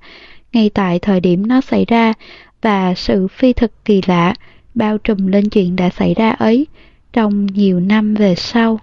ngay tại thời điểm nó xảy ra, và sự phi thực kỳ lạ bao trùm lên chuyện đã xảy ra ấy trong nhiều năm về sau.